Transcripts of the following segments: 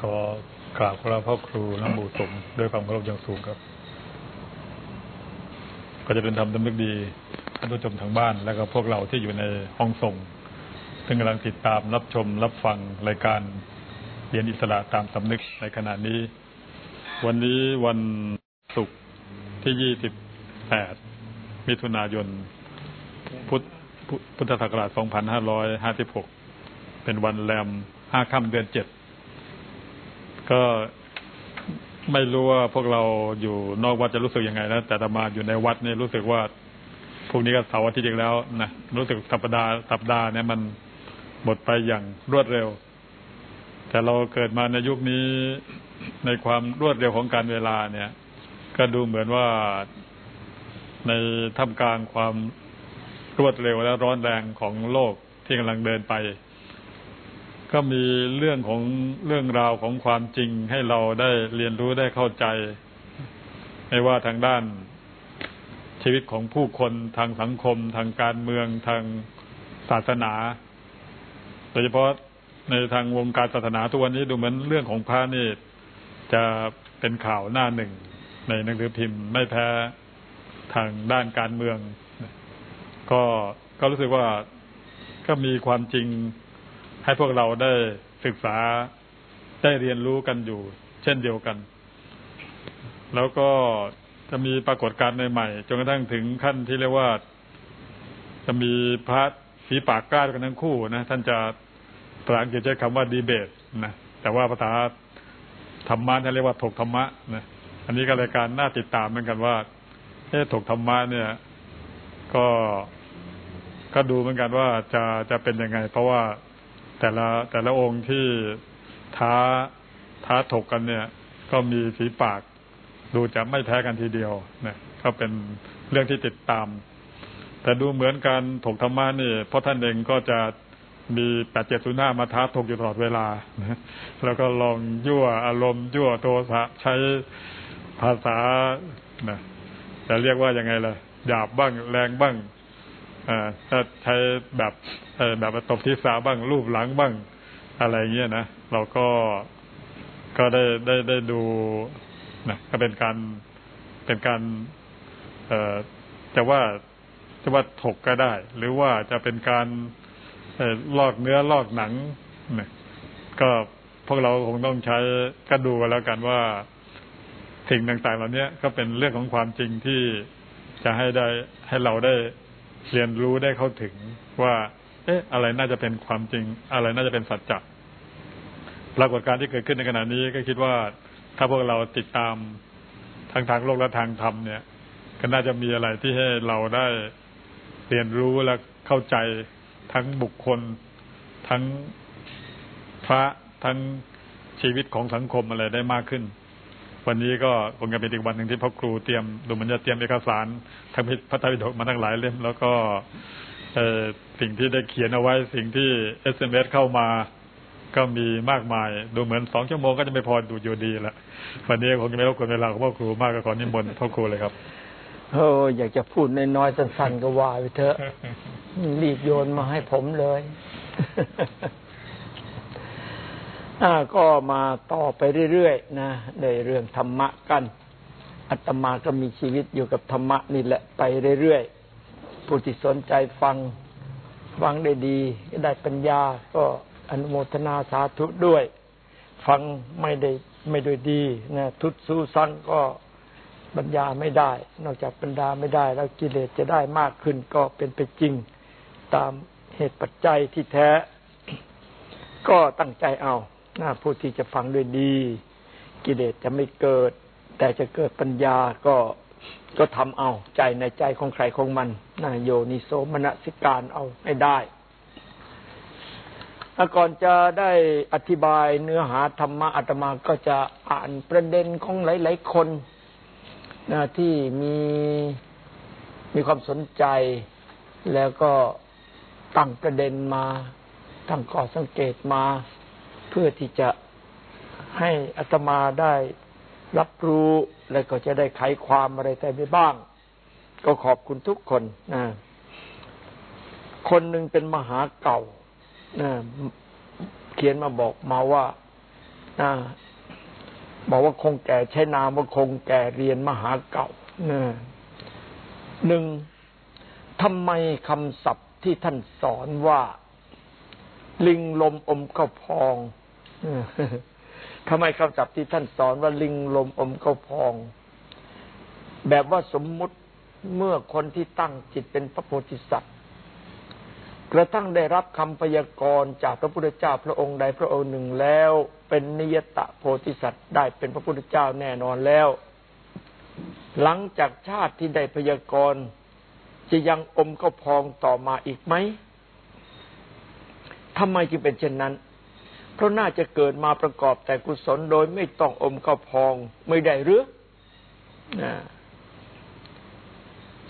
ขอกราบพระพ่อครูน้ำบูสมด้วยความเคารพอย่างสูงครับ ก็จะเป็นธรรมดำนึกดีท่านผู้ชมทางบ้าน แล้วก็พวกเราที่อยู่ในห้องส่ง ซึ่งกำลังติดตามรับชมรับฟังรายการเรียนอิสระตามสำนึกในขณะนี้ วันนี้วันศุกร์ที่ 28 มิถุนายน พุทธพุทธศักราช 2556 เป็นวันแรม 5 ค่ำเดือน 7 ก็ไม่รู้ว่าพวกเราอยู่นอกวัดจะรู้สึกยังไงนะแต่ธรรมาอยู่ในวัดเนี่ยรู้สึกว่าพรุ่งนี้ก็เสาร์อาทิตย์อีกแล้วนะรู้สึกสัปดาห์สัปดาห์เนี่ยมันหมดไปอย่างรวดเร็ว แต่เราเกิดมาในยุคนี้ในความรวดเร็วของการเวลาเนี่ย ก็ดูเหมือนว่าในท่ามกลางความรวดเร็วและร้อนแรงของโลกที่กำลังเดินไป ก็มีเรื่องของเรื่องราวของความจริงให้เราได้เรียนรู้ได้เข้าใจ ไม่ว่าทางด้านชีวิตของผู้คนทางสังคม ทางการเมืองทางศาสนา โดยเฉพาะในทางวงการศาสนาทุกวันนี้ดูเหมือนเรื่องของพระนี่จะเป็นข่าวหน้าหนึ่ง ในหนังสือพิมพ์ไม่แพ้ทางด้านการเมือง ก็ก็รู้สึกว่าก็มีความจริง ให้พวกเราได้ศึกษาได้เรียนรู้กันอยู่ เช่นเดียวกัน แล้วก็จะมีปรากฏการณ์ใหม่ๆจนกระทั่งถึงขั้นที่เรียกว่าจะมีพระฝีปากกล้ากันทั้งคู่นะท่านจะภาษาอังกฤษใช้คำว่าดีเบตนะแต่ว่าภาษาธรรมะท่านเรียกว่าถกธรรมะนะอันนี้ก็รายการน่าติดตามเหมือนกันว่าเอ๊ถกธรรมะเนี่ย ก็ก็ดูเหมือนกันว่าจะจะเป็นยังไง เพราะว่า แต่ละแต่ละองค์ที่ท้าท้าถกกันเนี่ย ก็มีฝีปาก ดูจะไม่แพ้กันทีเดียวนะก็เป็นเรื่องที่ติดตาม แต่ดูเหมือนการถกธรรมะนี่เพราะท่านเองก็จะมีแปดเจ็ดศูนย์ห้ามาท้าถกอยู่ตลอดเวลา แล้วก็ลองยั่วอารมณ์ยั่วโทสะใช้ภาษานะจะเรียกว่ายังไงล่ะหยาบบ้างแรงบ้าง ถ้าใช้แบบแบบตบที่สาบ้างรูปหลังบ้างอะไรเงี้ยนะเราก็ก็ได้ได้ได้ดูนะก็เป็นการเป็นการเอจะว่าจะว่าถกก็ได้ หรือว่าจะเป็นการลอกเนื้อลอกหนังนะก็พวกเราคงต้องใช้ก็ดูกันแล้วกันว่าสิ่งต่างๆเหล่านี้ก็เป็นเรื่องของความจริงที่จะให้ได้ให้เราได้ เรียนรู้ได้เข้าถึงว่า เอ๊ะ อะไรน่าจะเป็นความจริง อะไรน่าจะเป็นสัจจะปรากฏการณ์ที่เกิดขึ้นในขณะนี้ก็คิดว่าถ้าพวกเราติดตามทางทางโลกและทางธรรมเนี่ย ก็น่าจะมีอะไรที่ให้เราได้เรียนรู้และเข้าใจทั้งบุคคล ทั้งพระทั้งชีวิตของสังคมอะไรได้มากขึ้น วันนี้ก็คงจะเป็นอีกวันหนึ่งที่พ่อครูเตรียมดูมันจะเตรียมเอกสารทางพระไตรปิฎกมาทั้งหลายเล่ม แล้วก็สิ่งที่ได้เขียนเอาไว้สิ่งที่ SMS เข้ามาก็มีมากมาย ดูเหมือนสองชั่วโมงก็จะไม่พอดูอยู่ดีละวันนี้คงจะไม่รบกวนเวลาของพ่อครูมากก็ขอนิมนต์พ่อครูเลยครับโอ้อยากจะพูดน้อยๆสั้นๆก็ว่าไปเถอะรีบโยนมาให้ผมเลย ก็มาต่อไปเรื่อยๆนะในเรื่องธรรมะกันอาตมาก็มีชีวิตอยู่กับธรรมะนี่แหละไปเรื่อยๆผู้ที่สนใจฟังฟังได้ดีก็ได้ปัญญา ก็อนุโมทนาสาธุด้วย ฟังไม่ได้ไม่โดยดีนะทุตสู้ซังก็บรรยาไม่ได้ นอกจากบรรดาไม่ได้ แล้วกิเลสจะได้มากขึ้นก็เป็นไปจริงตามเหตุปัจจัยที่แท้ ก็ตั้งใจเอา หน้าผู้ที่จะฟังด้วยดี กิเลสจะไม่เกิด แต่จะเกิดปัญญาก็ก็ทำเอาใจในใจของใครของมันนาโยนิโสมนสิการเอาให้ได้ก่อนจะได้อธิบายเนื้อหาธรรมะอาตมาก็จะอ่านประเด็นของหลาย ๆ คนนะที่มีมีความสนใจ แล้วก็ตั้งประเด็นมาตั้งข้อสังเกตมา เพื่อที่จะให้อัตมาได้รับรู้และก็จะได้ไขความอะไรแต่ไปบ้าง ก็ขอบคุณทุกคนนะคนหนึ่งเป็นมหาเก่านะเขียนมาบอกมาว่านะบอกว่าคงแก่ใช้นามว่าคงแก่เรียนมหาเก่านะหนึ่งทำไมคำศัพท์ที่ท่านสอนว่า ลิงลมอมก็พอง ทำไมคำศัพท์ที่ท่านสอนว่าลิงลมอมก็พอง แบบว่าสมมุติเมื่อคนที่ตั้งจิตเป็นพระโพธิสัตว์กระทั่งได้รับคำพยากรณ์จากพระพุทธเจ้าพระองค์ใดพระองค์หนึ่งแล้ว เป็นนิยตะโพธิสัตว์ได้เป็นพระพุทธเจ้าแน่นอนแล้ว หลังจากชาติที่ได้พยากรณ์จะยังอมก็พองต่อมาอีกไหมทำไมจึงเป็นเช่นนั้น ราะน่าจะเกิดมาประกอบแต่กุศลโดยไม่ต้องอมก็พองไม่ได้หรือ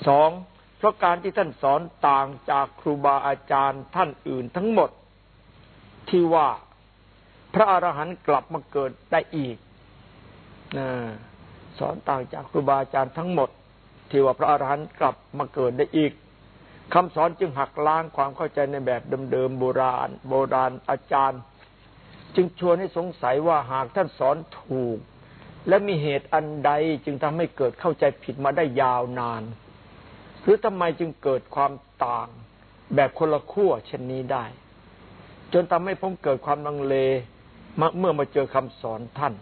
สองเพราะการที่ท่านสอนต่างจากครูบาอาจารย์ท่านอื่นทั้งหมด ที่ว่าพระอรหันต์กลับมาเกิดได้อีกนะสอนต่างจากครูบาอาจารย์ทั้งหมด ที่ว่าพระอรหันต์กลับมาเกิดได้อีกคำสอนจึงหักล้างความเข้าใจในแบบเดิมๆโบราณ โบราณอาจารย์ จึงชวนให้สงสัยว่าหากท่านสอนถูก และมีเหตุอันใดจึงทำให้เกิดเข้าใจผิดมาได้ยาวนาน หรือทำไมจึงเกิดความต่าง แบบคนละขั้วเช่นนี้ได้ จนทำให้ผมเกิดความลังเลเมื่อมาเจอคำสอนท่าน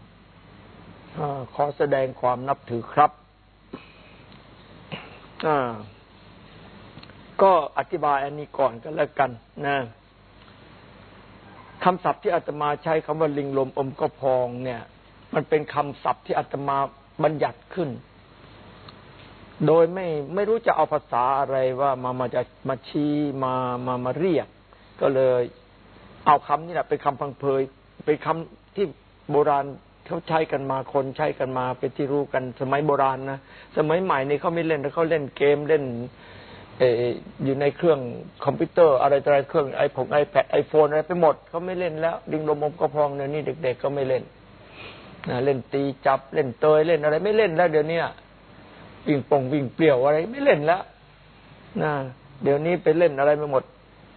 อขอแสดงความนับถือครับก็อธิบายอันนี้ก่อนกันแล้วกันนะ คำศัพท์ที่อาตมาใช้คำว่าลิงลมอมก็พองเนี่ย มันเป็นคำศัพท์ที่อาตมาบัญญัติขึ้น โดยไม่ไม่รู้จะเอาภาษาอะไรว่ามามาจะมาชี้มามามาเรียก ก็เลย เอาคำนี้แหละเป็นคำพังเพยเป็นคำที่โบราณเขาใช้กันมาคนใช้กันมาเป็นที่รู้กันสมัยโบราณนะสมัยใหม่นี่เขาไม่เล่นเขาเล่นเกมเล่น ออยู่ในเครื่องคอมพิวเตอร์อะไรอะไรเครื่องไอผมไอแพดไอโฟนอะไรไปหมดเขาไม่เล่นแล้ว ดิงลมมก็พองเนี่ยนี่เด็ก ๆ ก็ไม่เล่นนะเล่นตีจับเล่นเตยเล่นอะไร ไม่เล่นแล้ว เดี๋ยวนี้วิ่งปงวิ่งเปลี่ยวอะไรไม่เล่นแล้วนะเดี๋ยวนี้ไปเล่นอะไรไม่หมด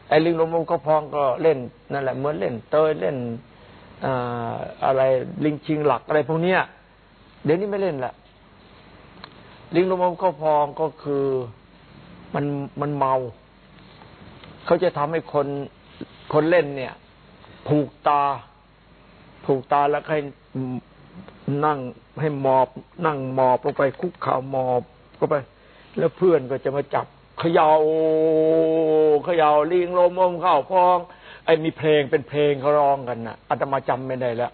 ไอ้ลิงลมมเขาพองก็เล่นนั่นแหละเหมือนเล่นเตยเล่นอะไรลิงชิงหลักอะไรพวกเนี้ยเดี๋ยวนี้ไม่เล่นละลิงลมมเขาพองก็คือ มันมันเมา เขาจะทำให้คนคนเล่นเนี่ย ผูกตา ผูกตาแล้วให้นั่งให้หมอบ นั่งหมอบลงไปคุกข่าหมอบก็ไป แล้วเพื่อนก็จะมาจับเขยา่าเขย่าลิงลมอมเข้าพอง ไอ้มีเพลงเป็นเพลงเขาร้องกันนะอาตมาจำไม่ได้แล้ว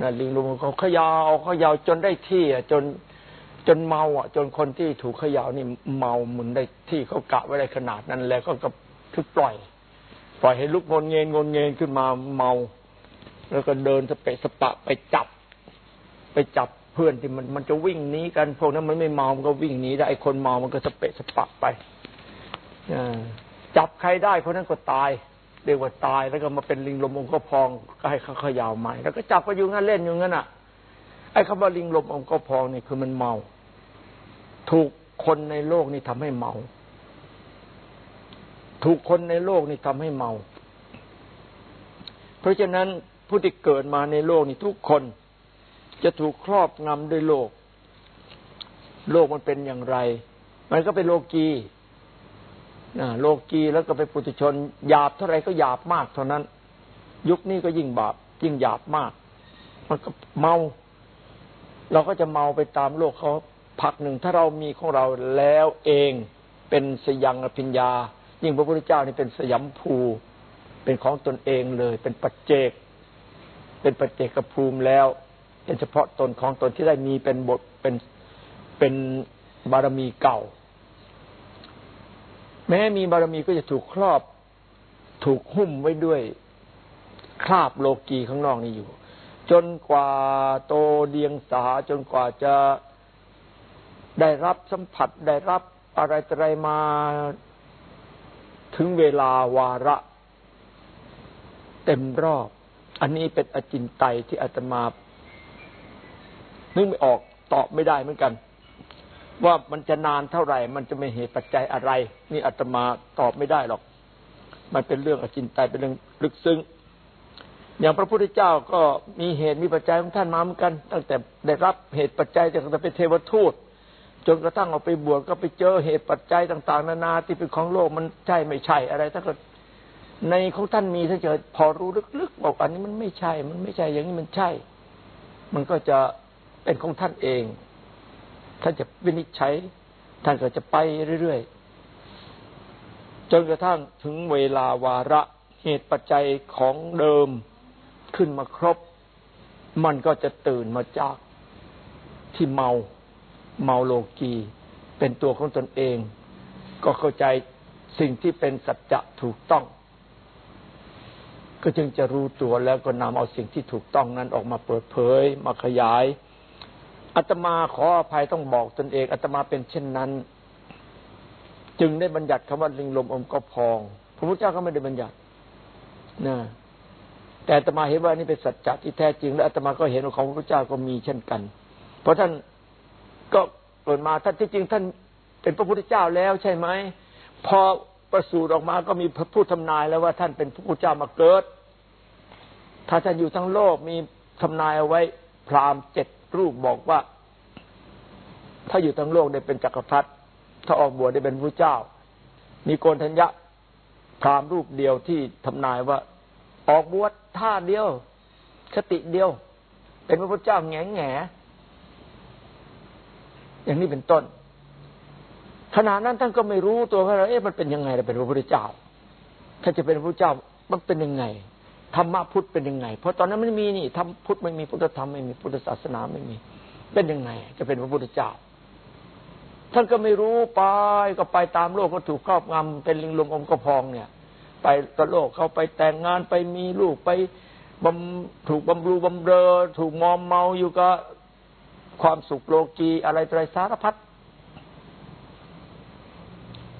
นะลิงลมเขาเขยา่าเขย่าจนได้ที่อะจน จนเมาอะ จนคนที่ถูกเขย่านี่เมาหมุนได้ที่เขากะไว้ได้ขนาดนั้นแล้วก็ก็คือปล่อย ปล่อยให้ลุกงนเงินงนเงินขึ้นมาเมา แล้วก็เดินสเปะสปะไปจับ ไปจับเพื่อนที่มันมันจะวิ่งหนีกันพวกนั้นมันไม่เมามันก็วิ่งหนีได้ไอ้คนเมามันก็สเปะสปะไปจับใครได้คนนั้นก็ตายเรียกว่าตายแล้วก็มาเป็นลิงลมองก็พองก็ให้เขาขยาวใหม่ แล้วก็จับไปอยู่งั้นเล่นอยู่งั้นอะไอ้คำว่าลิงลมองก็พองนี่คือมันเมา ถูกคนในโลกนี่ทำให้เมา ถูกคนในโลกนี่ทำให้เมา เพราะฉะนั้นผู้ที่เกิดมาในโลกนี่ทุกคน จะถูกครอบงำด้วยโลก โลกมันเป็นอย่างไร มันก็เป็นโลกีโลกีแล้วก็เป็นปุถุชนหยาบเท่าไรก็หยาบมากเท่านั้น ยุคนี้ก็ยิ่งบาปยิ่งหยาบมาก มันก็เมา เราก็จะเมาไปตามโลกเขา พักหนึ่งถ้าเรามีของเราแล้วเองเป็นสยังอภิญญา ยิ่งพระพุทธเจ้านี่เป็นสยามภูเป็นของตนเองเลย เป็นปัจเจก เป็นปัจเจกภูมิแล้ว เป็นเฉพาะตนของตนที่ได้มีเป็นบทเป็นเป็นบารมีเก่า แม้มีบารมีก็จะถูกครอบถูกหุ้มไว้ด้วยคราบโลกีข้างนอกนี้อยู่ จนกว่าโตเดียงสาจนกว่าจะ ได้รับสัมผัสได้รับอะไรอะไรมาถึงเวลาวาระ เต็มรอบ อันนี้เป็นอจินไตยที่อาตมานึกไม่ออกตอบไม่ได้เหมือนกัน ว่ามันจะนานเท่าไหร่ มันจะไม่เหตุปัจจัยอะไร นี่อาตมาตอบไม่ได้หรอก มันเป็นเรื่องอจินไตยเป็นเรื่องลึกซึ้งอย่างพระพุทธเจ้าก็มีเหตุมีปัจจัยของท่านมาเหมือนกัน ตั้งแต่ได้รับเหตุปัจจัยจากตั้งแต่เป็นเทวทูต จนกระทั่งเอาไปบวชก็ไปเจอเหตุปัจจัยต่าง ๆ นานาที่เป็นของโลกมันใช่ไม่ใช่อะไรถ้าเกิดในของท่านมีถ้าเกิดพอรู้ลึกๆบอกอันนี้มันไม่ใช่ มันไม่ใช่อย่างนี้มันใช่ มันก็จะเป็นของท่านเองท่านจะวินิจฉัยท่านก็จะไปเรื่อยๆ จนกระทั่งถึงเวลาวาระเหตุปัจจัยของเดิมขึ้นมาครบ มันก็จะตื่นมาจากที่เมา เมาโลกีเป็นตัวของตนเอง ก็เข้าใจสิ่งที่เป็นสัจจะถูกต้อง ก็จึงจะรู้ตัวแล้วก็นำเอาสิ่งที่ถูกต้องนั้นออกมาเปิดเผย มาขยายอาตมาขออภัยต้องบอกตนเองอาตมาเป็นเช่นนั้น จึงได้บัญญัติคำว่าลิงลมอมก็พองพระพุทธเจ้าก็ไม่ได้บัญญัตินะแต่อาตมาเห็นว่านี่เป็นสัจจะที่แท้จริง และอาตมาก็เห็นว่าของพระพุทธเจ้าก็มีเช่นกัน เพราะท่าน ก็เกิดมาท่านที่จริงท่านเป็นพระพุทธเจ้าแล้วใช่ไหมพอประสูติออกมาก็มีพูดทำนายแล้วว่าท่านเป็นพระพุทธเจ้ามาเกิด ถ้าท่านอยู่ทั้งโลกมีทำนายเอาไว้พราหมณ์เจ็ดรูปบอกว่า ถ้าอยู่ทั้งโลกได้เป็นจักรพรรดิถ้าออกบวชได้เป็นพระเจ้า มีโกนทัญญะพราหมณ์รูปเดียวที่ทำนายว่า ออกบวชท่าเดียวคติเดียว เป็นพระพุทธเจ้าแง่แง่ อย่างนี้เป็นต้น ขณะนั้นท่านก็ไม่รู้ตัวว่าเอ๊ะมันเป็นยังไงเราเป็นพระพุทธเจ้า ถ้าจะเป็นพระพุทธเจ้ามันเป็นยังไงธรรมะพุทธเป็นยังไง เพราะตอนนั้นไม่มีนี่ธรรมพุทธไม่มีพุทธธรรมไม่มีพุทธศาสนาไม่มี เป็นยังไง จะเป็นพระพุทธเจ้า ท่านก็ไม่รู้ไปก็ไปตามโลกก็ถูกครอบงำเป็นลิงลมอมกระพองเนี่ย ไปตะโลกเขาไปแต่งงานไปมีลูกไปบำถูกบำรุบำเรอ ถูกมอมเมาอยู่กับ ความสุขโลกีอะไรไรสารพัด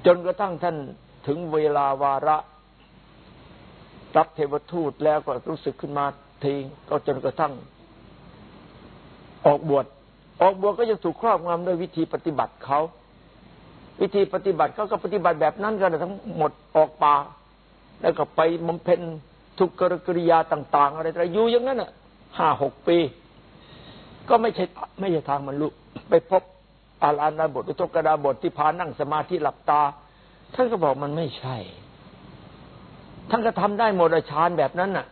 จนกระทั่งท่านถึงเวลาวาระ รับเทวทูตแล้วก็รู้สึกขึ้นมาทีก็จนกระทั่ง ออกบวชออกบวชก็ยังถูกครอบงำด้วยวิธีปฏิบัติเขาวิธีปฏิบัติเขาก็ปฏิบัติแบบนั้นกันทั้งหมดออกป่า แล้วก็ไปบำเพ็ญทุกกริยาต่าง ๆ อะไรอะไรอยู่อย่างนั้นอะห้าหกปี ก็ไม่ใช่ไม่ใช่ทางมันลุไปพบอาลานาบทอุทกดาบทที่พานั่งสมาธิหลับตา ท่านก็บอกมันไม่ใช่ ท่านก็ทำได้หมดฌานแบบนั้นน่ะ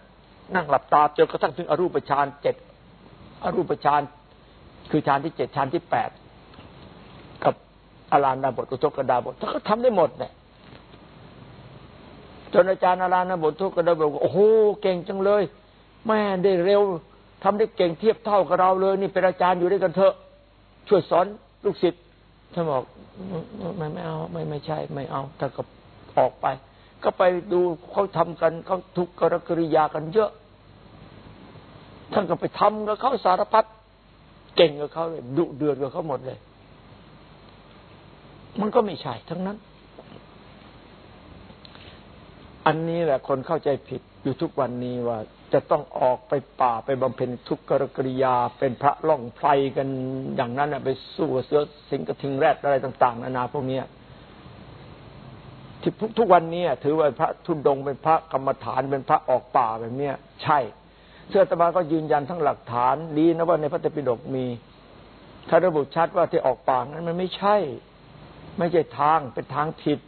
นั่งหลับตาจนกระทั่งถึงอรูปฌานเจ็ดอรูปฌานคือฌานที่เจ็ดฌานที่แปดกับอารานาบทอุทกดาบทท่านก็ทำได้หมดเนี่ยจนอาจารย์อารานาบททุกกระดาบอกโอ้โหเก่งจังเลย แม่ได้เร็ว ทำได้เก่งเทียบเท่ากับเราเลย นี่เป็นอาจารย์อยู่ด้วยกันเถอะ ช่วยสอนลูกศิษย์ท่านบอกไม่ไม่เอาไม่ไม่ใช่ไม่เอาถ้าก็ออกไป ก็ไปดูเขาทำกันเขาทุกกรกริยากันเยอะ ท่านก็ไปทำกับเขาสารพัดเก่งกับเขาเลยดุเดือดกับเขาหมดเลย มันก็ไม่ใช่ทั้งนั้น อันนี้แหละคนเข้าใจผิดอยู่ทุกวันนี้ว่า จะต้องออกไปป่าไปบำเพ็ญทุกกรกริยา เป็นพระล่องไพรกันอย่างนั้นไปสู้เสือสิงกระทิงแรดอะไรต่าง ๆ นานาพวกนี้ที่ทุกวันนี้ถือว่าพระทุดงเป็นพระกรรมฐานเป็นพระออกป่าแบบนี้ใช่ เสื้อตมาก็ยืนยันทั้งหลักฐานดีนะว่าในพระเตปิฎกมี ถ้าระบุชัดว่าที่ออกป่านั้นมันไม่ใช่ ไม่ใช่ทางเป็นทางผิด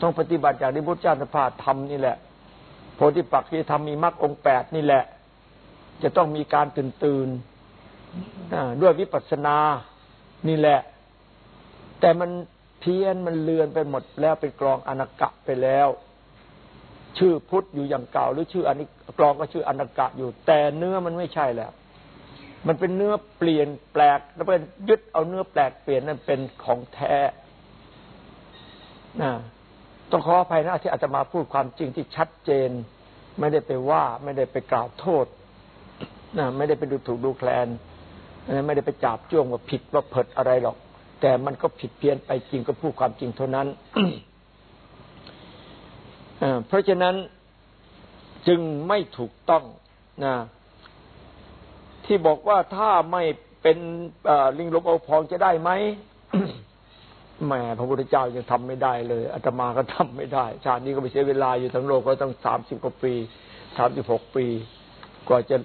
ต้องปฏิบัติอย่างที่พุทธเจ้าสภาธรรมนี่แหละ โพธิปักขีธรรมมีมรรคองแปดนี่แหละ จะต้องมีการตื่นตื่นด้วยวิปัสสนานี่แหละ แต่มันเพี้ยนมันเลือนไปหมดแล้วเป็นกรองอนากะไปแล้ว ชื่อพุทธอยู่อย่างเก่า หรือชื่ออนิกรองก็ชื่ออนากะอยู่ แต่เนื้อมันไม่ใช่แล้ว มันเป็นเนื้อเปลี่ยนแปลก แล้วเป็นยึดเอาเนื้อแปลกเปลี่ยนนั่นเป็นของแท้นะ ต้องขออภัยนะที่อาจจะมาพูดความจริงที่ชัดเจน ไม่ได้ไปว่า ไม่ได้ไปกล่าวโทษนะไม่ได้ไปดูถูกดูแคลนไม่ได้ไปจับจ้วงว่าผิดว่าเผิดอะไรหรอก แต่มันก็ผิดเพี้ยนไปจริงก็พูดความจริงเท่านั้นเพราะฉะนั้นจึงไม่ถูกต้องนะที่บอกว่าถ้าไม่เป็นลิงลมเอาพองจะได้ไหม แหมพระพุทธเจ้ายังทำไม่ได้เลยอาตมาก็ทำไม่ได้ ชาตินี้ก็ไปเสียเวลาอยู่ทั้งโลกก็ต้องสามสิบกว่าปีสามสิบหกปีกว่าจะ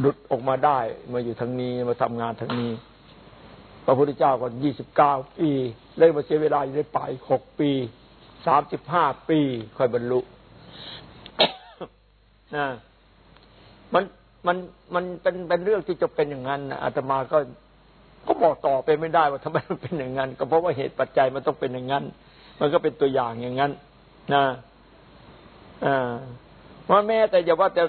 หลุดออกมาได้มาอยู่ทางนี้มาทำงานทางนี้ พระพุทธเจ้าก็ยี่สิบเก้าปีเลยมาเสียเวลาอยู่ในป่าหกปีสามสิบห้าปีค่อยบรรลุนะมันมันมันเป็นเป็นเรื่องที่จะเป็นอย่างนั้นอาตมาก็ ก็บอกต่อไปไม่ได้ว่าทำไมมันเป็นอย่างนั้น ก็เพราะว่าเหตุปัจจัยมันต้องเป็นอย่างนั้น มันก็เป็นตัวอย่างอย่างนั้น นะอ่าว่าแม้แต่อย่าว่าแต่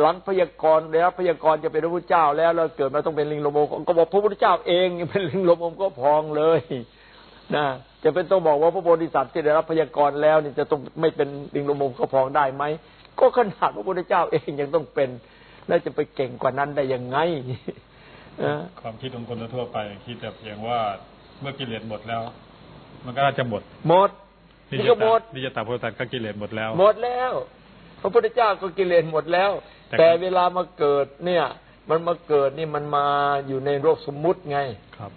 หลังพยากรณ์แล้วพยากรณ์จะเป็นพระพุทธเจ้า แล้วเราเกิดมาต้องเป็นลิงลมโมก็บอกพระพุทธเจ้าเองยังเป็นลิงลมโมก็พองเลยนะจะเป็นต้องบอกว่าพระโพธิสัตว์ที่ได้รับพยากรณ์แล้วนี่จะต้องไม่เป็นลิงลมโมก็พองได้ไหมก็ขนาดพระพุทธเจ้าเองยังต้องเป็น แล้วจะไปเก่งกว่านั้นได้ยังไง ความคิดของคนทั่วไป คิดแต่เพียงว่าเมื่อกิเลสหมดแล้ว มันก็น่าจะหมด หมดนี่ก็หมดนี่จะตาโพธิสัตว์ก็กิเลสหมดแล้ว หมดแล้ว พระพุทธเจ้าก็กิเลสหมดแล้ว แต่เวลามาเกิดเนี่ย มันมาเกิดนี่มันมาอยู่ในโลกสมมุติไงครับ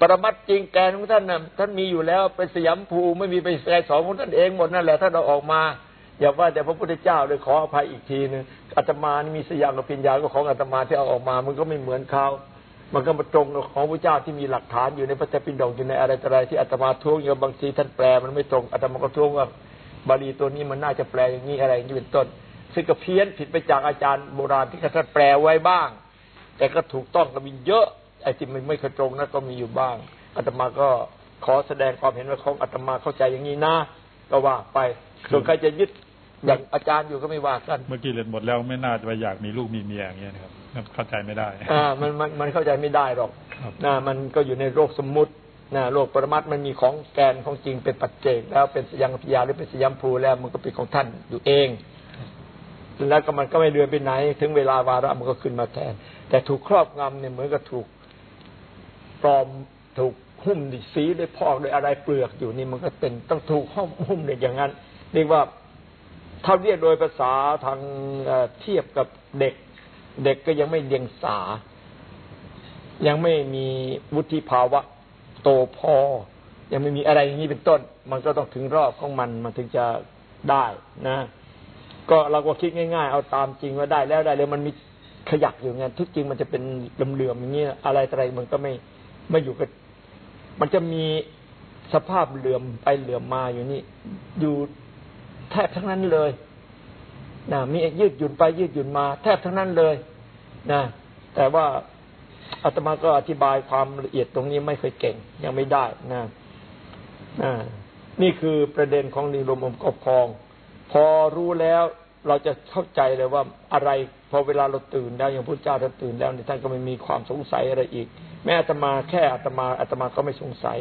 ปรมัตจริงแกนของท่านน่ะท่านมีอยู่แล้วเป็นสยามภูไม่มีไปแสดงสองของท่านเองหมดนั่นแหละถ้าเราออกมาอย่าว่าแต่พระพุทธเจ้าเลยขออภัยอีกทีหนึ่งอาตมานี่มีสยามกับปิญญาก็ของอาตมาที่เอาออกมา มันก็ไม่เหมือนเขา มันก็มาตรงกับของพระเจ้าที่มีหลักฐานอยู่ในพระเจ้าปิฎกอยู่ในอะไรต่อะไรที่อาตมาท้วงอยู่บางทีท่านแปลมันไม่ตรงอาตมาก็ท้วงว่าบาลีตัวนี้มันน่าจะแปลอย่างนี้อะไรอย่างนี้เป็นต้น ซึ่งก็เพี้ยนผิดไปจากอาจารย์โบราณที่ท่านแปลไว้บ้าง แต่ก็ถูกต้องก็มีเยอะไอ้ที่มันไม่ตรงนั้นก็มีอยู่บ้างอาตมาก็ขอแสดงความเห็นว่าของอาตมาเข้าใจอย่างนี้นะก็ว่าไปส่วนใครจะยึดอย่างอาจารย์อยู่ก็ไม่ว่ากันเมื่อกี้เรียนหมดแล้วไม่น่าจะไปอยากมีลูกมีเมียอย่างเงี้ยนะครับ เข้าใจไม่ได้อ่ามันมันมันเข้าใจไม่ได้หรอกนะมันก็อยู่ในโลกสมมุตินะโลกปรมัตมันมีของแกนของจริงเป็นปัจเจกแล้วเป็นสยังพิยาหรือเป็นสยามภูแล้วมันก็เป็นของท่านอยู่เอง แล้วก็มันก็ไม่เดือนไปไหน ถึงเวลาวาระมันก็ขึ้นมาแทน แต่ถูกครอบงำเนี่ยเหมือนกับถูกปลอมถูกหุ้มดิสีด้วยพอกด้วยอะไรเปลือกอยู่นี่มันก็เป็นต้องถูกห้อมหุ้มเนี่ยอย่างนั้นเรียกว่าถ้าเรียกโดยภาษาทางเทียบกับเด็ก เด็กก็ยังไม่เดียงสา ยังไม่มีวุฒิภาวะโตพอ ยังไม่มีอะไรอย่างนี้เป็นต้น มันก็ต้องถึงรอบของมันมันถึงจะได้นะ ก็เราก็คิดง่าย ๆ เอาตามจริงว่าได้แล้วได้เลยมันมีขยักอยู่ไงทุกจริงมันจะเป็นเหลื่อมๆอย่างเงี้ยอะไรอะไรมันก็ไม่ไม่อยู่กับมันจะมีสภาพเหลื่อมไปเหลื่อมมาอยู่นี่ อยู่แทบทั้งนั้นเลย นะมียืดหยุ่นไปยืดหยุ่นมา แทบทั้งนั้นเลยนะแต่ว่าอาตมาก็อธิบายความละเอียดตรงนี้ไม่เคยเก่ง ยังไม่ได้นะนะนี่คือประเด็นของนิรมอมกบพอง พอรู้แล้วเราจะเข้าใจเลยว่าอะไรพอเวลาเราตื่นแล้วอย่างพระเจ้าท่านตื่นแล้วนี่ท่านก็ไม่มีความสงสัยอะไรอีก แม้อาตมาแค่อาตมาอาตมาก็ไม่สงสัย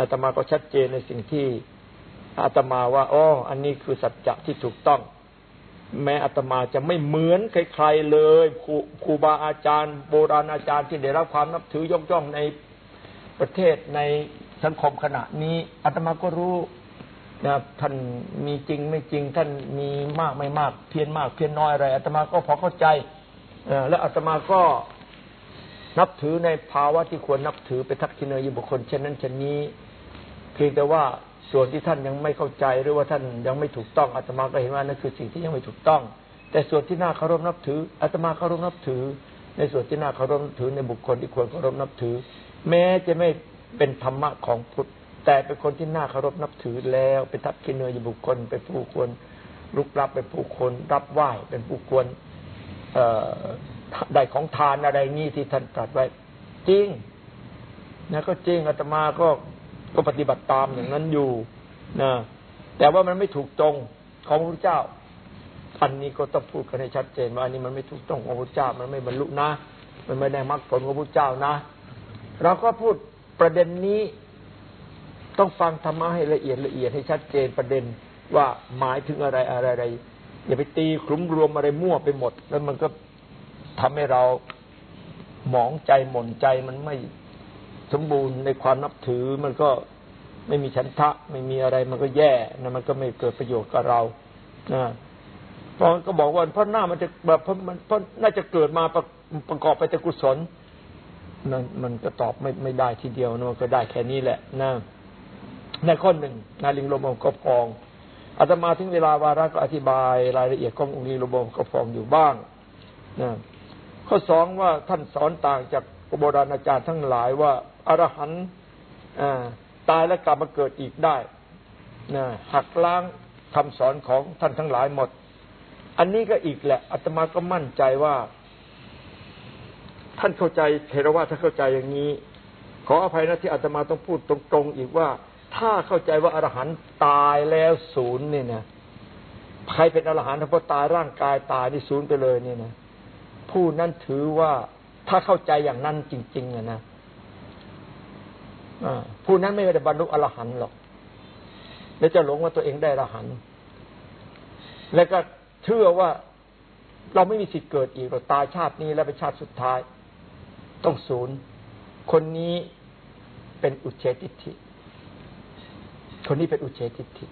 อาตมาก็ชัดเจนในสิ่งที่อาตมาว่าอ๋ออันนี้คือสัจจะที่ถูกต้อง แม้อาตมาจะไม่เหมือนใครๆเลยครูบาอาจารย์ โบราณอาจารย์ที่ได้รับความนับถือยกย่องในประเทศในสังคมขณะนี้อาตมาก็รู้นะท่านมีจริงไม่จริง ท่านมีมากไม่มาก เพียนมากเพียนน้อยอะไรอาตมาก็พอเข้าใจและอาตมาก็นับถือในภาวะที่ควรนับถือไปทักษิณยบุคคลเช่นนั้นเช่นนี้เพียงแต่ว่า ส่วนที่ท่านยังไม่เข้าใจหรือว่าท่านยังไม่ถูกต้องอาตมาก็เห็นว่านั่นคือสิ่งที่ยังไม่ถูกต้อง แต่ส่วนที่น่าเคารพนับถืออาตมาเคารพนับถือ ในส่วนที่น่าเคารพนับถือในบุคคลที่ควรเคารพนับถือ แม้จะไม่เป็นธรรมะของพุทธแต่เป็นคนที่น่าเคารพนับถือแล้วเป็นทัพกินเนยบุคคลเป็นผู้ควรลุกรับเป็นผู้ควรรับไหว้เป็นผู้ควรได้ของทานอะไรนี่ที่ท่านตรัสไว้ จริงนะก็จริงอาตมาก็ ก็ปฏิบัติตามอย่างนั้นอยู่นะแต่ว่ามันไม่ถูกตรงของพระเจ้า อันนี้ก็ต้องพูดกันให้ชัดเจนว่าอันนี้มันไม่ถูกต้องของพระเจ้า มันไม่บรรลุนะ มันไม่ได้มรรคผลของพระเจ้านะ เราก็พูดประเด็นนี้ ต้องฟังธรรมะให้ละเอียดละเอียดให้ชัดเจนประเด็นว่าหมายถึงอะไรอะไรอะไรอย่าไปตีคลุมรวมอะไรมั่วไปหมด แล้วมันก็ทำให้เราหมองใจหม่นใจมันไม่ สมบูรณ์ในความนับถือมันก็ไม่มีฉันทะ ไม่มีอะไรมันก็แย่นะมันก็ไม่เกิดประโยชน์กับเรานะพอก็บอกว่าเพราะหน้ามันจะแบบเพราะมันเพราะน่าจะเกิดมาประประกอบไปแต่กุศลมันมันก็ตอบไม่ไม่ได้ทีเดียวนะมันก็ได้แค่นี้แหละนะในข้อหนึ่งนาลิงลมองก็ฟองอาตมาถึงเวลาวาระก็อธิบายรายละเอียดขององค์ลิงลมองก็ฟองอยู่บ้างนะข้อสองว่าท่านสอนต่างจากโบราณอาจารย์ทั้งหลายว่า อรหันต์ตายแล้วกลับมาเกิดอีกได้หักล้างคำสอนของท่านทั้งหลายหมด อันนี้ก็อีกแหละอาตมาก็มั่นใจว่า ท่านเข้าใจเทรวาท่านเข้าใจอย่างนี้ ขออภัยนะที่อาตมาต้องพูดตรงๆอีกว่า ถ้าเข้าใจว่าอรหันต์ตายแล้วศูนย์เนี่ยนะใครเป็นอรหันต์ถ้าพอตายร่างกายตายนี่ศูนย์ไปเลยเนี่ยนะผู้นั้นถือว่าถ้าเข้าใจอย่างนั้นจริงๆนะ ผู้นั้นไม่ได้บรรลุอรหันต์หรอก แล้วจะหลงว่าตัวเองได้อรหันต์แล้วก็เชื่อว่าเราไม่มีสิทธิ์เกิดอีกเราตายชาตินี้แล้วเป็นชาติสุดท้าย ต้องศูนย์ คนนี้เป็นอุเฉติทิคนนี้เป็นอุเฉติทิ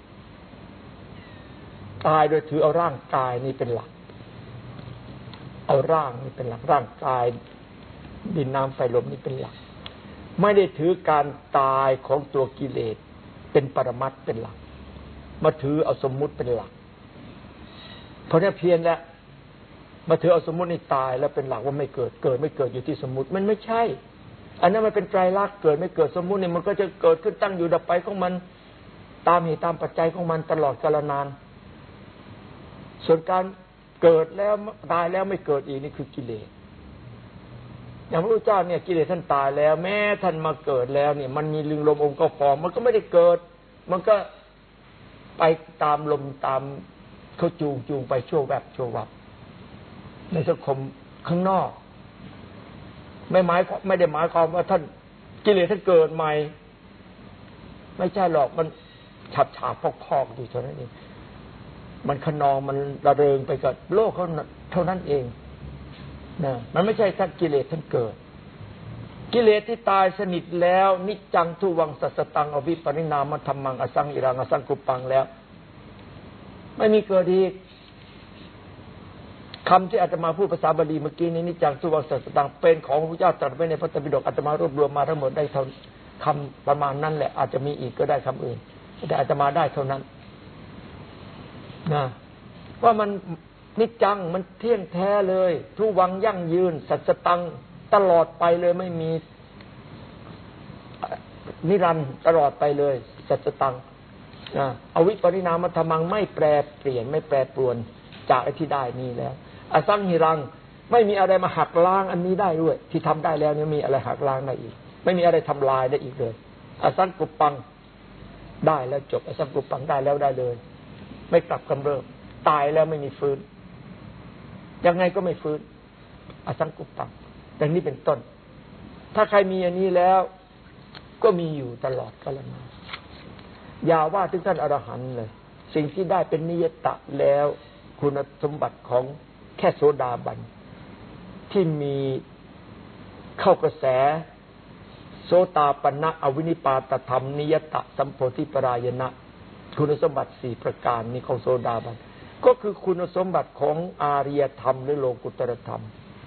ตายโดยถือเอาร่างกายนี้เป็นหลัก เอาร่างนี้เป็นหลักร่างกายดินน้ำไฟลมนี่เป็นหลัก ไม่ได้ถือการตายของตัวกิเลสเป็นปรมัตเป็นหลัก มาถือเอาสมมุติเป็นหลัก เพราะนี้เพียนแล้วมาถือเอาสมมุตินี่ตายแล้วเป็นหลักว่าไม่เกิดเกิดไม่เกิดอยู่ที่สมมติมันไม่ใช่ อันนั้นมันเป็นไตรลักษณ์เกิดไม่เกิดสมมุตินี่มันก็จะเกิดขึ้นตั้งอยู่ดับไปของมันตามเหตุตามปัจจัยของมันตลอดกาลนาน ส่วนการเกิดแล้วตายแล้วไม่เกิดอีกนี่คือกิเลส อย่างพระพุทธเจ้าเนี่ยกิเลสท่านตายแล้ว แม้ท่านมาเกิดแล้วเนี่ย มันมีลึงลมองค์ก็ฟองมันก็ไม่ได้เกิด มันก็ไปตามลมตามเขาจูงจูงไปชั่วแวบชั่ววับ ในสังคมข้างนอก ไม่หมายไม่ได้หมายความว่าท่านกิเลสท่านเกิดใหม่ ไม่ใช่หรอกมันฉับฉาบพอกๆอยู่เท่านั้นเองมันขนองมันระเริงไปกับโลกเขาเท่านั้นเอง นะมันไม่ใช่ท่านกิเลสท่านเกิด กิเลสที่ตายสนิทแล้ว นิจังทุวังสัสตังอวิปริณามธรรมังอสังอิรังอสังกุปังแล้ว ไม่มีเกิดอีกคำที่อาตมาพูดภาษาบาลีเมื่อกี้นี้นิจังทุวังสัสตังเป็นของพระเจ้าตรัสไว้ในพระตปิฎกอาตมารวบรวมมาทั้งหมดได้เท่าคำประมาณนั้นแหละ อาจจะมีอีกก็ได้คำอื่นแต่อาตมาได้เท่านั้นนะว่ามัน นิจังมันเที่ยงแท้เลย ทุวังยั่งยืน สัจตังตลอดไปเลยไม่มีนิรันด์ตลอดไปเลย สัจตังนะอวิปริณามธรรมังไม่แปรเปลี่ยนไม่แปรปรวนจากไอ้ที่ได้นี้แล้ว อสังหิรัง ไม่มีอะไรมาหักล้างอันนี้ได้ด้วย ที่ทำได้แล้วเนี่ยมีอะไรหักล้างได้อีก ไม่มีอะไรทำลายได้อีกเลย อสังกุปังได้แล้วจบอสังกุปังได้แล้วได้เลย ไม่กลับกำเริบตายแล้วไม่มีฟื้น ยังไงก็ไม่ฟื้น อสังกุปปังอย่างนี้เป็นต้น ถ้าใครมีอันนี้แล้ว ก็มีอยู่ตลอดกาลนานอย่าว่าถึงท่านอรหันต์เลย สิ่งที่ได้เป็นนิยตะแล้วคุณสมบัติของแค่โสดาบัน ที่มีเข้ากระแส โสตาปณะอวินิปาตธรรม นิยตะสัมโพธิปรายณะคุณสมบัติสี่ประการนี้ของโซดาบัน ก็คือคุณสมบัติของอาริยธรรมหรือโลกุตรธรรม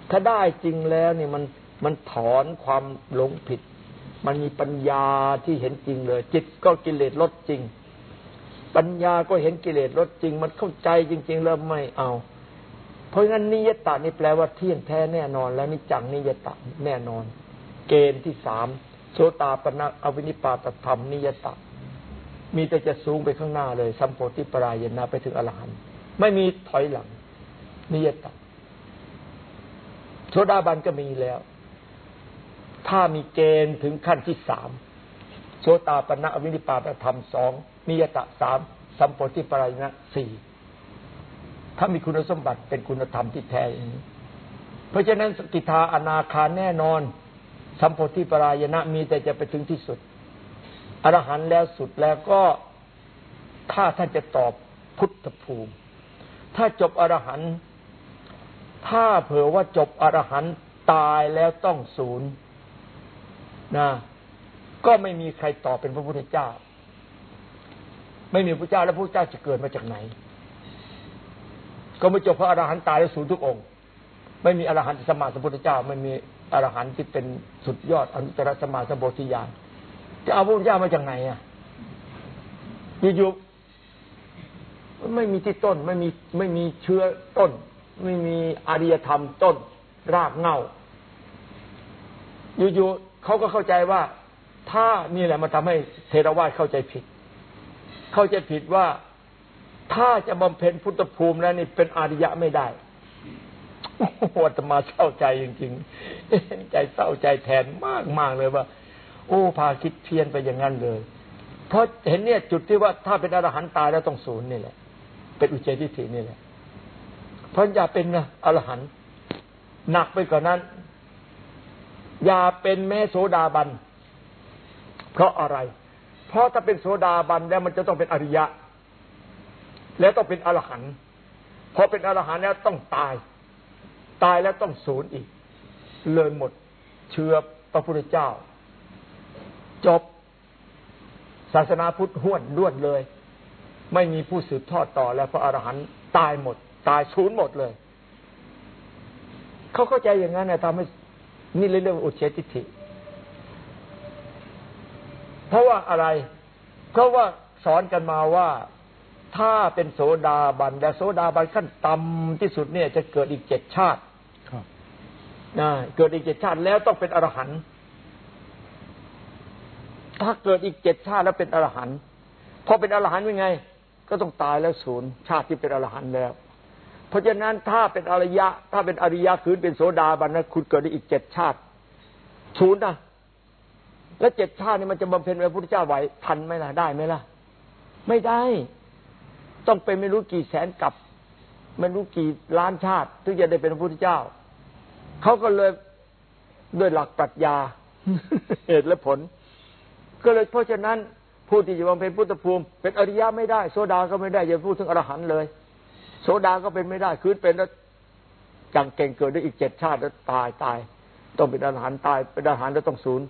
ถ้าได้จริงแล้วนี่มันมันถอนความหลงผิด มันมีปัญญาที่เห็นจริงเลย จิตก็กิเลสลดจริง ปัญญาก็เห็นกิเลสลดจริง มันเข้าใจจริง ๆ แล้วไม่เอา เพราะงั้นนิยตานี่แปลว่าเที่ยงแท้แน่นอน แล้วนิจังนิยตาแน่นอน เกณฑ์ที่สามโสตาปนะอวินิปาตธรรมนิยตามีแต่จะสูงไปข้างหน้าเลย สัมโพธิปรายนาไปถึงอรหันต์ ไม่มีถอยหลังนิยตะโสดาบันก็มีแล้ว ถ้ามีเกณฑ์ถึงขั้นที่สามโสตาปณะอวินิปาตธรรมสองนิยตะสามสัมโพธิปรายนะสี่ถ้ามีคุณสมบัติเป็นคุณธรรมที่แท้อย่างนี้ เพราะฉะนั้นสกิทาอนาคาแน่นอน สัมโพธิปรายณะมีแต่จะไปถึงที่สุด อรหันต์แล้วสุดแล้วก็ถ้าท่านจะตอบพุทธภูมิ ถ้าจบอรหันต์ถ้าเผื่อว่าจบอรหันต์ตายแล้วต้องศูนย์นะก็ไม่มีใครตอบเป็นพระพุทธเจ้า ไม่มีพระเจ้าแล้วพระเจ้าจะเกิดมาจากไหน ก็ไม่จบพระอรหันต์ตายแล้วศูนย์ทุกองค์ ไม่มีอรหันต์สมมาสัมพุทธเจ้า ไม่มีอรหันต์ที่เป็นสุดยอดอนุตตรสมาสัมโพธิญาณจะเอาพระพุทธเจ้ามาจากไหนอะอยู่ ไม่มีที่ต้น ไม่มีไม่มีเชื้อต้น ไม่มีอารยธรรมต้น รากเงาอยู่ๆเขาก็เข้าใจว่า ถ้านี่แหละมันทำให้เทรวาสเข้าใจผิด เข้าใจผิดว่าถ้าจะบำเพ็ญพุทธภูมิแล้วนี่เป็นอาริยะไม่ได้โอ้ตมาเศร้าใจจริงๆ ใจเศร้าใจแทนมากมากเลยว่า โอ้พาคิดเพี้ยนไปอย่างนั้นเลย เพราะเห็นเนี่ยจุดที่ว่าถ้าเป็นอรหันต์ตายแล้วต้องศูนย์นี่แหละ เป็นอุเฉทิฏฐินี่แหละเพราะอย่าเป็นนะอรหันต์หนักไปกว่านั้น อย่าเป็นแม่โสดาบัน เพราะอะไร เพราะถ้าเป็นโสดาบันแล้วมันจะต้องเป็นอริยะ แล้วต้องเป็นอรหันต์พอเป็นอรหันต์แล้วต้องตาย ตายแล้วต้องศูนย์อีก เลยหมดเชื้อพระพุทธเจ้า จบศาสนาพุทธห้วนด้วนเลย ไม่มีผู้สืบทอดต่อแล้วพระอรหันต์ตายหมด ตายศูนย์หมดเลย เขาเข้าใจอย่างนั้นนะทำให้นี่เรื่องอุเฉติทิเพราะว่าอะไร เพราะว่าสอนกันมาว่าถ้าเป็นโสดาบันแต่โสดาบันขั้นต่ำที่สุดเนี่ยจะเกิดอีกเจ็ดชาตินะเกิดอีกเจ็ดชาติแล้วต้องเป็นอรหันต์ถ้าเกิดอีกเจ็ดชาติแล้วเป็นอรหันต์พอเป็นอรหันต์เป็นไง ก็ต้องตายแล้วศูนย์ชาติที่เป็นอรหันต์แล้ว เพราะฉะนั้นถ้าเป็นอริยะ ถ้าเป็นอริยะคืนเป็นโสดาบันนะคุณเกิดได้อีกเจ็ดชาติศูนย์นะแล้วเจ็ดชาตินี่มันจะบำเพ็ญพระพุทธเจ้าไหวทันไหมล่ะได้ไหมล่ะ ไม่ได้ ต้องเป็นไม่รู้กี่แสนกับไม่รู้กี่ล้านชาติถึงจะได้เป็นพระพุทธเจ้าเขาก็เลยด้วยหลักปรัชญาเหตุและผล ก็เลยเพราะฉะนั้น ผู้ที่จะบำเพ็ญพุทธภูมิ เป็นอริยะไม่ได้โซดาก็ไม่ได้อย่าพูดถึงอรหันต์เลยโซดาก็เป็นไม่ได้คือเป็นแล้วจังเก่งเกิดได้อีกเจ็ดชาติแล้วตายตาย ต้องเป็นอรหันต์ตายเป็นอรหันต์แล้วต้องศูนย์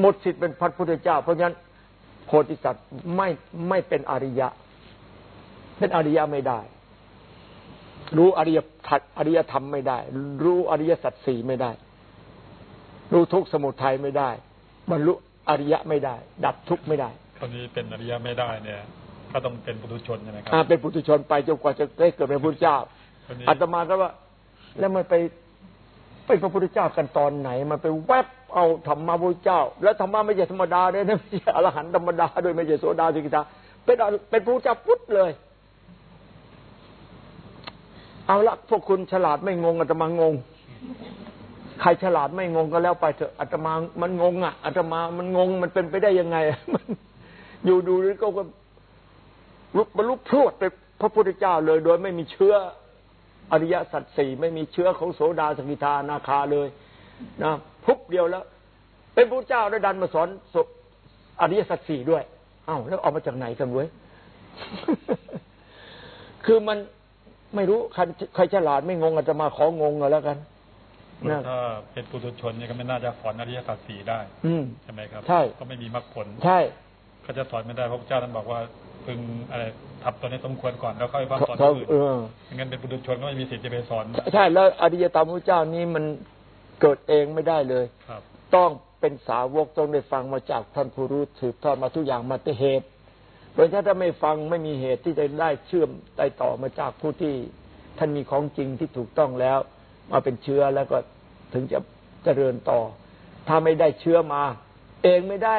หมดสิทธิ์เป็นพระพุทธเจ้า เพราะฉะนั้นโพธิสัตว์ไม่ไม่เป็นอริยะ เป็นอริยะไม่ได้ รู้อริยทัศอริยธรรมไม่ได้ รู้อริยสัจสี่ไม่ได้ รู้ทุกสมุทัยไม่ได้บรรลุอริยะไม่ได้ ดับทุกข์ไม่ได้ ตอนนี้เป็นอริยะไม่ได้เนี่ยก็ต้องเป็นปุถุชนใช่ไหมครัอ่าเป็นปุถุชนไปจนกว่าจะได้เกิดเป็นพระพุทธเจ้าตอนนี้อาตมาก็ว่า แล้วมันไปเป็นพระพุทธเจ้ากันตอนไหน มันไปแวบเอาธรรมะพระพุทธเจ้า แล้วธรรมะไม่ใช่ธรรมดาด้วยนะไม่ใช่อรหันต์ธรรมดาด้วยไม่ใช่โสดาสิกิตาเป็นอเป็นพระพุทธเจ้าพุทธเลย เอาละพวกคุณฉลาดไม่งงอาตมางง ใครฉลาดไม่งงก็แล้วไปเถอะอาตมามันงงอะอาตมามันงงมันเป็นไปได้ยังไงอะมัน อยู่ดูนี่ก็ก็ลุกบรรลุพรวดไปพระพุทธเจ้าเลย โดยไม่มีเชื้ออริยสัจสี่ไม่มีเชื้อของโสดาสกิทานาคาเลยนะพุบเดียวแล้ว เป็นพระเจ้าแล้วดันมาสอนสอริยสัจสี่ด้วย เอ้าแล้วเอามาจากไหนกันเว้ยคือมันไม่รู้ใครใครฉลาดไม่งงอาจจะมาของงกันแล้วกันนะถ้าเป็นปุถุชนเนี่ยก็ไม่น่าจะสอนอริยสัจสี่ได้อืมใช่ไหมครับ ใช่ก็ไม่มีมรรคผลใช่ ก็จะสอนไม่ได้เพราะพระเจ้าท่านบอกว่าพึงอะไรทำตัวนี้สมควรก่อนแล้วค่อยว่าสอนเขาคนอื่นเออไม่งั้นเป็นปุถุชนก็ไม่มีสิทธิ์จะไปสอนใช่แล้วอริยธรรมพระเจ้านี้มันเกิดเองไม่ได้เลยครับ ต้องเป็นสาวกต้องได้ฟังมาจากท่านผู้รู้สืบทอดมาทุกอย่างมาแต่เหตุเพราะฉะนั้นถ้าไม่ฟังไม่มีเหตุที่จะได้เชื่อมได้ต่อมาจากผู้ที่ท่านมีของจริงที่ถูกต้องแล้ว มาเป็นเชื้อแล้วก็ถึงจะเจริญต่อ ถ้าไม่ได้เชื้อมา เองไม่ได้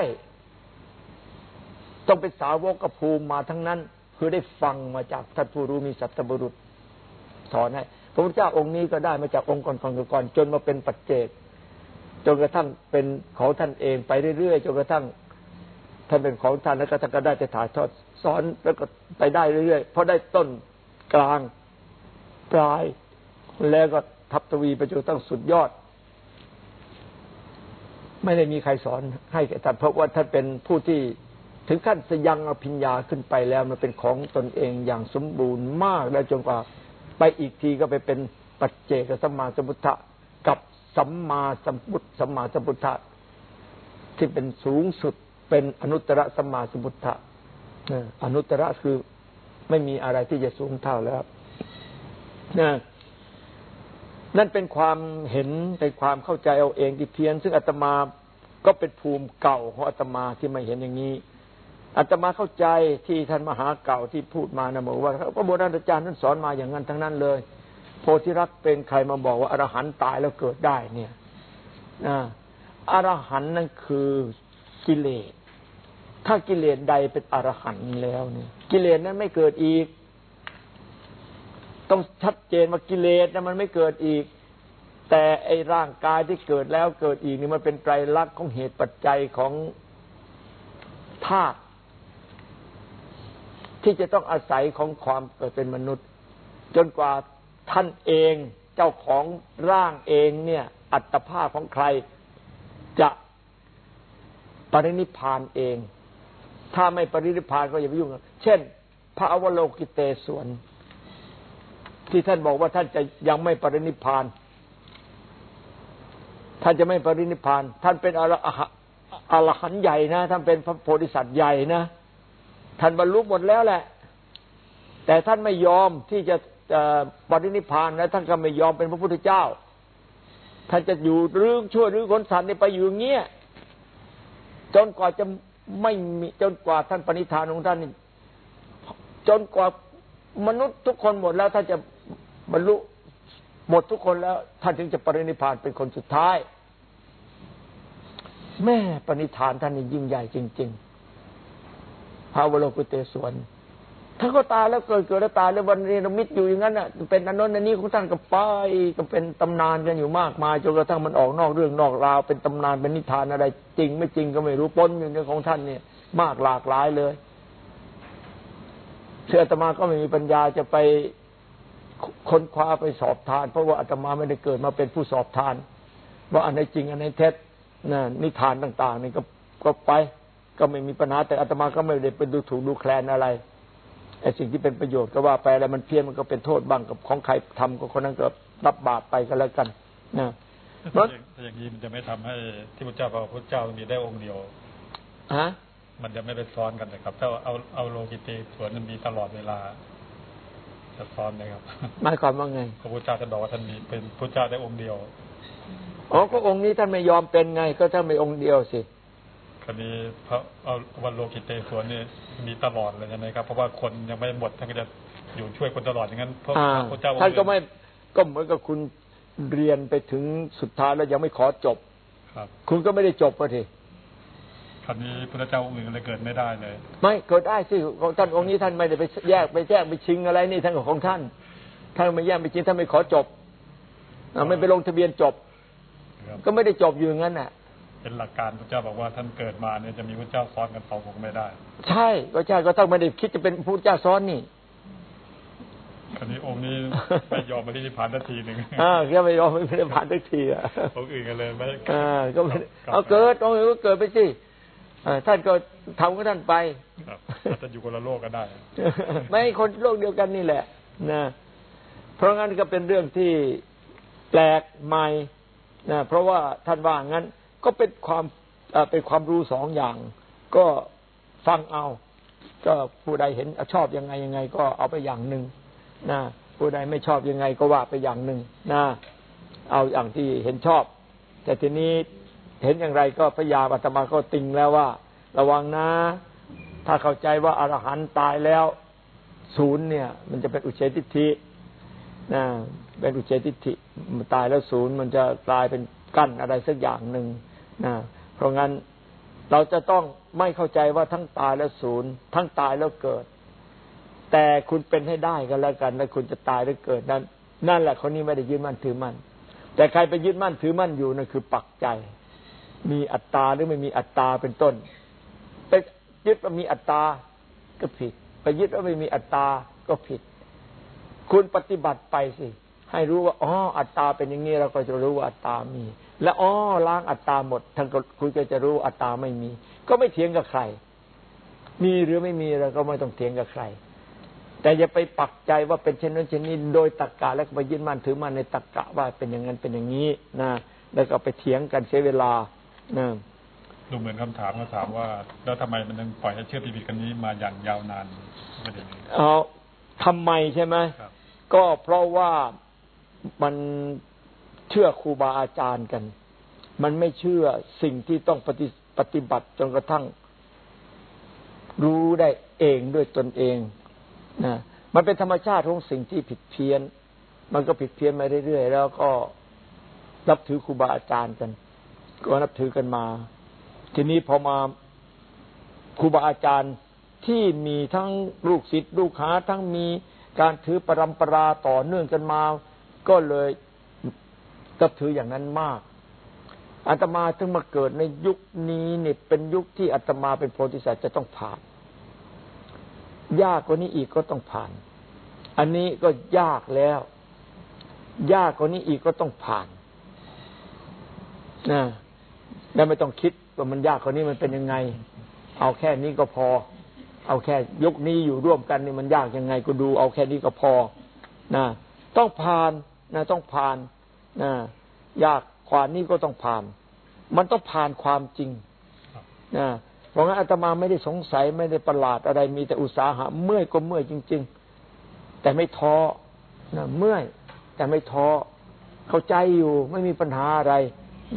ต้องเป็นสาวกกับภูมิมาทั้งนั้น คือได้ฟังมาจากท่านผู้รู้มีสัตบุรุษสอนให้พระพุทธเจ้าองค์นี้ก็ได้มาจากองค์ก่อนก่อนจนมาเป็นปัจเจกจนกระทั่งเป็นของท่านเองไปเรื่อยๆจนกระทั่งท่านเป็นของท่านแล้วก็ท่านก็ได้จะถ่ายทอดสอนแล้วก็ไปได้เรื่อยๆเพราะได้ต้นกลางปลายแล้วก็ทับทวีไปจนกระทั่งสุดยอด ไม่ได้มีใครสอนให้แก่ท่านเพราะว่าท่านเป็นผู้ที่ ถึงขั้นสยังอภิญญาขึ้นไปแล้วมันเป็นของตนเองอย่างสมบูรณ์มากแล้วจนกว่าไปอีกทีก็ไปเป็นปัจเจกสัมมาสัมพุทธะกับสัมมาสัมพุทธสัมมาสัมพุทธะที่เป็นสูงสุดเป็นอนุตตรสัมมาสัมพุทธะอนุตตรคือไม่มีอะไรที่จะสูงเท่าแล้วนะนั่นเป็นความเห็นเป็นความเข้าใจเอาเองที่เพี้ยน ซึ่งอาตมาก็เป็นภูมิเก่าของอาตมาที่ไม่เห็นอย่างนี้ อาตมาเข้าใจที่ท่านมหาเก่าที่พูดมานะบอกว่าพระโบราณอาจารย์ท่านสอนมาอย่างนั้นทั้งนั้นเลย โพธิรักเป็นใครมาบอกว่าอรหันต์ตายแล้วเกิดได้เนี่ยนะอรหันต์นั่นคือกิเลส ถ้ากิเลสใดเป็นอรหันต์แล้วเนี่ย กิเลสนั้นไม่เกิดอีก ต้องชัดเจนว่ากิเลสนั้นมันไม่เกิดอีก แต่ไอ้ร่างกายที่เกิดแล้วเกิดอีกนี่มันเป็นไตรลักษณ์ของเหตุปัจจัยของธาตุ ที่จะต้องอาศัยของความเกิดเป็นมนุษย์ จนกว่าท่านเองเจ้าของร่างเองเนี่ย อัตภาพของใครจะปรินิพานเอง ถ้าไม่ปรินิพานก็อย่าไปยุ่ง เช่น พระอวโลกิเตศวน ที่ท่านบอกว่าท่านจะยังไม่ปรินิพานท่านจะไม่ปรินิพาน ท่านเป็นอรอรหันต์ใหญ่นะ ท่านเป็นพระโพธิสัตว์ใหญ่นะ ท่านบรรลุหมดแล้วแหละ แต่ท่านไม่ยอมที่จะปรินิพานและท่านก็ไม่ยอมเป็นพระพุทธเจ้า ท่านจะอยู่รื้อช่วยรื้อคนสัตว์นี่ไปอยู่อย่างเงี้ยจนกว่าจะไม่มีจนกว่าท่านปณิธานของท่านนี่จนกว่ามนุษย์ทุกคนหมดแล้วท่านจะบรรลุหมดทุกคนแล้ว ท่านถึงจะปรินิพานเป็นคนสุดท้าย แม่ปณิธานท่านนี่ยิ่งใหญ่จริง ๆ พระวโรกุเตศวรท่าก็ตายแล้วเกิดเกิดแล้วตายแล้ววันนี้เรามิตรอยู่อย่างนั้นอะเป็นอนนท์อันนี้ของท่านก็ไปก็เป็นตำนานกันอยู่มากมายจนกระทั่งมันออกนอกเรื่องนอกราว เป็นตำนานเป็นนิทานอะไร จริงไม่จริงก็ไม่รู้ปนอยู่ในของท่านเนี่ย มากหลากหลายเลยเชื่ออาตมาก็ไม่มีปัญญาจะไปค้นคว้าไปสอบทาน เพราะว่าอาตมาไม่ได้เกิดมาเป็นผู้สอบทาน ว่าอันไหนจริงอันไหนเท็จนะนิทานต่าง ๆ นี่ก็ก็ไป ก็ไม่มีปัญหาแต่อาตมาก็ไม่ได้ไปดูถูกดูแคลนอะไรไอ้สิ่งที่เป็นประโยชน์ก็ว่าไปอะไรมันเพี้ยนมันก็เป็นโทษบ้างกับของใครทำก็คนนั้นก็รับบาปไปก็แล้วกันนะเพราะอย่างนี้มันจะไม่ทำให้ที่พระเจ้าพระพุทธเจ้ามีได้องค์เดียวฮะมันจะไม่ได้ซ้อนกันนะครับ ถ้าเอาเอาโลกิเตสวนมันมีตลอดเวลา จะซ้อนนะครับหมายความว่าไงพระพุทธเจ้าจะบอกว่าท่านมีเป็นพระเจ้าได้องค์เดียวอ๋อก็องค์นี้ท่านไม่ยอมเป็นไง ก็ท่านไม่องค์เดียวสิ คดีพระเอาวันโลกิเตสวนนี่มีตลอดเลยใช่ไหมครับ เพราะว่าคนยังไม่หมดท่านก็จะอยู่ช่วยคนตลอดอย่างนั้นพระพุทธเจ้าท่านก็ไม่ก็เหมือนกับคุณเรียนไปถึงสุดท้ายแล้วยังไม่ขอจบครับ คุณก็ไม่ได้จบพอทีคราวนี้พระเจ้าองค์อื่นเลยเกิดไม่ได้เลย ไม่เกิดได้สิของท่านองค์นี้ท่านไม่ได้ไปแยกไปแยกไปชิงอะไรนี่ท่านของท่านท่านไม่แยกไปชิงท่านไม่ขอจบไม่ไปลงทะเบียนจบ ก็ไม่ได้จบอยู่งั้นน่ะ เป็นหลักการพระเจ้าบอกว่าท่านเกิดมาเนี่ยจะมีพระเจ้าซ้อนกันสององค์ไม่ได้ ใช่ก็ใช่ก็ต้องไม่ได้คิดจะเป็นพระเจ้าซ้อนนี่คราวนี้องค์นี้ไม่ยอมมาที่นิพพานทันทีหนึ่งอ่าแค่ไม่ยอมไม่ได้ผ่านทันทีอะองค์อื่นกันเลยไม่อ่าก็ไม่เอาเกิดองค์อื่นก็เกิดไปสิท่านก็ทำก็ท่านไปจะอยู่คนละโลกก็ได้ ไม่คนโลกเดียวกันนี่แหละนะเพราะงั้นก็เป็นเรื่องที่แปลกใหม่นะเพราะว่าท่านว่างั้น ก็เป็นความเป็นความรู้สองอย่าง ก็ฟังเอา ก็ผู้ใดเห็นชอบยังไงยังไง ก็เอาไปอย่างหนึ่งนะผู้ใดไม่ชอบยังไงก็ว่าไปอย่างหนึ่งนะเอาอย่างที่เห็นชอบ แต่ทีนี้เห็นอย่างไรก็พยายามอาตมาก็ติงแล้วว่า ระวังนะ ถ้าเข้าใจว่าอรหันต์ตายแล้วศูนย์เนี่ย มันจะเป็นอุเฉติทินะเป็นอุเฉติทิตายแล้วศูนย์มันจะกลายเป็นกั้นอะไรสักอย่างหนึ่ง นะเพราะงั้นเราจะต้องไม่เข้าใจว่าทั้งตายแล้วศูนย์ทั้งตายแล้วเกิด แต่คุณเป็นให้ได้กันแล้วกันแล้วคุณจะตายหรือเกิดนั้น นั่นแหละคนนี้ไม่ได้ยึดมั่นถือมั่นแต่ใครไปยึดมั่นถือมั่นอยู่นั่นคือปักใจ มีอัตตาหรือไม่มีอัตตาเป็นต้นไปยึดว่ามีอัตตาก็ผิด ไปยึดว่าไม่มีอัตตาก็ผิด คุณปฏิบัติไปสิ ให้รู้ว่าอ๋ออัตตาเป็นอย่างนี้เราก็จะรู้ว่าอัตตามี แล้วอ๋อล้างอัตตาหมดท่านก็คุยก็จะรู้อัตตาไม่มี ก็ไม่เถียงกับใคร มีหรือไม่มีเราก็ไม่ต้องเถียงกับใคร แต่อย่าไปปักใจว่าเป็นเช่นนั้นเช่นนี้ โดยตรกกะแล้วก็ไปยึดมั่นถือมั่นในตรกกะว่าเป็นอย่างนั้นเป็นอย่างนี้นะแล้วก็ไปเถียงกันเสียเวลานะดูเหมือนคำถามเขาถามว่า แล้วทำไมมันถึงปล่อยให้เชื่อผิดกันนี้มาอย่างยาวนานไม่ได้เอาทำไมใช่ไหมก็เพราะว่ามัน เชื่อครูบาอาจารย์กัน มันไม่เชื่อสิ่งที่ต้องปฏิปฏิบัติจนกระทั่ง รู้ได้เองด้วยตนเองนะมันเป็นธรรมชาติของสิ่งที่ผิดเพี้ยน มันก็ผิดเพี้ยนมาเรื่อยๆแล้วก็นับถือครูบาอาจารย์กัน ก็นับถือกันมา ทีนี้พอมาครูบาอาจารย์ที่มีทั้งลูกศิษย์ลูกหาทั้งมีการถือปรำปราต่อเนื่องกันมา ก็เลย นับถืออย่างนั้นมากอาตมาถึงมาเกิดในยุคนี้เนี่ยเป็นยุคที่อาตมาเป็นโพธิสัตว์จะต้องผ่าน ยากกว่านี้อีกก็ต้องผ่าน อันนี้ก็ยากแล้ว ยากกว่านี้อีกก็ต้องผ่านนะแล้วไม่ต้องคิดว่ามันยากกว่านี้มันเป็นยังไง เอาแค่นี้ก็พอ เอาแค่ยกนี้อยู่ร่วมกันนี่มันยากยังไงก็ดู เอาแค่นี้ก็พอนะต้องผ่านนะต้องผ่าน ยากกว่านี้ก็ต้องผ่าน มันต้องผ่านความจริงนะเพราะงั้นอาตมาไม่ได้สงสัยไม่ได้ประหลาดอะไรมีแต่อุตสาหะเมื่อยก็เมื่อยจริง ๆ แต่ไม่ท้อนะเมื่อย แต่ไม่ท้อเข้าใจอยู่ไม่มีปัญหาอะไร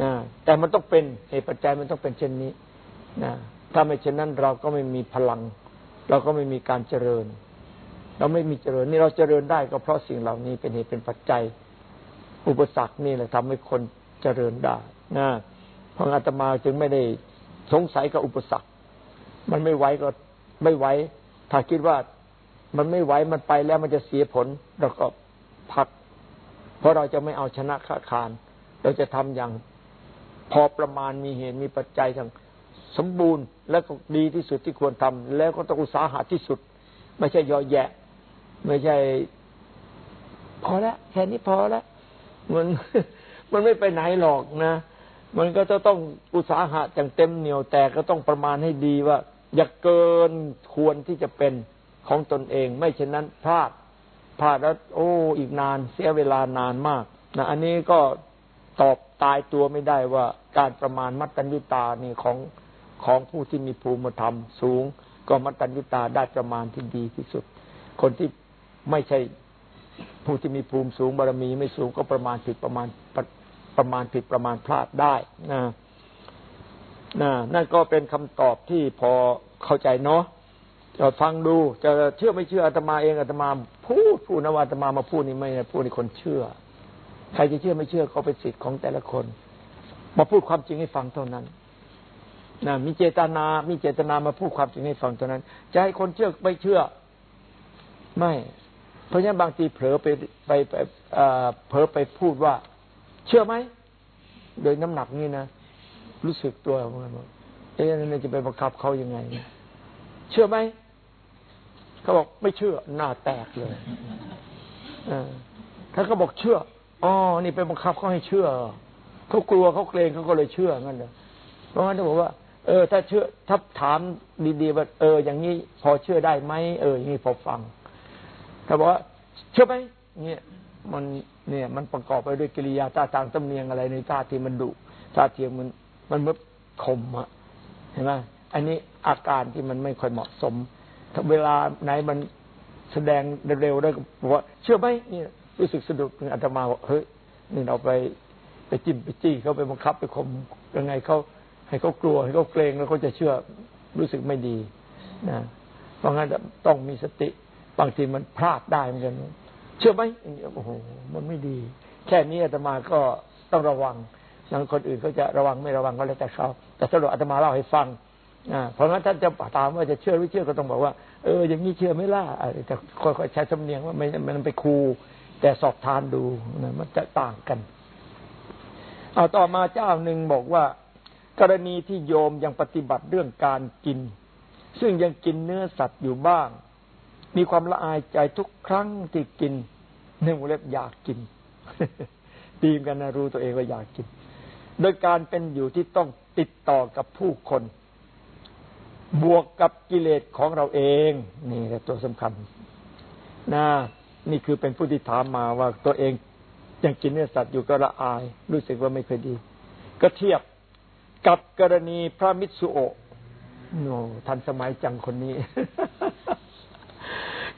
นะแต่มันต้องเป็นเหตุปัจจัยมันต้องเป็นเช่นนี้นะถ้าไม่เช่นนั้นเราก็ไม่มีพลัง เราก็ไม่มีการเจริญ เราไม่มีเจริญนี่เราเจริญได้ก็เพราะสิ่งเหล่านี้เป็นเหตุเป็นปัจจัย อุปสรรคนี่แหละทำให้คนเจริญได้นะพระอาตมาจึงไม่ได้สงสัยกับอุปสรรค มันไม่ไหวก็ไม่ไหวถ้าคิดว่ามันไม่ไหวมันไปแล้วมันจะเสียผลเราก็พัก เพราะเราจะไม่เอาชนะข้าคานเราจะทำอย่างพอประมาณมีเหตุมีปัจจัยทั้งสมบูรณ์และก็ดีที่สุดที่ควรทำแล้วก็ต้องอุตสาหะที่สุด ไม่ใช่ย่อแยะ ไม่ใช่ พอแล้วแค่นี้พอแล้ว มันมันไม่ไปไหนหรอกนะ มันก็จะต้องอุตสาหะจังเต็มเหนียวแต่ก็ต้องประมาณให้ดีว่า อย่าเกินควรที่จะเป็นของตนเอง ไม่เช่นนั้นพลาดพลาดแล้วโอ้อีกนานเสียเวลานานมากนะอันนี้ก็ตอบตายตัวไม่ได้ว่าการประมาณมัตตัญญุตานี่ของของผู้ที่มีภูมิธรรมสูง ก็มัตตัญญุตาได้ประมาณที่ดีที่สุด คนที่ไม่ใช่ ผู้ที่มีภูมิสูงบารมีไม่สูงก็ประมาณผิดประมาณประมาณผิดประมาณพลาดได้นะนะนั่นก็เป็นคำตอบที่พอเข้าใจเนาะจะฟังดูจะเชื่อไม่เชื่ออาตมาเองอาตมาพูดพูดนะว่าอาตมามาพูดนี่ไม่พูดในคนเชื่อ ใครจะเชื่อไม่เชื่อก็เป็นสิทธิ์ของแต่ละคน มาพูดความจริงให้ฟังเท่านั้นนะมีเจตนา มีเจตนามาพูดความจริงให้ฟังเท่านั้น จะให้คนเชื่อไม่เชื่อ ไม่ เพราะฉะนั้นบางทีเผลอไปไปไปเผลอไปพูดว่า เชื่อไหม โดยน้ำหนักนี่นะ รู้สึกตัวเหมือนว่าเอ๊ะนี่จะไปบังคับเขายังไง เชื่อไหมเขาบอกไม่เชื่อหน้าแตกเลยอถ้าเขาบอกเชื่ออ๋อนี่ไปบังคับเขาให้เชื่อเขากลัวเขาเกรงเขาก็เลยเชื่องั้นเลยเพราะงั้นเขาบอกว่าเออถ้าเชื่อถ้าถามดีๆว่าเออ อย่างนี้พอเชื่อได้ไหมเอออย่างนี้พอฟัง ถ้าบอกว่าเชื่อไหมเนี่ยมันเนี่ยมันประกอบไปด้วยกิริยาท่าทางตำเนียงอะไรในท่าที่มันดุท่าเทียงมันมันเมื่อคมอะเห็นไหมอันนี้อาการที่มันไม่ค่อยเหมาะสม ถ้าเวลาไหนมันแสดงเร็วๆได้ก็บอกว่า เชื่อไหมนี่รู้สึกสะดุดอาตมาบอกเฮ้ยนี่เราไปไปจิ้มไปจี้เขาไปบังคับไปข่มยังไงเขาให้เขากลัวให้เขาเกรงแล้วเขาจะเชื่อรู้สึกไม่ดีนะเพราะงั้นต้องมีสติ บางทีมันพลาดได้เหมือนกันเชื่อไหมโอ้โหมันไม่ดี แค่นี้อาตมาก็ต้องระวังอย่างคนอื่นเขาจะระวังไม่ระวังก็แล้วแต่เขาแต่สรุปอาตมาเล่าให้ฟังอ่าเพราะงั้นท่านจะถามว่าจะเชื่อหรือเชื่อก็ต้องบอกว่าเอออย่างนี้เชื่อไม่ล่ะจะค่อยๆใช้สำเนียงว่าไม่มันไปคูแต่สอบทานดูนะมันจะต่างกันเอาต่อมาเจ้าหนึ่งบอกว่า กรณีที่โยมยังปฏิบัติเรื่องการกิน ซึ่งยังกินเนื้อสัตว์อยู่บ้าง มีความละอายใจทุกครั้งที่กินเนื้อหมูเล็บอยากกินตีมกันนะรู้ตัวเองว่าอยากกิน โดยการเป็นอยู่ที่ต้องติดต่อกับผู้คน บวกกับกิเลสของเราเอง นี่แหละตัวสำคัญนะนี่คือเป็นผู้ที่ถามมาว่าตัวเองยังกินเนื้อสัตว์อยู่ก็ละอาย รู้สึกว่าไม่เคยดี ก็เทียบกับกรณีพระมิตสุโอโนทันสมัยจังคนนี้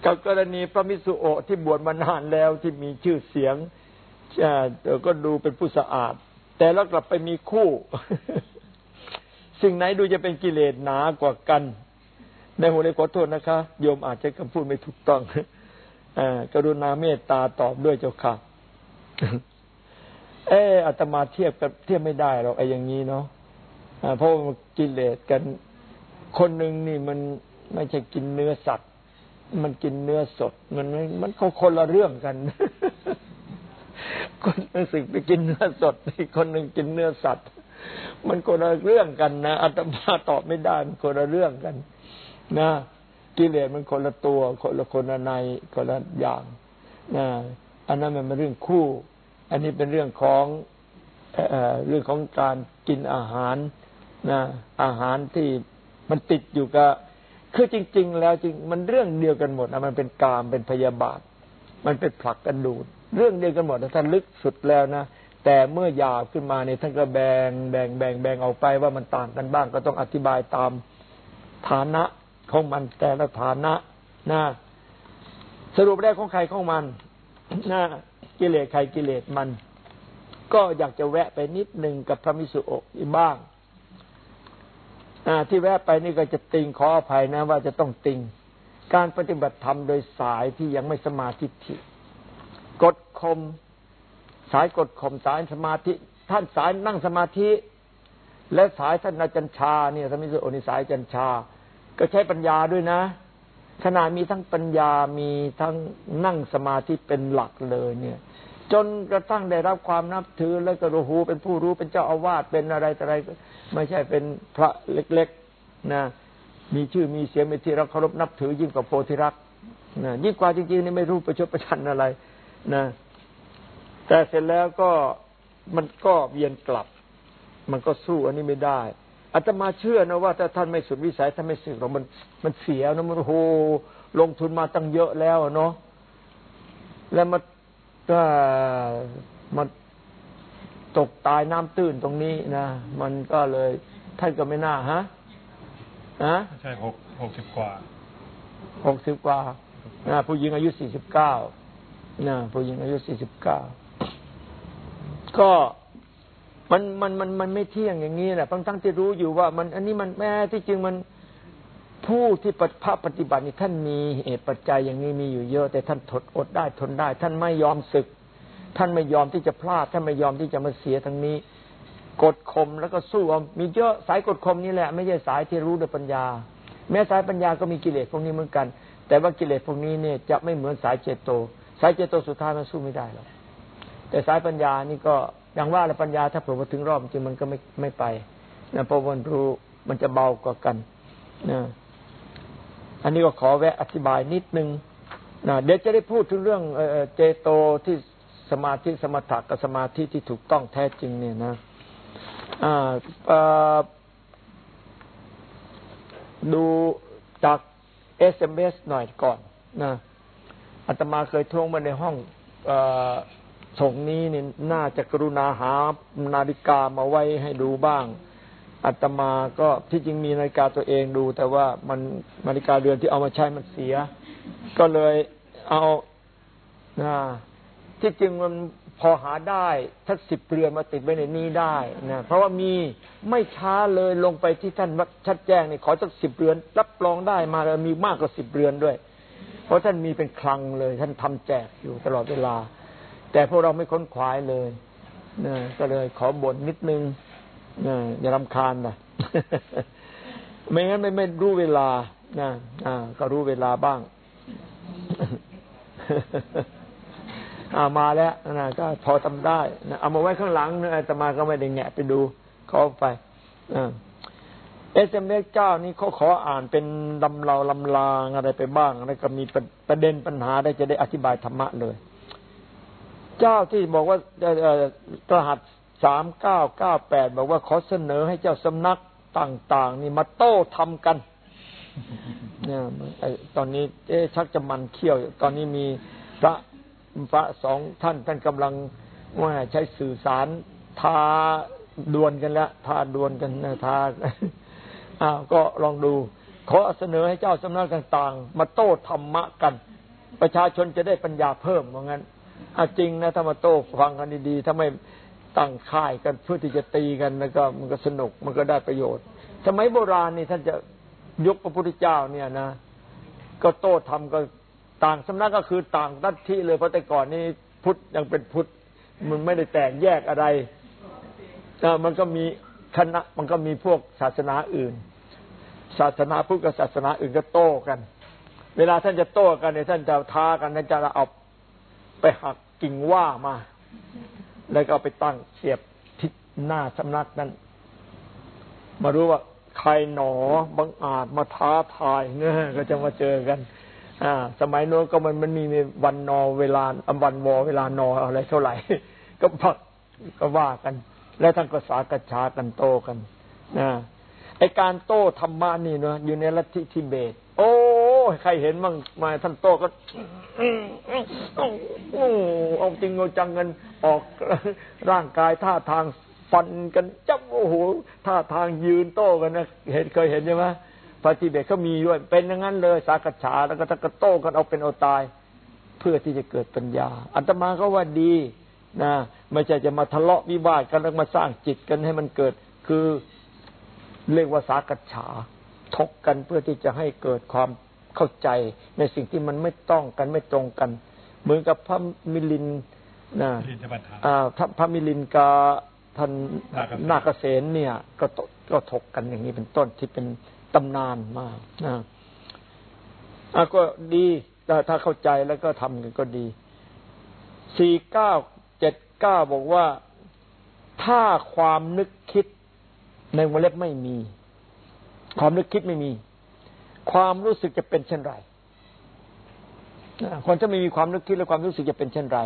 กับกรณีพระมิสุโอที่บวชมานานแล้วที่มีชื่อเสียงก็ดูเป็นผู้สะอาด แต่แล้วกลับไปมีคู่ สิ่งไหนดูจะเป็นกิเลสหนากว่ากัน ในหัวในขอโทษนะคะ โยมอาจจะคำพูดไม่ถูกต้องกรุณาเมตตาตอบด้วยเจ้าค่ะ เอออาตมาเทียบกับเทียบไม่ได้หรอกไอ้อย่างนี้เนาะเพราะกิเลสกัน คนหนึ่งนี่มันไม่ใช่กินเนื้อสัตว์ มันกินเนื้อสด มันมันเขาคนละเรื่องกัน คนหนึ่งสิไปกินเนื้อสดอีกคนหนึ่งกินเนื้อสัตว์ มันคนละเรื่องกันนะอาตมาตอบไม่ได้มันคนละเรื่องกัน นะกิเลสมันคนละตัว คนละคนละในคนละอย่างนะอันนั้นมันเป็นเรื่องคู่ อันนี้เป็นเรื่องของเรื่องของการกินอาหารนะอาหารที่มันติดอยู่กับ คือจริง ๆ แล้วจริงมันเรื่องเดียวกันหมดนะมันเป็นกามเป็นพยาบาท มันเป็นผลักกันดูดเรื่องเดียวกันหมดถ้าลึกสุดแล้วนะแต่เมื่อยาวขึ้นมาเนี่ยท่านก็แบ่งแบ่งแบ่งแบ่งออกไปว่ามันต่างกันบ้าง ก็ต้องอธิบายตามฐานะของมันแต่ละฐานะนะสรุปได้ของใครของมันนะกิเลสใครกิเลสมัน ก็อยากจะแวะไปนิดหนึ่งกับพระมิสุโอีบ้าง ที่แวะไปนี่ก็จะติงขออภัยนะ ว่าจะต้องติง การปฏิบัติธรรมโดยสายที่ยังไม่สมาธิิกดคมสายกดข่มสายสมาธิ ท่านสายนั่งสมาธิ และสายท่านอาจารย์ชาเนี่ยสมิสุโอนิสายอาจารย์ชา ก็ใช้ปัญญาด้วยนะขณะมีทั้งปัญญามีทั้งนั่งสมาธิเป็นหลักเลยเนี่ย จนกระทั่งได้รับความนับถือแล้วก็รู้หูเป็นผู้รู้เป็นเจ้าอาวาสเป็นอะไรอะไร ไม่ใช่เป็นพระเล็กๆนะมีชื่อมีเสียงเป็นที่รักเคารพนับถือยิ่งกว่าโพธิรักนะยิ่งกว่าจริงๆนี่ไม่รู้ประชดประชันอะไรนะแต่เสร็จแล้วก็มันก็เวียนกลับ มันก็สู้อันนี้ไม่ได้อาตมาเชื่อนะว่าถ้าท่านไม่สุดวิสัยท่านไม่สึกหรอกมันมันเสียนะมันโหลงทุนมาตั้งเยอะแล้วเนาะแล้วมา ก็มันตกตายน้ำตื้นตรงนี้นะมันก็เลยท่านก็ไม่น่าฮะฮะใช่หกหกสิบกว่าหกสิบกว่านะผู้หญิงอายุสี่สิบเก้านะผู้หญิงอายุสี่สิบเก้าก็มันมันมันมันไม่เที่ยงอย่างนี้แหละทั้งทั้งที่รู้อยู่ว่า มัน อันนี้มันแม้ที่จริงมัน ผู้ที่ปฏิภาปฏิบัตินี่ท่านมีเหตุปัจจัยอย่างนี้มีอยู่เยอะ แต่ท่านทดอดได้ทนได้ ท่านไม่ยอมศึก ท่านไม่ยอมที่จะพลาด ท่านไม่ยอมที่จะมาเสียทั้งนี้ กดข่มแล้วก็สู้มีเยอะสายกดข่มนี่แหละ ไม่ใช่สายที่รู้ด้วยปัญญา แม้สายปัญญาก็มีกิเลสพวกนี้เหมือนกัน แต่ว่ากิเลสพวกนี้เนี่ยจะไม่เหมือนสายเจโต สายเจโตสุดท้ายมันสู้ไม่ได้หรอกแต่สายปัญญานี่ก็อย่างว่าแล้วปัญญาถ้าเผื่อถึงรอบจริงมันก็ไม่ไม่ไปนะเพราะมันรู้มันจะเบากว่ากันนะ อันนี้ก็ขอแวะอธิบายนิดนึงนะเดี๋ยวจะได้พูดถึงเรื่องเจโตที่สมาธิสมถะกับสมาธิที่ถูกต้องแท้จริงเนี่ยนะดูจาก SMS หน่อยก่อนนะอาตมาเคยทวงมาในห้องส่งนี้นี่น่าจะกรุณาหานาฬิกามาไว้ให้ดูบ้าง อาตมาก็ที่จริงมีนาฬิกาตัวเองดู แต่ว่ามันนาฬิกาเรือนที่เอามาใช้มันเสีย ก็เลยเอาที่จริงมันพอหาได้ทักสิบเรือนมาติดไว้ในนี้ได้นะเพราะว่ามีไม่ช้าเลยลงไปที่ท่านวัดชัดแจ้งนี่ขอสักสิบเรือน รับรองได้มาแล้วมีมากกว่าสิบเรือนด้วย เพราะท่านมีเป็นคลังเลย ท่านทำแจกอยู่ตลอดเวลา แต่พวกเราไม่ค้นคว้าเลยนะก็เลยขอบ่นนิดนึง อย่ารำคาญนะไม่งั้นไม่ไม่รู้เวลานะอ่า ก็รู้เวลาบ้างอามาแล้วนะก็พอทำได้นะเอามาไว้ข้างหลังนะแต่มาก็ไม่ได้แงะไปดูเขาไปเอสเอ็มเอเจ้านี่เขาขออ่านเป็นลำเราลำลางอะไรไปบ้างแล้วก็มีประเด็นปัญหาได้จะได้อธิบายธรรมะเลย เจ้าที่บอกว่า รหัส สามเก้าเก้าแปดบอกว่าขอเสนอให้เจ้าสำนักต่าง ๆ นี่มาโต้ทำกันเนี่ยตอนนี้ เอ๊ชักจะมันเขี้ยว ตอนนี้มีพระพระสองท่านท่านกำลังว่าใช้สื่อสารทาดวลกันแล้วทาดวลกันนะทาอ้าวก็ลองดู ขอเสนอให้เจ้าสำนักต่าง ๆ มาโต้ธรรมะกัน ประชาชนจะได้ปัญญาเพิ่มว่างั้นอาจริงนะถ้ามาโต้ฟังกันดีๆถ้าไม่ ตั้งค่ายกันเพื่อที่จะตีกันแล้วก็มันก็สนุกมันก็ได้ประโยชน์ สมัยโบราณนี่ท่านจะยกพระพุทธเจ้าเนี่ยนะ ก็โต้ทำก็ต่างสำนักก็คือต่างลัทธิเลยเพราะแต่ก่อนนี้พุทธยังเป็นพุทธมันไม่ได้แตกแยกอะไรอ่ามันก็มีคณะมันก็มีพวกศาสนาอื่น ศาสนาพุทธกับศาสนาอื่นก็โต้กัน เวลาท่านจะโต้กันเนี่ยท่านจะท้ากันท่านจะเอาไปหักกิ่งว่ามา แล้วก็เอาไปตั้งเสียบทิศหน้าสำนักนั้น มารู้ว่าใครหนอบังอาจมาท้าทายเนี่ยก็จะมาเจอกัน อ่า สมัยโน้นก็มันมันมีวันนอเวลาอวันวอเวลานออะไรเท่าไหร่ ก็พักก็ว่ากัน แล้วท่านก็สากระชากันโตกันนะไอการโต้ธรรมะนี่เนาะอยู่ในลัทธิทิเบต ใครเห็นมั่งมาท่านโต้ก็เอาจริงเอาจังกันออกร่างกายท่าทางฟันกันจับโอ้โหท่าทางยืนโต้กันนะเห็นเคยเห็นใช่ไหมพระทิเบตเขามีด้วยเป็นอย่างนั้นเลย สากฉาแล้วก็ตะกโต้กันเอาเป็นเอาตาย เพื่อที่จะเกิดปัญญาอัตมาก็ว่าดีนะไม่ใช่จะมาทะเลาะวิวาทกันแล้วมาสร้างจิตกันให้มันเกิด คือเรียกว่าสากฉาทกกันเพื่อที่จะให้เกิดความ เข้าใจในสิ่งที่มันไม่ต้องกันไม่ตรงกัน เหมือนกับพระมิลินนะลินทปัญหาอ่าพระมิลินกับท่านนาคเษนนาคเษนเนี่ย ก็ตก็ถกกันอย่างนี้เป็นต้นที่เป็นตำนานมากนะอะก็ดีถ้าถ้าเข้าใจแล้วก็ทำกันก็ดีสี่เก้าเจ็ดเก้าบอกว่าถ้าความนึกคิดในวงเล็บไม่มี ความนึกคิดไม่มี ความรู้สึกจะเป็นเช่นไรคนจะไม่มีความนึกคิดและความรู้สึกจะเป็นเช่นไร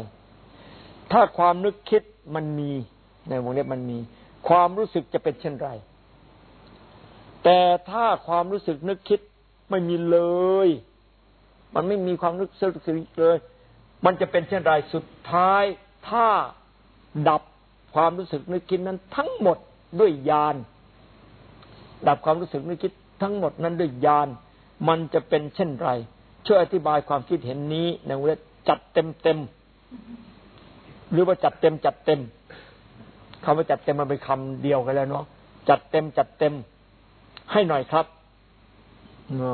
ถ้าความนึกคิดมันมีในวงเล็บมันมี ความรู้สึกจะเป็นเช่นไร แต่ถ้าความรู้สึกนึกคิดไม่มีเลย มันไม่มีความนึกสึกเลย มันจะเป็นเช่นไรสุดท้าย ถ้าดับความรู้สึกนึกคิดนั้นทั้งหมดด้วยญาณดับความรู้สึกนึกคิดทั้งหมดนั้นด้วยญาณ มันจะเป็นเช่นไร ช่วยอธิบายความคิดเห็นนี้ในวงเล็บจัดเต็มเต็มหรือว่าจัดเต็มจัดเต็มคำว่าจัดเต็มมันเป็นคำเดียวกันแล้วเนาะจัดเต็มจัดเต็ม ให้หน่อยครับโอ้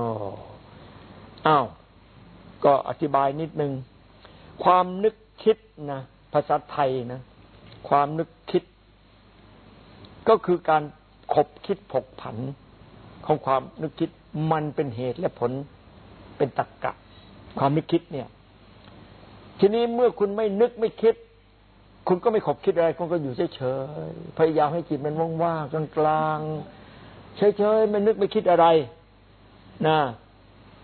อ้าว ก็อธิบายนิดนึง ความนึกคิดนะภาษาไทยนะ ความนึกคิด ก็คือการขบคิดผกผันของความนึกคิด มันเป็นเหตุและผลเป็นตรรกกะ ความนึกคิดเนี่ย ทีนี้เมื่อคุณไม่นึกไม่คิด คุณก็ไม่ขบคิดอะไรคุณก็อยู่เฉยๆพยายามให้จิตมันว่างๆกลางๆเฉยๆไม่นึกไม่คิดอะไรนะ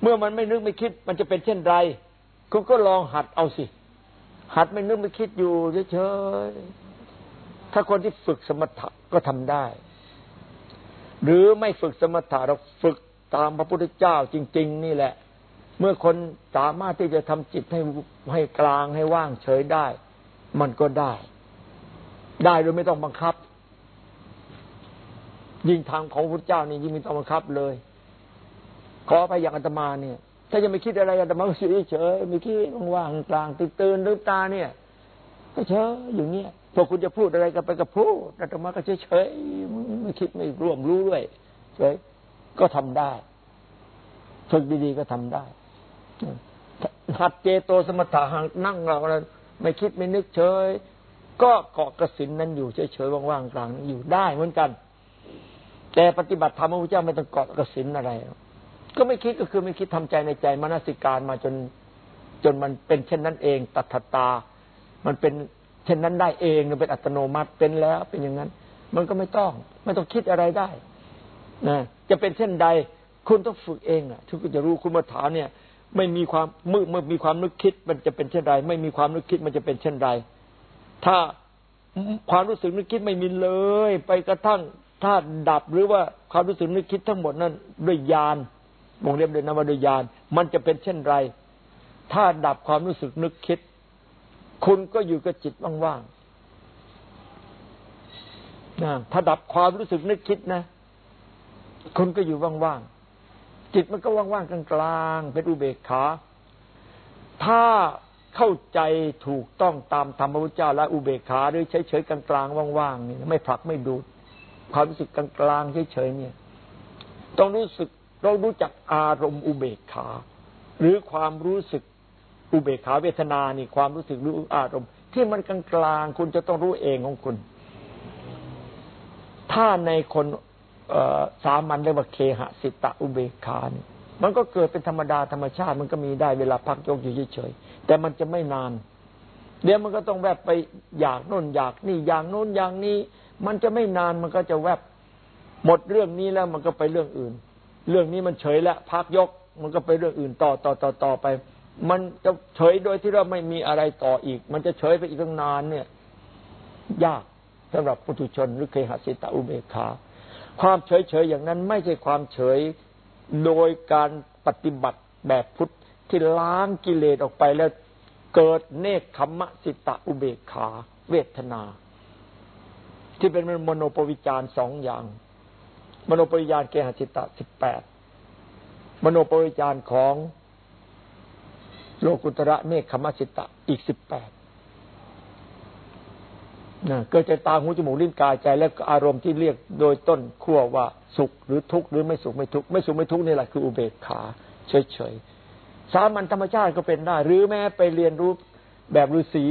เมื่อมันไม่นึกไม่คิด มันจะเป็นเช่นไร คุณก็ลองหัดเอาสิ หัดไม่นึกไม่คิดอยู่เฉยๆถ้าคนที่ฝึกสมถะก็ทำได้ หรือไม่ฝึกสมถะเราฝึก ตามพระพุทธเจ้าจริง ๆ นี่แหละ เมื่อคนสามารถที่จะทำจิตให้ให้กลางให้ว่างเฉยได้ มันก็ได้ ได้โดยไม่ต้องบังคับ ยิ่งทางของพระพุทธเจ้านี่ยิ่งไม่ต้องบังคับเลยขอไปอย่างอาตมาเนี่ย ถ้าจะไม่คิดอะไรอาตมาก็เฉยๆไม่คิดว่างกลางตื่นตื่นลืมตาเนี่ยก็เฉยอย่างเงี้ยพวกคุณจะพูดอะไรกันไปก็พูดอาตมาก็เฉยๆไม่คิดไม่ร่วมรู้ด้วยเฉย ก็ทำได้ ฝึกดีๆก็ทำได้หัดเจโตสมถะหังนั่งเราอะไรไม่คิดไม่นึกเฉย ก็เกาะกระสินนั้นอยู่เฉยๆว่างๆกลางอยู่ได้เหมือนกัน แต่ปฏิบัติธรรมพระพุทธเจ้าไม่ต้องเกาะกระสินอะไร ก็ไม่คิดก็คือไม่คิดทำใจในใจมนสิการมาจน จนมันเป็นเช่นนั้นเอง ตัทตา มันเป็นเช่นนั้นได้เองมันเป็นอัตโนมัติเป็นแล้วเป็นอย่างนั้น มันก็ไม่ต้อง ไม่ต้องคิดอะไรได้ นะจะเป็นเช่นใด คุณต้องฝึกเองอะถึงคุณจะรู้คุณมาถามเนี่ย ไม่มีความมือเมื่อมีความนึกคิด มันจะเป็นเช่นไร ไม่มีความนึกคิดมันจะเป็นเช่นไร ถ้าความรู้สึกนึกคิดไม่มีเลย ไปกระทั่งถ้าดับหรือว่าความรู้สึกนึกคิดทั้งหมดนั้นด้วยญาณวงเล็บเลยนะว่าด้วยญาณมันจะเป็นเช่นไร ถ้าดับความรู้สึกนึกคิด คุณก็อยู่กับจิตว่างๆนะถ้าดับความรู้สึกนึกคิดนะ คุณก็อยู่ว่างๆจิตมันก็ว่างๆกลางๆเป็นอุเบกขา ถ้าเข้าใจถูกต้องตามธรรมพุทธเจ้าและอุเบกขาหรือเฉยๆกลางๆว่างๆนี่ไม่ผลักไม่ดูดความรู้สึกกลางๆเฉยๆเนี่ย ต้องรู้สึกเรารู้จักอารมณ์อุเบกขา หรือความรู้สึกอุเบกขาเวทนานี่ความรู้สึกรู้อารมณ์ ที่มันกลางๆคุณจะต้องรู้เองของคุณ ถ้าในคน สามัญเรียกว่าเคหะสิตะอุเบกขานี่มันก็เกิดเป็นธรรมดาธรรมชาติมันก็มีได้เวลาพักยกอยู่เฉยๆแต่มันจะไม่นาน เดี๋ยวมันก็ต้องแวบไปอยากโน่นอยากนี่อย่างโน้นอย่างนี้ มันจะไม่นานมันก็จะแวบหมดเรื่องนี้แล้วมันก็ไปเรื่องอื่น เรื่องนี้มันเฉยแล้วพักยกมันก็ไปเรื่องอื่นต่อต่อต่อต่อไป มันจะเฉยโดยที่เราไม่มีอะไรต่ออีก มันจะเฉยไปอีกตั้งนานเนี่ย ยากสำหรับปุถุชนหรือเคหสิตาอุเบกขา ความเฉยเฉยอย่างนั้นไม่ใช่ความเฉยโดยการปฏิบัติแบบพุทธที่ล้างกิเลสออกไปแล้วเกิดเนคขมะสิตะอุเบกขา เวทนา ที่เป็นมโนปวิจารสองอย่าง มโนปริยานเกหจิตะสิบแปดมโนปริยานของโลกุตระเนคขมัสิตะอีกสิบแปด เกิดจากตาหูจมูกลิ้นกายใจ และอารมณ์ที่เรียกโดยต้นขั้วว่าสุขหรือทุกข์หรือไม่สุขไม่ทุกข์ไม่สุขไม่ทุกข์นี่แหละคืออุเบกขาเฉยๆสามัญธรรมชาติก็เป็นได้ หรือแม้ไปเรียนรู้แบบฤาษี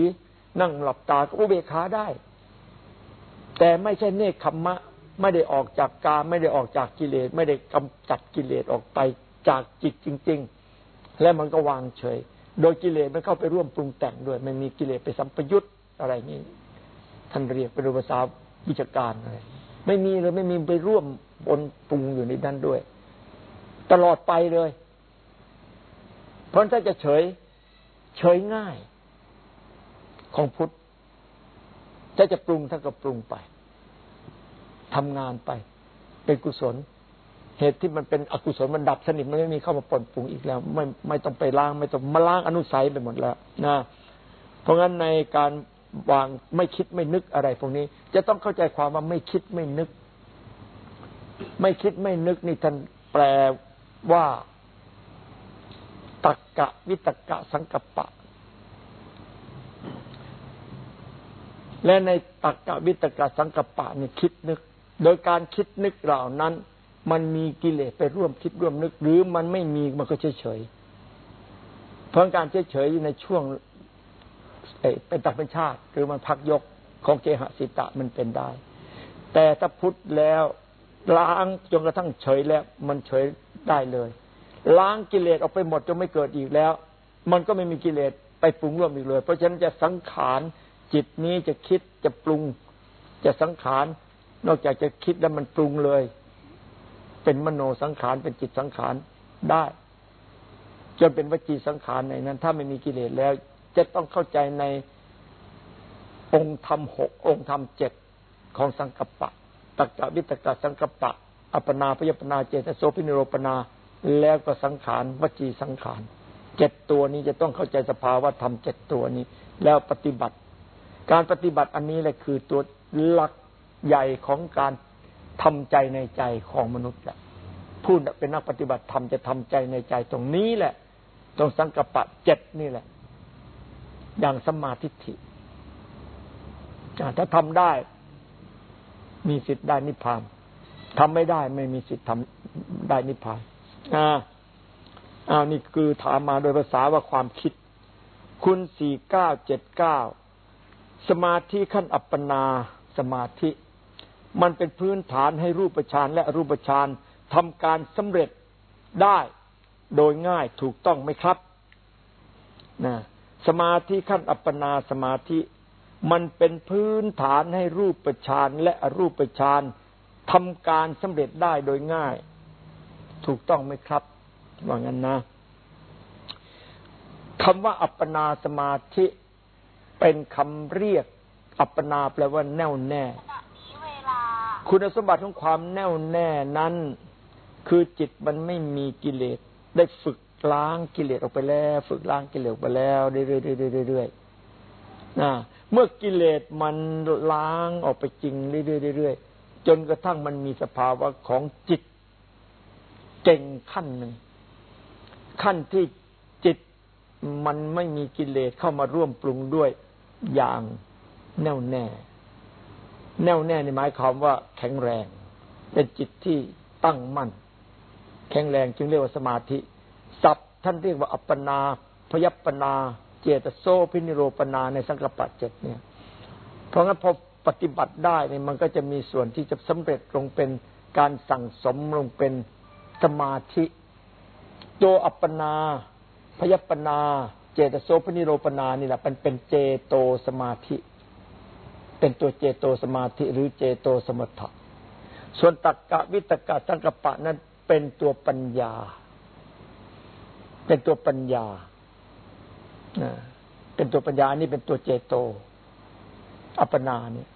นั่งหลับตาก็อุเบกขาได้ แต่ไม่ใช่เนคขมะไม่ได้ออกจากกาไม่ได้ออกจากกิเลสไม่ได้กำจัดกิเลสออกไปจากจิตจริง ๆ และมันก็วางเฉย โดยกิเลสมันเข้าไปร่วมปรุงแต่งด้วย มันมีกิเลสไปสัมปยุตอะไรนี้ ท่านเรียกเป็นภาษาวิชาการอะไรไม่มีเลยไม่มีไปร่วมปนปรุงอยู่ในนั้นด้วย ตลอดไปเลย เพราะถ้าจะเฉย เฉยง่าย ของพุทธถ้าจะปรุงท่านก็ปรุงไปทำงานไป เป็นกุศล เหตุที่มันเป็นอกุศลมันดับสนิทมันไม่มีเข้ามาปนปรุงอีกแล้ว ไม่ไม่ต้องไปล้าง ไม่ต้องมาล้างอนุสัยไปหมดแล้วนะเพราะงั้นในการ วางไม่คิดไม่นึกอะไรพวกนี้ จะต้องเข้าใจความว่าไม่คิดไม่นึก ไม่คิดไม่นึกนี่ท่านแปลว่าตักกะวิตกะสังกปะ และในตักกะวิตกะสังกปะนี่คิดนึก โดยการคิดนึกเหล่านั้น มันมีกิเลสไปร่วมคิดร่วมนึก หรือมันไม่มีมันก็เฉยเฉยเพราะการเฉยเฉยในช่วง เป็นตักเป็นชาติหรือมันพักยกของเกหสิตะมันเป็นได้ แต่ถ้าพุทธแล้วล้างจนกระทั่งเฉยแล้วมันเฉยได้เลย ล้างกิเลสออกไปหมดจนไม่เกิดอีกแล้ว มันก็ไม่มีกิเลสไปปรุงร่วมอีกเลย เพราะฉะนั้นจะสังขารจิตนี้จะคิดจะปรุง จะสังขารนอกจากจะคิดแล้วมันปรุงเลย เป็นมโนสังขารเป็นจิตสังขารได้ จนเป็นวจีสังขารในนั้น ถ้าไม่มีกิเลสแล้ว จะต้องเข้าใจในองค์ธรรมหกองค์ธรรมเจ็ดของสังกัปปะตักกะวิตกะสังกัปปะ อัปนาพยปนาเจตโสพินิโรปนา แล้วก็สังขารวจีสังขารเจ็ดตัวนี้จะต้องเข้าใจสภาวะธรรมเจ็ดตัวนี้ แล้วปฏิบัติ การปฏิบัติอันนี้แหละคือตัวหลักใหญ่ของการทำใจในใจของมนุษย์แหละผู้เป็นนักปฏิบัติธรรมจะทำใจในใจตรงนี้แหละ ตรงสังกปะเจ็ดนี่แหละ อย่างสมาธิิถ้าทำได้ มีสิทธิ์ได้นิพพานทำไม่ได้ไม่มีสิทธิ์ทำได้นิพพาน อ่าอ้าวนี่คือถามมาโดยภาษาว่าความคิด คุณสี่เก้าเจ็ดเก้าสมาธิขั้นอัปปนาสมาธิ มันเป็นพื้นฐานให้รูปฌานและรูปฌานทำการสำเร็จได้โดยง่ายถูกต้องไหมครับนะ สมาธิขั้นอัปปนาสมาธิ มันเป็นพื้นฐานให้รูปฌานและอรูปฌานทำการสำเร็จได้โดยง่าย ถูกต้องไหมครับว่างั้นนะคำว่าอัปปนาสมาธิเป็นคำเรียก อัปปนาแปลว่าแน่วแน่ คุณสมบัติของความแน่วแน่นั้น คือจิตมันไม่มีกิเลสได้ฝึก ล้างกิเลสออกไปแล้ว ฝึกล้างกิเลสออกไปแล้วเรื่อยๆนะเมื่อกิเลสมันล้างออกไปจริงเรื่อยๆจนกระทั่งมันมีสภาวะของจิต เก่งขั้นหนึ่ง ขั้นที่จิตมันไม่มีกิเลสเข้ามาร่วมปรุงด้วยอย่างแน่วแน่ แน่วแน่ในหมายความว่าแข็งแรง เป็นจิตที่ตั้งมั่น แข็งแรงจึงเรียกว่าสมาธิ ศัพท์ ท่านเรียกว่าอัปปนา พยัปปนา เจตโซพินิโรปนาในสังกปะเจ็ดเนี่ย เพราะงั้นพอปฏิบัติได้เนี่ยมันก็จะมีส่วนที่จะสำเร็จลงเป็นการสั่งสมลงเป็นสมาธิตัวอัปปนา พยัปปนา เจตโสพนิโรปนานี่แหละมันเป็นเจโตสมาธิ เป็นตัวเจโตสมาธิ หรือเจโตสมถะส่วนตักกะวิตกะสังกปะนั้นเป็นตัวปัญญา เป็นตัวปัญญาเป็นตัวปัญญานี่เป็นตัวเจโต อัปปนาเนี่ย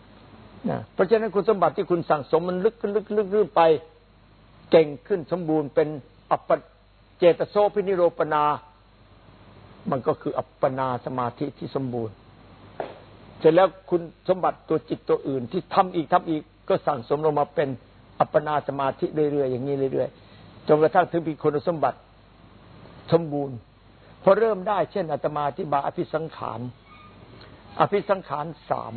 นะเพราะฉะนั้นคุณสมบัติที่คุณสั่งสมมันลึกขึ้นลึกลึกลึกไป เก่งขึ้นสมบูรณ์เป็นอัปปเจตโสพินิโรปนา มันก็คืออัปปนาสมาธิที่สมบูรณ์ เสร็จแล้วคุณสมบัติตัวจิตตัวอื่น ที่ทำอีกทำอีกก็สั่งสมลงมาเป็นอัปปนาสมาธิเรื่อยๆอย่างนี้เรื่อยๆจนกระทั่งถึงมีคุณสมบัติ สมบูรณ์พอเริ่มได้เช่นอาตมาธิบาอภิสังขาร อภิสังขารสาม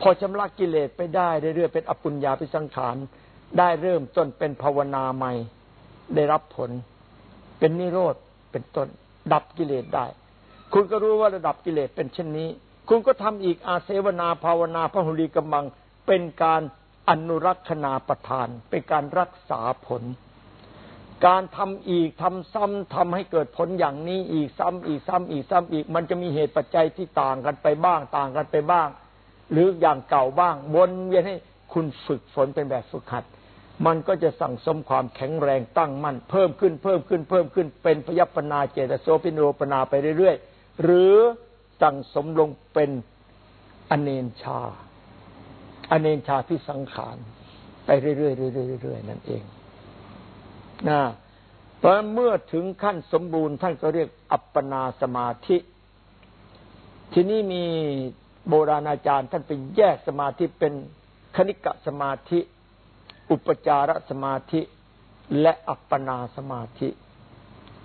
พอชำระกิเลสไปได้เรื่อยๆเป็นอปุญญาภิสังขารได้เริ่มต้นเป็นภาวนาใหม่ ได้รับผล เป็นนิโรธเป็นต้น ดับกิเลสได้ คุณก็รู้ว่าระดับกิเลสเป็นเช่นนี้ คุณก็ทำอีกอาเสวนาภาวนาพระหุลีกำบัง เป็นการอนุรักษณาประทาน เป็นการรักษาผล การทำอีกทำซ้ำทำให้เกิดผลอย่างนี้อีกซ้ำอีกซ้ำอีกซ้ำอีก มันจะมีเหตุปัจจัยที่ต่างกันไปบ้าง ต่างกันไปบ้าง หรืออย่างเก่าบ้างวนเวียนให้คุณฝึกฝนเป็นแบบฝึกหัด มันก็จะสั่งสมความแข็งแรงตั้งมั่นเพิ่มขึ้นเพิ่มขึ้นเพิ่มขึ้นเป็นพยัปนาเจตโสพิโนปนาไปเรื่อยๆ หรือสั่งสมลงเป็นอเนนชา อเนนชาที่สังขารไปเรื่อยๆเรื่อยๆนั่นเอง นะเพราะเมื่อถึงขั้นสมบูรณ์ท่านก็เรียกอัปปนาสมาธิ ที่นี่มีโบราณอาจารย์ท่านไปแยกสมาธิเป็นคณิกะสมาธิ อุปจารสมาธิ และอัปปนาสมาธิ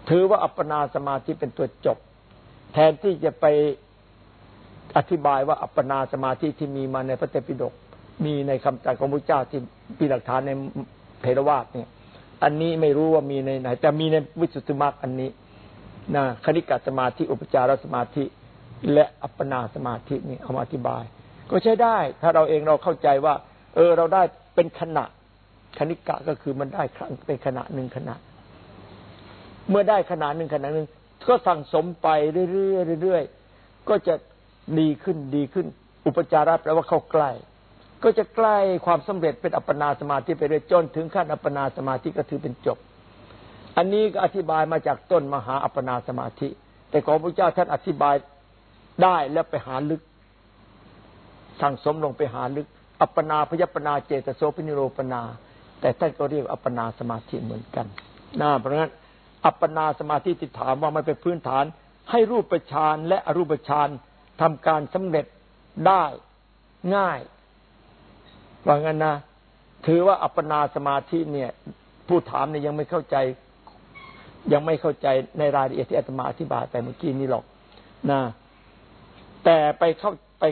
ถือว่าอัปปนาสมาธิเป็นตัวจบ แทนที่จะไปอธิบายว่าอัปปนาสมาธิที่มีมาในพระเตปิฎกมีในคำตรัสของพระเจ้าที่ปีหลักฐานในเทรวาสเนี่ย อันนี้ไม่รู้ว่ามีในไหน แต่มีในวิสุทธิมรรคอันนี้นะคณิกะสมาธิอุปจารสมาธิ และอัปปนาสมาธินี่เอามาอธิบาย ก็ใช้ได้ ถ้าเราเองเราเข้าใจว่า เออเราได้เป็นขณะคณิกะก็คือมันได้ครั้งเป็นขณะหนึ่งขณะ เมื่อได้ขณะหนึ่งขณะหนึ่งก็สั่งสมไปเรื่อยๆเรื่อยๆก็จะดีขึ้นดีขึ้น อุปจาระแปลว่าเข้าใกล้ ก็จะใกล้ความสำเร็จเป็นอัปปนาสมาธิไปเรื่อยจนถึงขั้นอัปปนาสมาธิก็ถือเป็นจบ อันนี้ก็อธิบายมาจากต้นมหาอัปปนาสมาธิ แต่ของพระเจ้าท่านอธิบายได้แล้วไปหาลึก สั่งสมลงไปหาลึก อัปปนาพยปนาเจตโสพินิโรปนา แต่ท่านก็เรียกอัปปนาสมาธิเหมือนกันนะเพราะงั้นอัปปนาสมาธิที่ถามว่ามันเป็นพื้นฐาน ให้รูปฌานและอรูปฌานทำการสำเร็จได้ง่าย ว่างั้นนะถือว่าอัปปนาสมาธิเนี่ย ผู้ถามเนี่ยยังไม่เข้าใจ ยังไม่เข้าใจในรายละเอียดที่อาตมาอธิบายไปเมื่อกี้นี้หรอกนะแต่ไปเข้าไป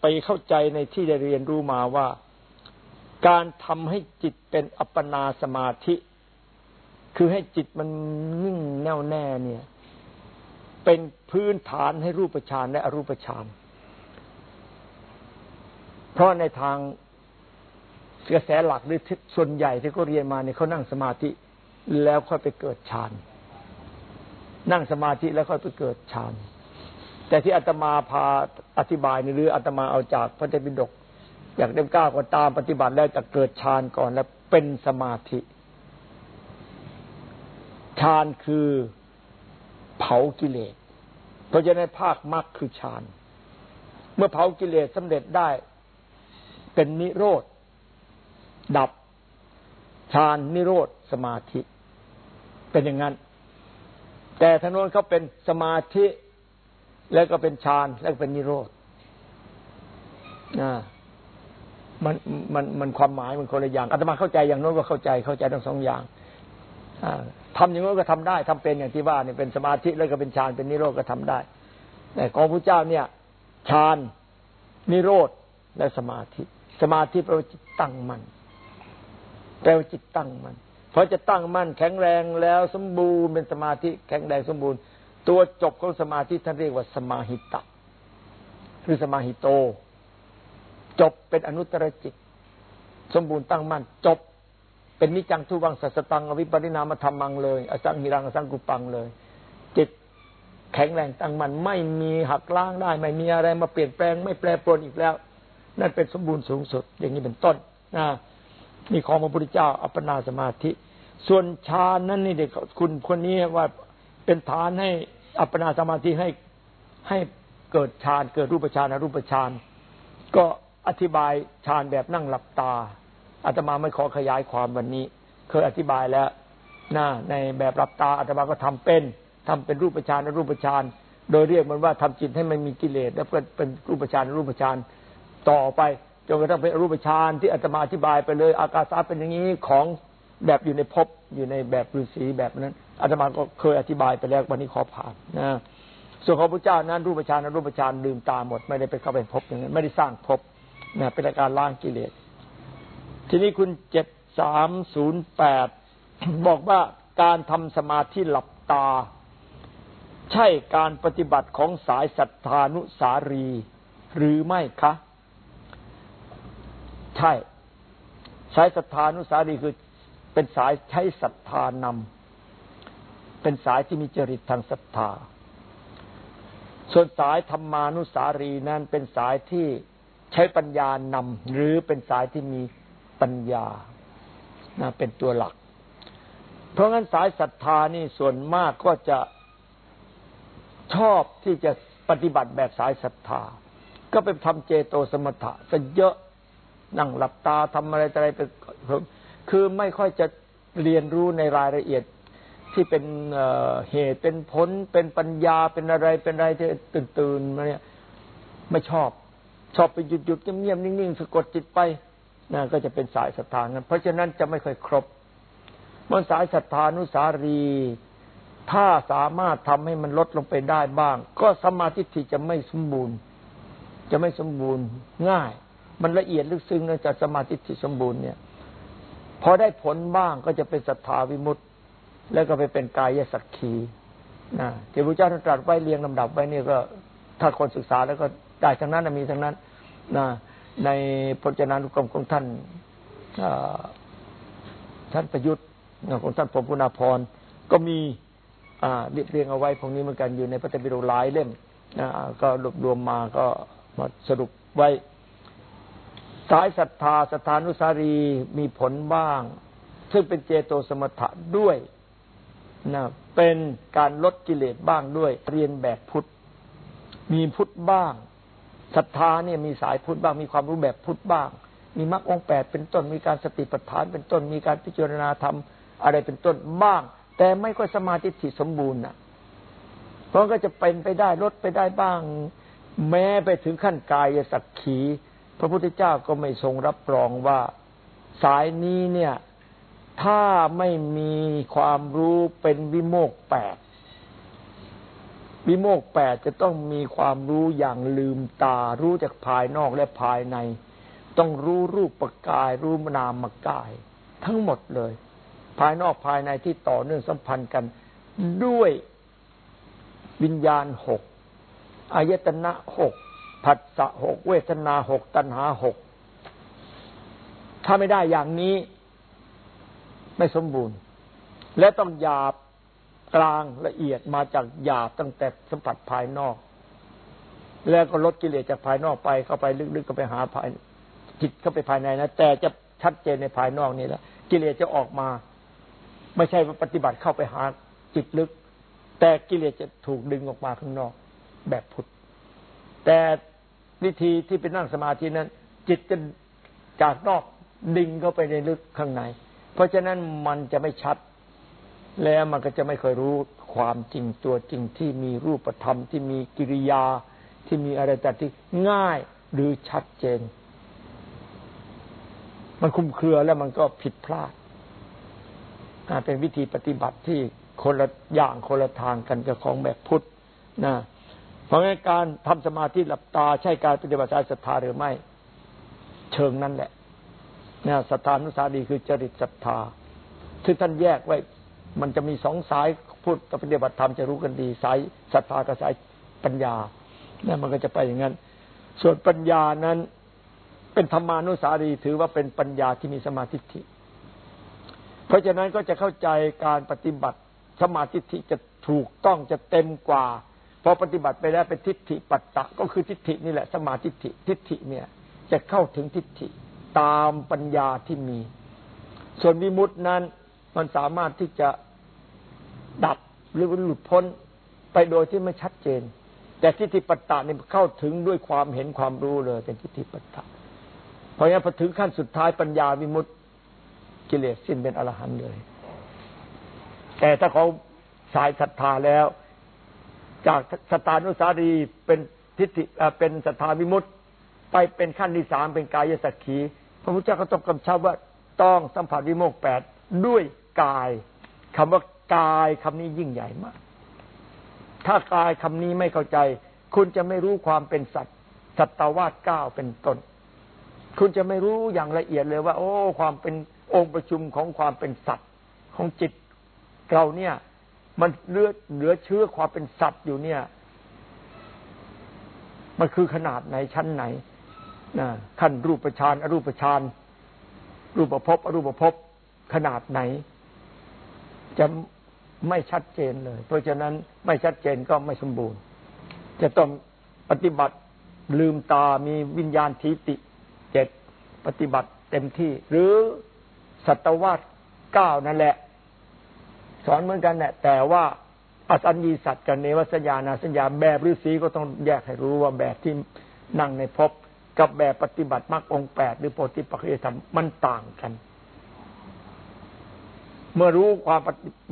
ไปเข้าใจในที่ได้เรียนรู้มาว่า การทำให้จิตเป็นอัปปนาสมาธิ คือให้จิตมันนิ่งแน่วแน่เนี่ย เป็นพื้นฐานให้รูปฌานและอรูปฌานเพราะในทาง กระแสหลักหรือส่วนใหญ่ที่เขาเรียนมาเนี่ยเขานั่งสมาธิแล้วค่อยไปเกิดฌานนั่งสมาธิแล้วค่อยไปเกิดฌานแต่ที่อาตมาพาอธิบายในหรืออาตมาเอาจากพระเจ้าปิฎกอยากเล่มก้าก็ตามปฏิบัติแล้วจะเกิดฌานก่อนแล้วเป็นสมาธิฌานคือเผากิเลส เพราะฉะนั้นภาคมรรคคือฌาน เมื่อเผากิเลสสำเร็จได้เป็นนิโรธ ดับฌานนิโรธสมาธิ เป็นอย่างนั้น แต่ทางโน้นเขาเป็นสมาธิ แล้วก็เป็นฌานแล้วก็เป็นนิโรธมันมันมันความหมายมันคนละอย่างอาตมาเข้าใจอย่างโน้นก็เข้าใจเข้าใจทั้งสองอย่างทำอย่างโน้นก็ทำได้ทำเป็นอย่างที่ว่าเนี่ยเป็นสมาธิแล้วก็เป็นฌานเป็นนิโรธก็ทำได้ แต่ของพระเจ้าเนี่ยฌานนิโรธและสมาธิ สมาธิแปลว่าจิตตั้งมั่น แปลว่าจิตตั้งมั่นพอจะตั้งมั่นแข็งแรงแล้วสมบูรณ์เป็นสมาธิแข็งแรงสมบูรณ์ ตัวจบของสมาธิท่านเรียกว่าสมาหิตะหรือสมาหิโต จบเป็นอนุตตรจิต สมบูรณ์ตั้งมั่นจบ เป็นนิจังทุวังสัสตังอวิปริณามธรรมังเลยอสังหิรังอสังกุปังเลย จิตแข็งแรงตั้งมั่นไม่มีหักล้างได้ ไม่มีอะไรมาเปลี่ยนแปลง ไม่แปรปรวนอีกแล้ว นั่นเป็นสมบูรณ์สูงสุด อย่างนี้เป็นต้นนะ นี่ของพระพุทธเจ้า อัปปนาสมาธิ ส่วนฌานนั้นนี่เด็กคุณคนนี้ว่าเป็นฐานให้อัปปนาสมาธิให้ให้เกิดฌานเกิดรูปฌานอรูปฌานก็อธิบายฌานแบบนั่งหลับตาอาตมาไม่ขอขยายความวันนี้ เคยอธิบายแล้วนะในแบบหลับตาอาตมาก็ทำเป็นทำเป็นรูปฌานอรูปฌานโดยเรียกมันว่าทำจิตให้มันมีกิเลสแล้วก็เป็นรูปฌานรูปฌานต่อไป จนกระทั่งเป็นรูปฌานที่อาตมาอธิบายไปเลย อากาศาเป็นอย่างนี้ของแบบอยู่ในภพอยู่ในแบบฤาษีแบบนั้นอาตมาก็เคยอธิบายไปแล้ววันนี้ขอผ่านนะส่วนของพระเจ้านั้นรูปฌานรูปฌานลืมตาหมด ไม่ได้ไปเข้าไปในภพอย่างนั้นไม่ได้สร้างภพนะเป็นการล้างกิเลส ทีนี้คุณเจ็ดสามศูนย์แปดบอกว่าการทำสมาธิหลับตา ใช่การปฏิบัติของสายศรัทธานุสารี หรือไม่คะ ใช่สายศรัทธานุสารีคือเป็นสายใช้ศรัทธานำเป็นสายที่มีจริตทางศรัทธา ส่วนสายธรรมานุสารีนั้นเป็นสายที่ใช้ปัญญานำหรือเป็นสายที่มีปัญญานะเป็นตัวหลัก เพราะงั้นสายศรัทธานี่ส่วนมากก็จะชอบที่จะปฏิบัติแบบสายศรัทธา ก็ไปทำเจโตสมถะซะเยอะ นั่งหลับตาทำอะไรอะไรไปคือไม่ค่อยจะเรียนรู้ในรายละเอียดที่เป็นเหตุเป็นผลเป็นปัญญาเป็นอะไรเป็นอะไรที่ตื่นตื่นมาเนี่ยไม่ชอบ ชอบไปหยุดหยุดเงียบๆนิ่งๆสะกดจิตไปนะก็จะเป็นสายศรัทธานั้นเพราะฉะนั้นจะไม่ค่อยครบมันสายศรัทธานุสารี ถ้าสามารถทำให้มันลดลงไปได้บ้าง ก็สมาธิที่จะไม่สมบูรณ์ จะไม่สมบูรณ์ง่าย มันละเอียดลึกซึ้งนะจากสมาธิที่สมบูรณ์เนี่ยพอได้ผลบ้างก็จะเป็นศรัทธาวิมุตต์แล้วก็ไปเป็นกายสักขีนะที่พระเจ้าตรัสไว้เรียงลำดับไว้นี่ก็ถ้าคนศึกษาแล้วก็ได้ทั้งนั้นมีทั้งนั้นนะในพจนานุกรมของท่านท่านประยุทธ์ของท่านพรมพุนาพรก็มีเรียบเรียงเอาไว้พวกนี้เหมือนกันอยู่ในพระธรรมปิฎกหลายเล่มก็รวบรวมมาก็มาสรุปไว้ สายศรัทธาสถานุสารีมีผลบ้าง ซึ่งเป็นเจโตสมถะด้วยนะเป็นการลดกิเลสบ้างด้วย เรียนแบบพุทธ มีพุทธบ้างศรัทธาเนี่ยมีสายพุทธบ้าง มีความรู้แบบพุทธบ้าง มีมรรคองแปดเป็นต้น มีการสติปัฏฐานเป็นต้น มีการพิจารณาธรรมอะไรเป็นต้นบ้าง แต่ไม่ค่อยสมาธิถิสมบูรณ์นะเพราะก็จะเป็นไปได้ลดไปได้บ้าง แม้ไปถึงขั้นกายสักขี พระพุทธเจ้าก็ไม่ทรงรับรองว่าสายนี้เนี่ย ถ้าไม่มีความรู้เป็นวิโมกแปดวิโมกแปดจะต้องมีความรู้อย่างลืมตา รู้จากภายนอกและภายใน ต้องรู้รูปปกาย รู้นามกาย ทั้งหมดเลย ภายนอกภายในที่ต่อเนื่องสัมพันธ์กัน ด้วยวิญญาณหกอายตนะหก ผัสสะหกเวทนาหกตัณหาหกถ้าไม่ได้อย่างนี้ไม่สมบูรณ์ และต้องหยาบกลางละเอียดมาจากหยาบตั้งแต่สัมผัสภายนอก แล้วก็ลดกิเลสจากภายนอกไปเข้าไปลึกๆก็ไปหาภายจิตเข้าไปภายในนะแต่จะชัดเจนในภายนอกนี่แล้วกิเลสจะออกมา ไม่ใช่ปฏิบัติเข้าไปหาจิตลึก แต่กิเลสจะถูกดึงออกมาข้างนอกแบบพุทธแต่ วิธีที่ไปนั่งสมาธินั้น จิตจะจากนอกดึงเข้าไปในลึกข้างใน เพราะฉะนั้นมันจะไม่ชัด แล้วมันก็จะไม่เคยรู้ความจริงตัวจริงที่มีรูปธรรมที่มีกิริยาที่มีอะไรแต่ที่ง่ายหรือชัดเจน มันคุมเครือแล้วมันก็ผิดพลาดเป็นวิธีปฏิบัติที่คนละอย่างคนละทางกันกับของแบบพุทธนะ ราะงั้นการทำสมาธิหลับตาใช่การปฏิบัติสายศรัทธาหรือไม่ เชิงนั้นแหละเนี่ยศรัทธานุสาดีคือจริตศรัทธาที่ท่านแยกไว้ มันจะมีสองสายพุทธปฏิบัติธรรมจะรู้กันดี สายศรัทธากับสายปัญญาเนี่ยมันก็จะไปอย่างนั้น ส่วนปัญญานั้นเป็นธรรมานุสารีถือว่าเป็นปัญญาที่มีสมาธิิเพราะฉะนั้นก็จะเข้าใจการปฏิบัติสมาธิิจะถูกต้องจะเต็มกว่า พอปฏิบัติไปแล้วเป็นทิฏฐิปัตตะก็คือทิฏฐินี่แหละ สมาธิิทิฏฐิเนี่ย จะเข้าถึงทิฏฐิตามปัญญาที่มี ส่วนวิมุตินั้นมันสามารถที่จะดับหรือหลุดพ้นไปโดยที่ไม่ชัดเจน แต่ทิฏฐิปัตตะนี่เข้าถึงด้วยความเห็นความรู้เลย เป็นทิฏฐิปัตตะเพราะงั้นพอถึงขั้นสุดท้ายปัญญาวิมุตติกิเลสสิ้นเป็นอรหันต์เลย แต่ถ้าเขาสายศรัทธาแล้ว จากสตานุสารีเป็นทิฏฐิเป็นศรัทธาวิมุตติไปเป็นขั้นที่สามเป็นกายสักขีพระพุทธเจ้าก็ต้องกำชับว่าต้องสัมผัสวิโมกแปดด้วยกายคำว่ากายคำนี้ยิ่งใหญ่มาก ถ้ากายคำนี้ไม่เข้าใจ คุณจะไม่รู้ความเป็นสัตว์สัตวาสเก้าเป็นต้น คุณจะไม่รู้อย่างละเอียดเลยว่า โอ้ ความเป็นองค์ประชุมของความเป็นสัตว์ของจิตเราเนี่ย มันเหลือเหลือเชื้อความเป็นสัตว์อยู่เนี่ย มันคือขนาดไหนชั้นไหนนะขั้นรูปฌานอรูปฌานรูปภพอรูปภพขนาดไหน จะไม่ชัดเจนเลย เพราะฉะนั้นไม่ชัดเจนก็ไม่สมบูรณ์ จะต้องปฏิบัติลืมตามีวิญญาณทิติเจ็ดปฏิบัติเต็มที่ หรือสัตวาสเก้านั่นแหละ สอนเหมือนกันแหละแต่ว่าอสัญญีสัตว์กับเนวสัญญาณสัญญาแบบฤาษีก็ต้องแยกให้รู้ว่าแบบที่นั่งในภพกับแบบปฏิบัติมรรคองแปดหรือโพธิปัจจยธรรมมันต่างกัน เมื่อรู้ความ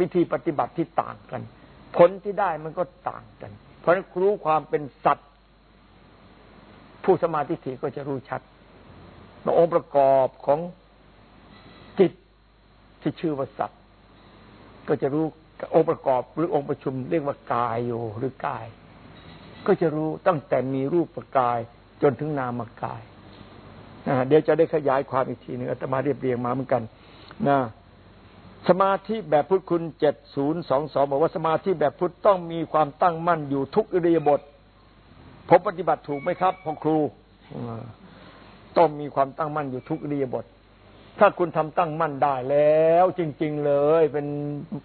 วิธีปฏิบัติที่ต่างกัน ผลที่ได้มันก็ต่างกัน เพราะนั้นรู้ความเป็นสัตว์ ผู้สมาธิถี่ก็จะรู้ชัดองค์ประกอบของจิตที่ชื่อว่าสัตว์ ก็จะรู้องค์ประกอบหรือองค์ประชุมเรียกว่ากายอยู่หรือกาย ก็จะรู้ตั้งแต่มีรูปปกายจนถึงนามกายนะเดี๋ยวจะได้ขยายความอีกทีหนึ่งอาตมาเรียบเรียงมาเหมือนกันนะสมาธิแบบพุทธคุณเจ็ดศูนย์สองสองบอกว่าสมาธิแบบพุทธต้องมีความตั้งมั่นอยู่ทุกอิริยาบถผมปฏิบัติถูกไหมครับพ่อครูต้องมีความตั้งมั่นอยู่ทุกอิริยาบถ ถ้าคุณทำตั้งมั่นได้แล้ว จริง ๆ เลย เป็น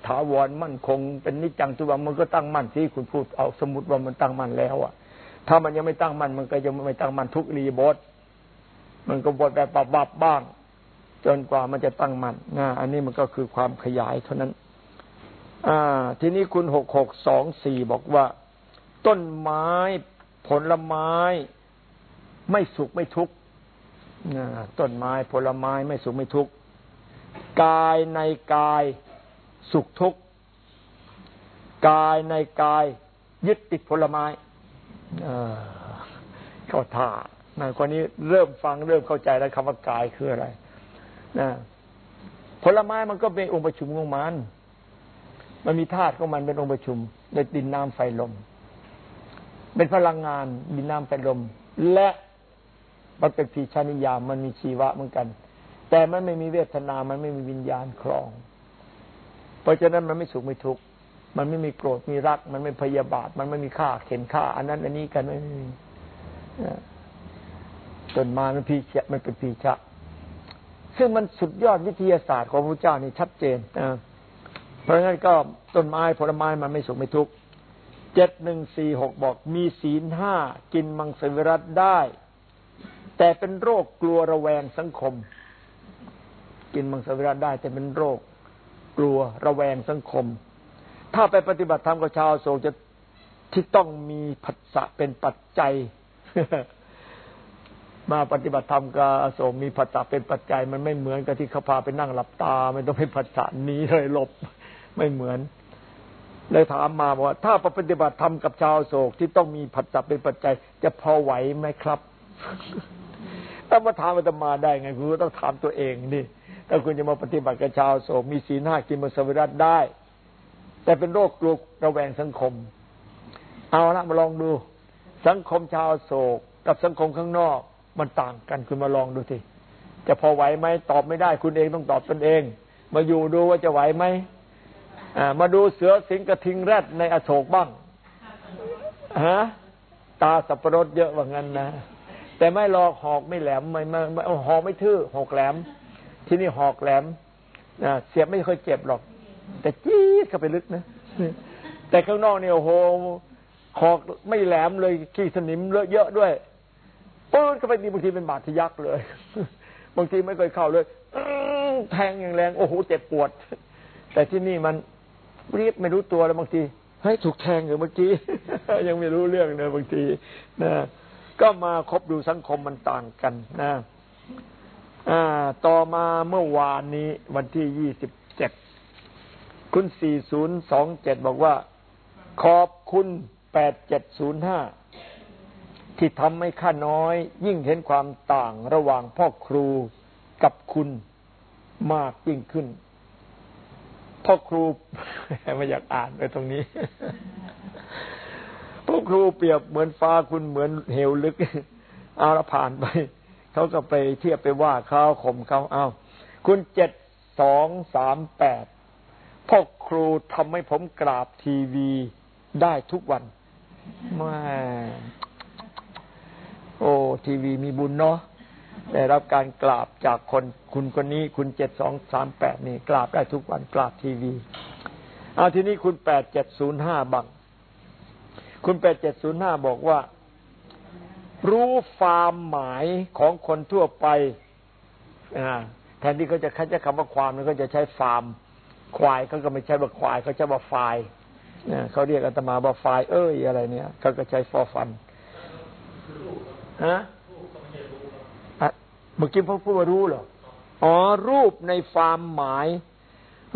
ถาวรมั่นคง เป็นนิจจังตุวังมันก็ตั้งมั่นที่คุณพูดเอาสมมติว่ามันตั้งมั่นแล้วอะ ถ้ามันยังไม่ตั้งมั่นมันก็ยังไม่ตั้งมั่นทุกรีบทมันก็บทแบบบับบ้าง จนกว่ามันจะตั้งมั่นนะอันนี้มันก็คือความขยายเท่านั้น อ่า ทีนี้คุณหกหกสองสี่บอกว่า ต้นไม้ผลไม้ ไม่สุกไม่ทุก ต้นไม้ผลไม้ไม่สุกไม่ทุกข์กายในกายสุขทุกข์กายในกายยึดติดผลไม้เข้าท่านายคนนี้เริ่มฟังเริ่มเข้าใจแล้วคำว่ากายคืออะไรนะผลไม้มันก็เป็นองค์ประชุมของมัน มันมีธาตุของมันเป็นองค์ประชุมในดินน้ำไฟลม เป็นพลังงานดินน้ำไฟลม และ มันเป็นพีชานิยามมันมีชีวะเหมือนกัน แต่มันไม่มีเวทนา มันไม่มีวิญญาณครอง เพราะฉะนั้นมันไม่สุขไม่ทุกข์มันไม่มีโกรธมีรัก มันไม่พยาบาท มันไม่มีฆ่าเข็นฆ่า อันนั้น อันนี้กันไม่มีต้นมามันพีเชมันเป็นพีชะ ซึ่งมันสุดยอดวิทยาศาสตร์ของพระเจ้านี่ชัดเจนนะเพราะงั้นก็ต้นไม้ผลไม้มันไม่สุขไม่ทุกข์เจ็ดหนึ่งสี่หกบอกมีศีลห้ากินมังสวิรัตได้ แต่เป็นโรคกลัวระแวงสังคม กินมังสวิรัตได้ แต่เป็นโรคกลัวระแวงสังคม ถ้าไปปฏิบัติธรรมกับชาวโศกจะที่ต้องมีผัสสะเป็นปัจจัย มาปฏิบัติธรรมกับโศกมีผัสสะเป็นปัจจัย มันไม่เหมือนกับที่เขาพาไปนั่งหลับตา ไม่ต้องให้ผัสสะหนีเลยหลบไม่เหมือนเลยถามมาว่า ถ้าปฏิบัติธรรมกับชาวโศกที่ต้องมีผัสสะเป็นปัจจัย จะพอไหวไหมครับ ถ้ามาถามอาตมาได้ไง คุณต้องถามตัวเองนี่ถ้าคุณจะมาปฏิบัติกับชาวโศกมีศีลห้ากินมัสวิรัตได้ แต่เป็นโรคกลัวระแวงสังคม เอาละมาลองดู สังคมชาวโศกกับสังคมข้างนอกมันต่างกันคุณมาลองดูสิจะพอไหวไหมตอบไม่ได้ คุณเองต้องตอบตนเอง มาอยู่ดูว่าจะไหวไหมมาดูเสือสิงกระทิงแรดในอโศกบ้างฮะตาสับปะรดเยอะว่างั้นนะ แต่ไม่หลอกหอกไม่แหลมไม่ไม่ไม่หอกไม่ทื่อหอกแหลม ที่นี่หอกแหลมนะเสียบไม่เคยเจ็บหรอก แต่จี๊ดเข้าไปลึกนะแต่ข้างนอกเนี่ยโอ้โหหอกไม่แหลมเลยขี้สนิมเลอะเยอะด้วยปืนเข้าไปนี่บางทีเป็นบาดทะยักเลย บางทีไม่เคยเข้าเลยแทงอย่างแรงโอ้โหเจ็บปวด แต่ที่นี่มันเรียบไม่รู้ตัวแล้วบางทีเฮ้ยถูกแทงอยู่เมื่อกี้ยังไม่รู้เรื่องเนยบางทีนะ ก็มาคบดูสังคมมันต่างกันนะอ่าต่อมาเมื่อวานนี้วันที่ยี่สิบเจ็ดคุณสี่ศูนย์สองเจ็ดบอกว่า ขอบคุณแปดเจ็ดศูนย์ห้าที่ทำให้ข้าน้อย ยิ่งเห็นความต่างระหว่างพ่อครูกับคุณมากยิ่งขึ้น พ่อครูไม่อยากอ่านไปตรงนี้ พ่อครูเปรียบเหมือนฟ้าคุณเหมือนเหวลึกเอาละผ่านไปเขาก็ไปเทียบไปว่าเขาข่มเขาเอาคุณเจ็ดสองสามแปดพ่อครูทำให้ผมกราบทีวีได้ทุกวันแม่โอ้ทีวีมีบุญเนาะได้รับการกราบจากคนคุณคนนี้ คุณเจ็ดสองสามแปดนี่กราบได้ทุกวันกราบทีวี เอาทีนี้คุณแปดเจ็ดศูนย์ห้าบัง คุณแปดเจ็ดศูนย์ห้าบอกว่า รู้ฟามหมายของคนทั่วไปแทนที่เขาจะใช้คำว่าความเขาจะใช้ฟาร์ม ควายเขาก็ไม่ใช่ว่าควายเขาใช้ว่าไฟเขาเรียกอาตมาว่าไฟเอ้ยอะไรเนี่ยเขาก็ใช้ฟอฟันฮะเมื่อกี้พ่อพูดว่ารู้เหรออ๋อรูปในฟามหมาย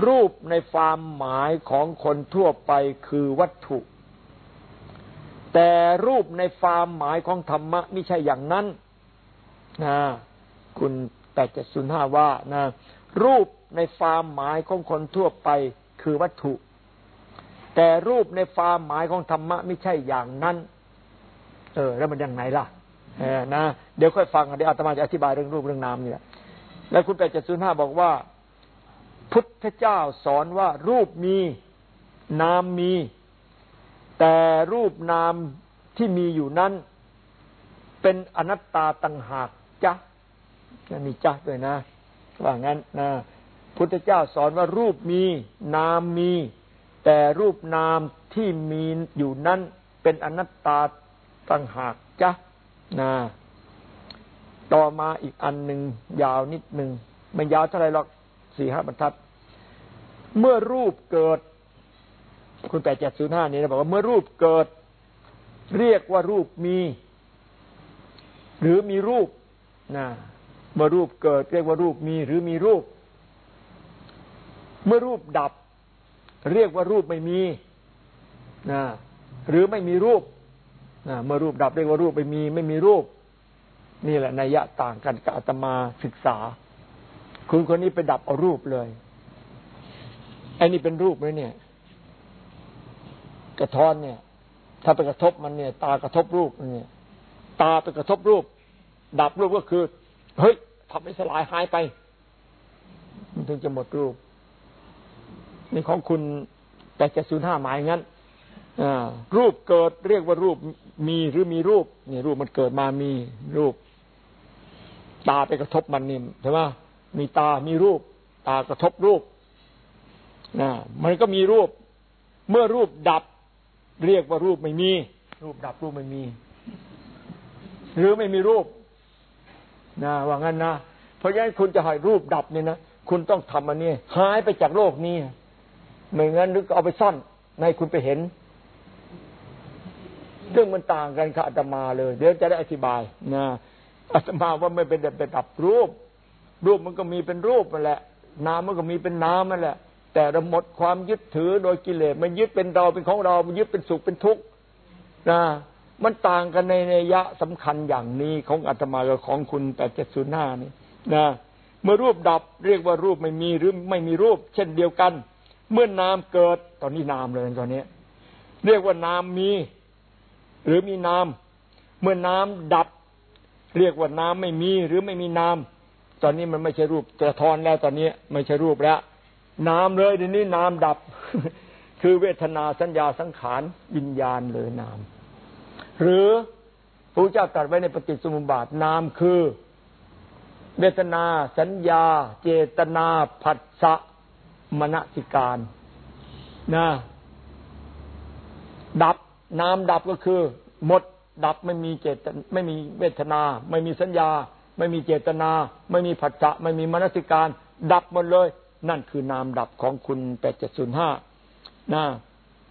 รูปในฟามหมายของคนทั่วไปคือวัตถุ แต่รูปในฟามหมายของธรรมะไม่ใช่อย่างนั้นนะคุณแปดเจ็ดศูนย์ห้าว่านะรูปในฟามหมายของคนทั่วไปคือวัตถุ แต่รูปในฟามหมายของธรรมะไม่ใช่อย่างนั้น เออ แล้วมันยังไงล่ะเออนะเดี๋ยวค่อยฟังเดี๋ยวอาตมาจะอธิบายเรื่องรูปเรื่องนามเนี่ยแล้วคุณแปดเจ็ดศูนย์ห้าบอกว่า พุทธเจ้าสอนว่ารูปมีนามมี แต่รูปนามที่มีอยู่นั้น เป็นอนัตตาต่างหากจ้ะมีจ้ะด้วยนะ ว่างั้นนะพุทธเจ้าสอนว่ารูปมีนามมี แต่รูปนามที่มีอยู่นั้น เป็นอนัตตาต่างหากจ้ะนะต่อมาอีกอันหนึ่งยาวนิดหนึ่งไม่ยาวเท่าไรหรอกสี่ห้าบรรทัด เมื่อรูปเกิด คุณแปดเจ็ดศูนย์ห้านี้นะบอกว่าเมื่อรูปเกิด เรียกว่ารูปมี หรือมีรูปนะเมื่อรูปเกิด เรียกว่ารูปมี หรือมีรูป เมื่อรูปดับ เรียกว่ารูปไม่มีนะหรือไม่มีรูปนะเมื่อรูปดับเรียกว่ารูปไม่มี ไม่มีรูป นี่แหละนัยยะต่างกันกับอาตมาศึกษา คุณคนนี้ไปดับเอารูปเลยไอ้นี่เป็นรูปไหมเนี่ย กระท้อนเนี่ย ถ้าไปกระทบมันเนี่ย ตากระทบรูปเนี่ย ตาไปกระทบรูป ดับรูปก็คือ เฮ้ยทำให้สลายหายไป มันถึงจะหมดรูปนี่ของคุณแต่จะศูนย์ห้าหมายงั้นรูปเกิดเรียกว่ารูปมีหรือมีรูปเนี่ยรูปมันเกิดมามีรูป ตาไปกระทบมันนี่ใช่ไหมมีตามีรูป ตากระทบรูปนะมันก็มีรูป เมื่อรูปดับ เรียกว่ารูปไม่มี รูปดับรูปไม่มี หรือไม่มีรูปนะว่างั้นนะเพราะฉะนั้นคุณจะให้รูปดับเนี่ยนะคุณต้องทำอันนี้หายไปจากโลกนี้ไม่งั้นนึกเอาไปซ่อนในคุณไปเห็นซึ่องมันต่างกันกับอาตมาเลย เดี๋ยวจะได้อธิบายนะอาตมาว่าไม่เป็นแบบดับรูป รูปมันก็มีเป็นรูปนั่นแหละ นามมันก็มีเป็นนามนั่นแหละ แต่เราหมดความยึดถือโดยกิเลสมันยึดเป็นเราเป็นของเรา มันยึดเป็นสุขเป็นทุกข์นะมันต่างกันในในยะสำคัญอย่างนี้ของอาตมากับของคุณแปดเจ็ดศูนย์ห้านี่นะเมื่อรูปดับเรียกว่ารูปไม่มีหรือไม่มีรูป เช่นเดียวกัน เมื่อนามเกิดตอนนี้นามเลยตอนนี้ เรียกว่านามมี หรือมีน้ำเมื่อน้ำดับ เรียกว่าน้ำไม่มีหรือไม่มีน้ำตอนนี้มันไม่ใช่รูปกระทอนแล้วตอนนี้ ไม่ใช่รูปแล้ว นามเลยเดี๋ยวนี้นามดับ คือเวทนาสัญญาสังขารวิญญาณเลยนาม หรือพระเจ้าตรัสไว้ในปฏิสมุปบาทนามคือ เวทนาสัญญา เจตนาผัสสะมณสิการนะดับนามดับก็คือ หมดดับไม่มีเจตไม่มีเวทนา ไม่มีสัญญา ไม่มีเจตนา ไม่มีผัสสะไม่มีมนสิการ ดับหมดเลย นั่นคือนามดับของคุณแปดเจ็ดศูนย์ห้านะ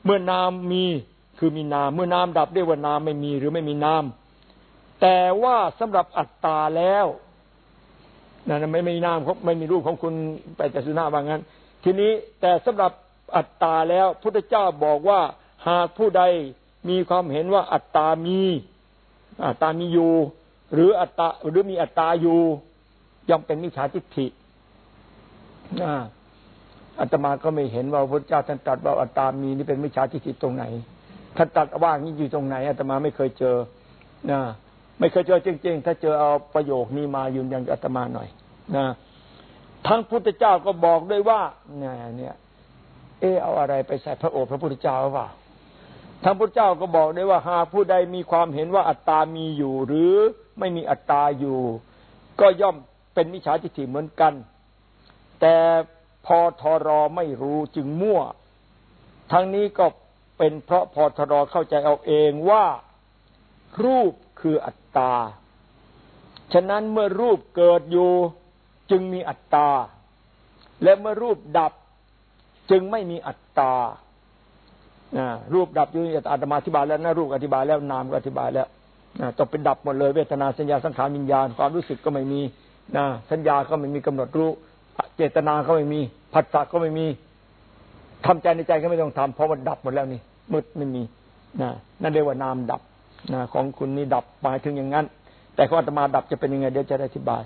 เมื่อนามมีคือมีนาม เมื่อนามดับเรียกว่านามไม่มีหรือไม่มีนาม แต่ว่าสำหรับอัตตาแล้วนั่นไม่มีนามเขาไม่มีรูปของคุณแปดเจ็ดศูนย์ห้าว่างั้น ทีนี้แต่สำหรับอัตตาแล้วพุทธเจ้าบอกว่าหากผู้ใดมีความเห็นว่าอัตตามีอัตตามีอยู่ หรืออัตตาหรือมีอัตตาอยู่ย่อมเป็นมิจฉาทิฏฐิ อาตมาก็ไม่เห็นว่าพระเจ้าท่านตรัสว่าอัตตามีนี่เป็นมิจฉาทิฏฐิตรงไหนท่านตรัสว่านี่อยู่ตรงไหนอาตมาไม่เคยเจอนะไม่เคยเจอจริง ๆ ถ้าเจอเอาประโยคนี้มายืนยันอาตมาหน่อยนะทั้งพุทธเจ้าก็บอกด้วยว่าเนี่ยเนี่ย เออเอาอะไรไปใส่พระโอษฐ์พระพุทธเจ้าว่าทั้งพุทธเจ้าก็บอกได้ว่าหากผู้ใดมีความเห็นว่าอัตตามีอยู่ หรือไม่มีอัตตาอยู่ ก็ย่อมเป็นมิจฉาทิฏฐิเหมือนกัน แต่พอทรอไม่รู้จึงมั่ว ทั้งนี้ก็เป็นเพราะพอทรอเข้าใจเอาเองว่ารูปคืออัตตา ฉะนั้นเมื่อรูปเกิดอยู่จึงมีอัตตา และเมื่อรูปดับจึงไม่มีอัตตา รูปดับอยู่อาตมาอธิบายแล้วนะรูปอธิบายแล้วนามก็อธิบายแล้วต้องเป็นดับหมดเลยเวทนาสัญญาสังขารวิญญาณความรู้สึกก็ไม่มีนะสัญญาก็ไม่มีกำหนดรู้ เจตนาก็ไม่มีผัสสะก็ไม่มีทำใจในใจก็ไม่ต้องทำเพราะมันดับหมดแล้วนี่มืดไม่มีนะนั่นเรียกว่านามดับนะของคุณนี่ดับหมายถึงอย่างนั้น แต่ขออาตมาดับจะเป็นยังไงเดี๋ยวจะได้อธิบาย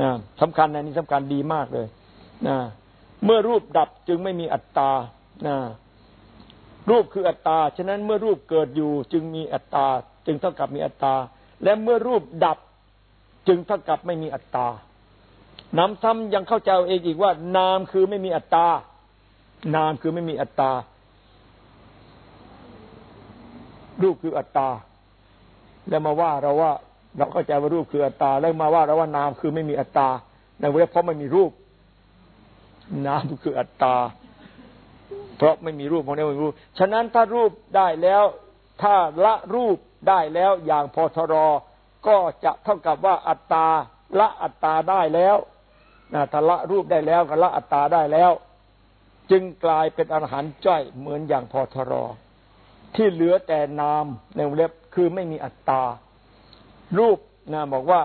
นะสำคัญนะนี่สำคัญดีมากเลยนะเมื่อรูปดับจึงไม่มีอัตตานะรูปคืออัตตา ฉะนั้นเมื่อรูปเกิดอยู่จึงมีอัตตา จึงเท่ากับมีอัตตา และเมื่อรูปดับจึงเท่ากับไม่มีอัตตา นำซ้ำยังเข้าใจเองอีกว่า นามคือไม่มีอัตตา นามคือไม่มีอัตตา รูปคืออัตตา แล้วมาว่าเราว่า เราเข้าใจว่ารูปคืออัตตา แล้วมาว่าเราว่านามคือไม่มีอัตตา ในเวลาเพราะไม่มีรูป นามคืออัตตา เพราะไม่มีรูปของนี้ไม่มีรูป ฉะนั้นถ้ารูปได้แล้ว ถ้าละรูปได้แล้วอย่างพอทรอก็จะเท่ากับว่าอัตตาละอัตตาได้แล้ว ถ้าละรูปได้แล้วก็ละอัตตาได้แล้ว จึงกลายเป็นอรหันต์จ้อยเหมือนอย่างพอทรอ ที่เหลือแต่นามในวงเล็บคือไม่มีอัตตา รูปนะบอกว่า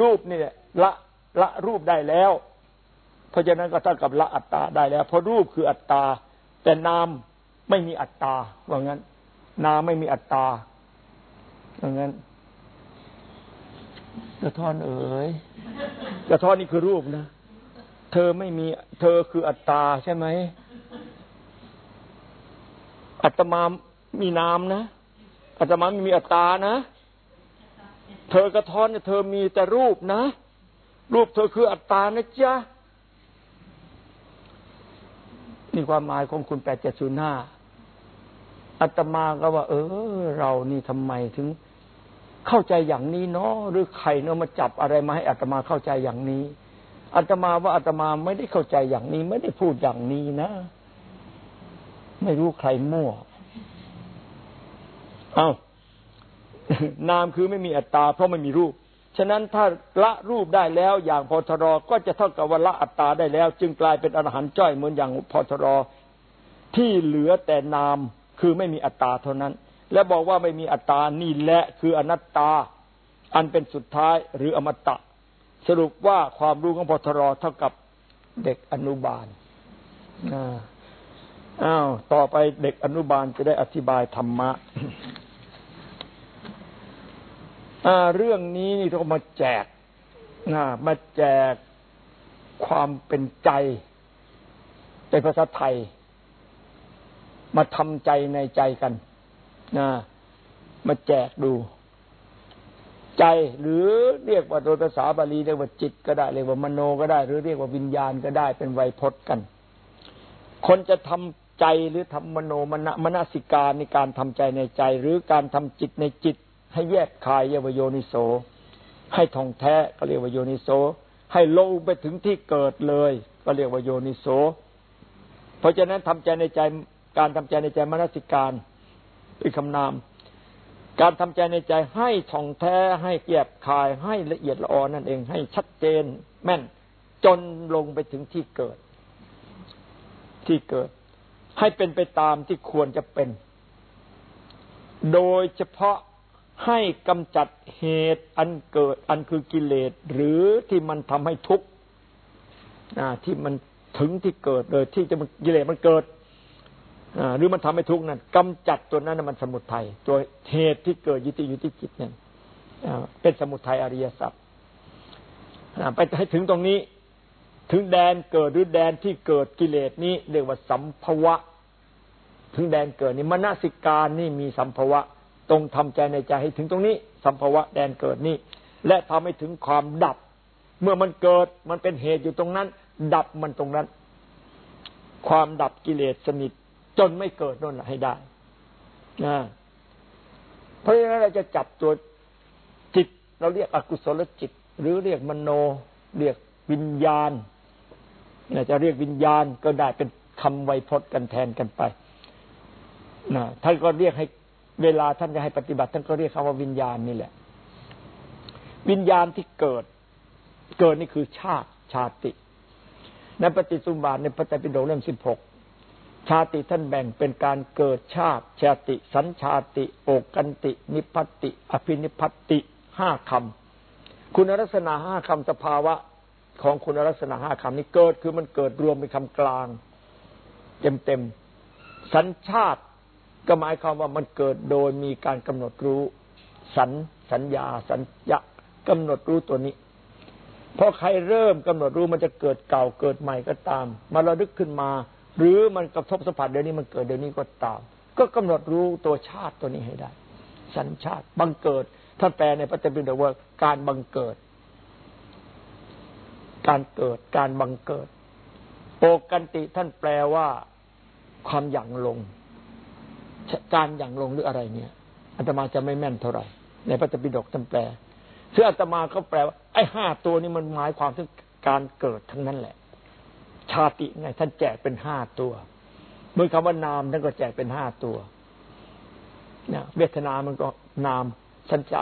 รูปนี่ละละรูปได้แล้ว เพราะฉะนั้นก็เท่ากับละอัตตาได้แล้ว เพราะรูปคืออัตตา แต่นามไม่มีอัตตาว่างั้น นามไม่มีอัตตาว่างั้นกระท้อนเอ๋ยกระท้อนนี่คือรูปนะ เธอไม่มี เธอคืออัตตาใช่ไหม อัตมามีนามนะ อัตมาไม่มีอัตตานะ เธอกระท้อนเนี่ยเธอมีแต่รูปนะ รูปเธอคืออัตตานะจ๊ะนี่ความหมายของคุณแปดเจ็ดศูนย์ห้าอาตมาก็ว่า เออ เรานี่ทำไมถึง เข้าใจอย่างนี้เนาะหรือใครเนาะมาจับอะไรมาให้อาตมาเข้าใจอย่างนี้ อาตมาว่าอาตมาไม่ได้เข้าใจอย่างนี้ ไม่ได้พูดอย่างนี้นะ ไม่รู้ใครมั่ว เอานามคือไม่มีอัตตา เพราะไม่มีรูป ฉะนั้นถ้าละรูปได้แล้ว อย่างพอทรอก็จะเท่ากับว่าละอัตตาได้แล้ว จึงกลายเป็นอรหันต์จ้อยเหมือนอย่างพอทรอที่เหลือแต่นามคือไม่มีอัตตาเท่านั้น และบอกว่าไม่มีอัตตานี่แหละคืออนัตตา อันเป็นสุดท้ายหรืออมตะ สรุปว่าความรู้ของพอทรอเท่ากับเด็กอนุบาลอ้าวต่อไปเด็กอนุบาลจะได้อธิบายธรรมะเรื่องนี้นี่ต้องมาแจกนะมาแจกความเป็นใจเป็นภาษาไทย มาทำใจในใจกันนะมาแจกดู ใจหรือเรียกว่าโดยภาษาบาลีเรียกว่าจิตก็ได้เรียกว่ามโนก็ได้ หรือเรียกว่าวิญญาณก็ได้เป็นไวยพจน์กัน คนจะทำใจหรือทำมโนมนมนสิการในการทำใจในใจ หรือการทำจิตในจิต ให้แยกคายเยวโยนิโส ให้ท่องแท้ก็เรียกว่าโยนิโส ให้ลงไปถึงที่เกิดเลย ก็เรียกว่าโยนิโส เพราะฉะนั้นทำใจในใจการทำใจในใจมนสิการเป็นคำนาม การทำใจในใจให้ท่องแท้ให้แยบคายให้ละเอียดละออนั่นเอง ให้ชัดเจนแม่น จนลงไปถึงที่เกิด ที่เกิด ให้เป็นไปตามที่ควรจะเป็น โดยเฉพาะให้กำจัดเหตุอันเกิด อันคือกิเลสหรือที่มันทำให้ทุกข์ที่มันถึงที่เกิดโดยที่จะกิเลสมันเกิด หรือมันทำให้ทุกข์นั้นกำจัดตัวนั้นมันสมุทัยตัวเหตุที่เกิดยุติยุติจิตนั่นเป็นสมุทัยอริยสัจไปให้ถึงตรงนี้ ถึงแดนเกิดหรือแดนที่เกิดกิเลสนี้เรียกว่าสัมภวะ ถึงแดนเกิดนี่มนสิการนี่มีสัมภวะ ตรงทำใจในใจให้ถึงตรงนี้ สัมภวะแดนเกิดนี่และทำให้ถึงความดับ เมื่อมันเกิดมันเป็นเหตุอยู่ตรงนั้น ดับมันตรงนั้น ความดับกิเลสสนิท จนไม่เกิดนั่นแหละให้ได้นะเพราะฉะนั้นเราจะจับตัวจิต เราเรียกอกุศลจิต หรือเรียกมโน เรียกวิญญาณจะเรียกวิญญาณก็ได้เป็นคำไวยพจน์กันแทนกันไปนะท่านก็เรียกให้เวลาท่านจะให้ปฏิบัติท่านก็เรียกคำว่าวิญญาณนี่แหละ วิญญาณที่เกิด เกิดนี่คือชาติชาติ ในปฏิสุบาทในพระไตรปิฎกเล่มสิบหก ชาติท่านแบ่งเป็นการเกิดชาติ ชาติ สัญชาติ โอกันติ นิพัติ อภินิพัติห้าคำคุณลักษณะห้าคำสภาวะของคุณลักษณะห้าคำนี้เกิดคือมันเกิดรวมเป็นคำกลาง เต็มเต็มสัญชาติก็หมายความว่ามันเกิดโดยมีการกำหนดรู้ สัญสัญญา สัญญากำหนดรู้ตัวนี้พอใครเริ่มกำหนดรู้มันจะเกิดเก่าเกิดใหม่ก็ตาม มาระลึกขึ้นมา หรือมันกระทบสัมผัสเดี๋ยวนี้มันเกิดเดี๋ยวนี้ก็ตาม ก็กำหนดรู้ตัวชาติตัวนี้ให้ได้ สัญชาติบังเกิดท่านแปลในพระเจ้าปิฎกว่าการบังเกิด การเกิดการบังเกิดโอกันติท่านแปลว่าความหยั่งลง การหยั่งลงหรืออะไรเนี่ยอาตมาจะไม่แม่นเท่าไหร่ ในพระธปิฎกท่านแปลซึ่งอาตมาเขาแปลว่าไอ้ห้าตัวนี้มันหมายความถึงการเกิดทั้งนั้นแหละ ชาติไงท่านแจกเป็นห้าตัวเมื่อคำว่านามท่านก็แจกเป็นห้าตัวนะเวทนามันก็นามสัญญา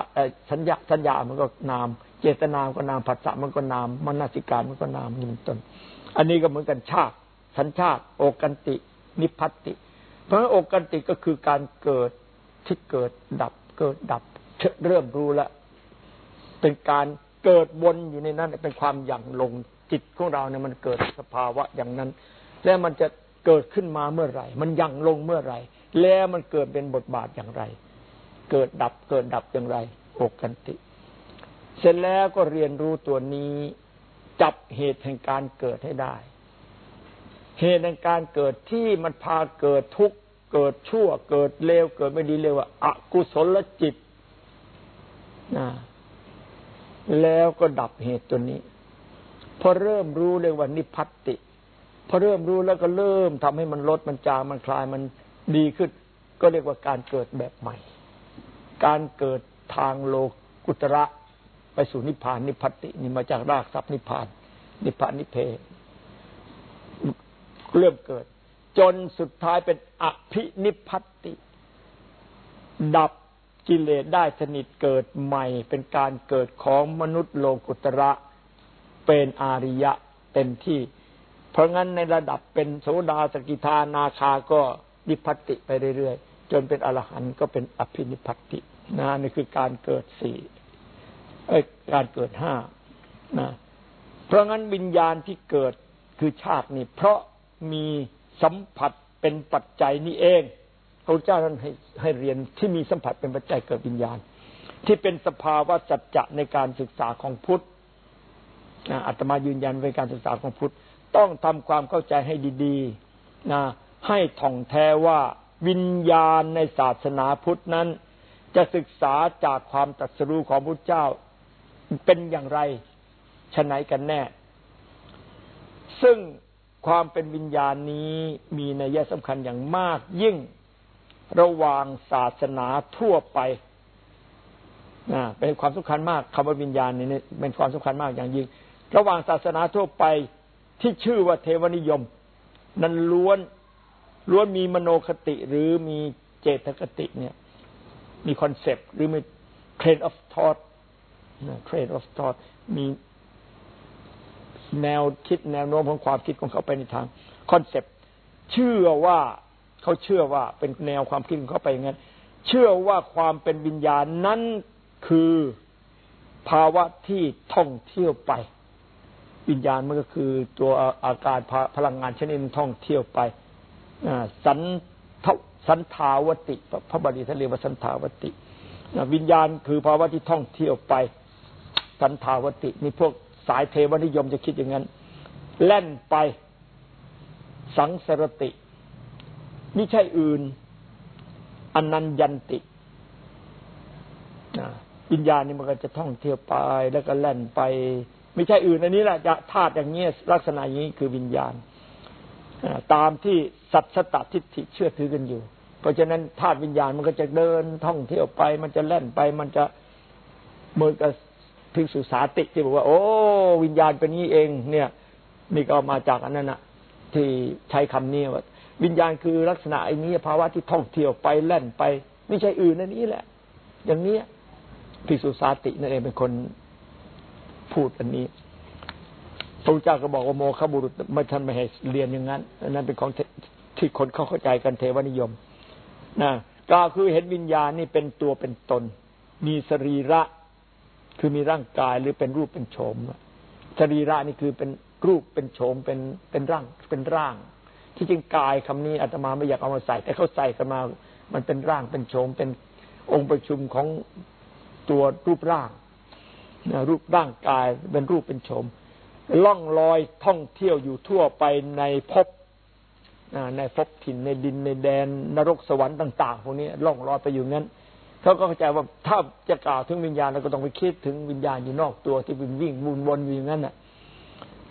สัญญาสัญญามันก็นาม เจตนาก็นามผัสสะมันก็นามมนสิการมันก็นามนี่เป็นต้น อันนี้ก็เหมือนกันชาติ สัญชาติ โอกันติ นิพัติ เพราะฉะนั้นโอกันติก็คือการเกิดที่เกิดดับ เกิดดับเริ่มรู้แล้วเป็นการเกิดวนอยู่ในนั้นเป็นความหยั่งลง จิตของเราเนี่ยมันเกิดสภาวะอย่างนั้น แล้วมันจะเกิดขึ้นมาเมื่อไหร่ มันยังลงเมื่อไหร่ แล้วมันเกิดเป็นบทบาทอย่างไร เกิดดับเกิดดับอย่างไรโอกันติ เสร็จแล้วก็เรียนรู้ตัวนี้จับเหตุแห่งการเกิดให้ได้ เหตุแห่งการเกิดที่มันพาเกิดทุกข์เกิดชั่ว เกิดเลวเกิดไม่ดีเรียกว่าอกุศลจิตนะแล้วก็ดับเหตุตัวนี้ พอเริ่มรู้เรียกว่านิพัตติ พอเริ่มรู้แล้วก็เริ่มทำให้มันลดมันจางมันคลายมันดีขึ้น ก็เรียกว่าการเกิดแบบใหม่ การเกิดทางโลกุตระไปสู่นิพพานนิพพัตินี่มาจากรากทรัพย์นิพพาน นิพพานนิเพเริ่มเกิด จนสุดท้ายเป็นอภินิพพัติ ดับกิเลสได้สนิทเกิดใหม่ เป็นการเกิดของมนุษย์โลกุตระ เป็นอาริยะเต็มที่ เพราะงั้นในระดับเป็นโสดาสกิทานาคาก็นิพพัติไปเรื่อยๆ จนเป็นอรหันต์ก็เป็นอภินิพพัตินะนี่คือการเกิดสี่การเกิดห้านะเพราะงั้นวิญญาณที่เกิดคือชาตินี่ เพราะมีสัมผัสเป็นปัจจัยนี่เองพระเจ้าท่านให้ให้เรียนที่มีสัมผัสเป็นปัจจัยเกิดวิญญาณ ที่เป็นสภาวะจัจจะในการศึกษาของพุทธ นะอาตมายืนยันในการศึกษาของพุทธ ต้องทำความเข้าใจให้ดีๆนะให้ท่องแท้ว่าวิญญาณในศาสนาพุทธนั้น จะศึกษาจากความตรัสรู้ของพระเจ้า เป็นอย่างไรชะไหนกันแน่ ซึ่งความเป็นวิญญาณนี้มีนัยสำคัญอย่างมากยิ่งระหว่างศาสนาทั่วไปนะเป็นความสำคัญมากคำว่าวิญญาณนี้เป็นความสำคัญมากอย่างยิ่ง ระหว่างศาสนาทั่วไปที่ชื่อว่าเทวนิยม นั้นล้วนล้วนมีมโนคติหรือมีเจตคติเนี่ย มีคอนเซปต์หรือมี train of thought train of thought มีแนวคิดแนวโน้มของความคิดของเขาไปในทางคอนเซปต์เชื่อว่าเขาเชื่อว่าเป็นแนวความคิดของเขาไปอย่างนั้นเชื่อว่าความเป็นวิญญาณนั้นคือภาวะที่ท่องเที่ยวไป วิญญาณมันก็คือตัวอาการพลังงานชนิดท่องเที่ยวไปสันทสันทาวติ พระบาลีทะเลว่าสันทาวติ วิญญาณคือภาวะที่ท่องเที่ยวไป สันทาวตินี่พวกสายเทวนิยมจะคิดอย่างนั้น แล่นไป สังสรติไม่ใช่อื่นอนันยันติวิญญาณนี่มันก็จะท่องเที่ยวไป แล้วก็แล่นไป ไม่ใช่อื่นอันนี้แหละจะธาตุอย่างนี้ลักษณะอย่างนี้คือวิญญาณตามที่สัตสตทิฏฐิเชื่อถือกันอยู่ เพราะฉะนั้นธาตุวิญญาณมันก็จะเดินท่องเที่ยวไป มันจะแล่นไป มันจะเหมือนกับพิสุสาติที่บอกว่า โอ้ วิญญาณเป็นนี้เอง เนี่ยนี่ก็มาจากอันนั้นนะที่ใช้คำนี้ว่าวิญญาณคือลักษณะไอ้นี้ภาวะที่ท่องเที่ยวไปแล่นไป ไม่ใช่อื่นนั่นนี้แหละ อย่างนี้พิสุสาตินั่นเองเป็นคน พูดอันนี้พระเจ้าก็บอกว่าโมฆะบุรุษไม่ท่านไม่ให้เรียนอย่างนั้นนั้นเป็นของที่คนเขาเข้าใจกันเทวนิยมนะก็คือเห็นวิญญาณนี่เป็นตัวเป็นตน มีสรีระ คือมีร่างกายหรือเป็นรูปเป็นโฉมสรีระนี่คือเป็นรูปเป็นโฉมเป็นเป็นร่างเป็นร่าง ที่จริงกายคำนี้อาตมาไม่อยากเอามาใส่ แต่เขาใส่กันมา มันเป็นร่างเป็นโฉมเป็นองค์ประชุมของตัวรูปร่าง รูปร่างกายเป็นรูปเป็นโฉมล่องลอยท่องเที่ยวอยู่ทั่วไปในภพในภพถิ่นในดินในแดนนรกสวรรค์ต่าง ๆ พวกนี้ล่องลอยไปอยู่นั้นเขาก็เข้าใจว่าถ้าจะกล่าวถึงวิญญาณเราก็ต้องไปคิดถึงวิญญาณอยู่นอกตัวที่วิ่งวิ่งวนวนอยู่นั้นน่ะ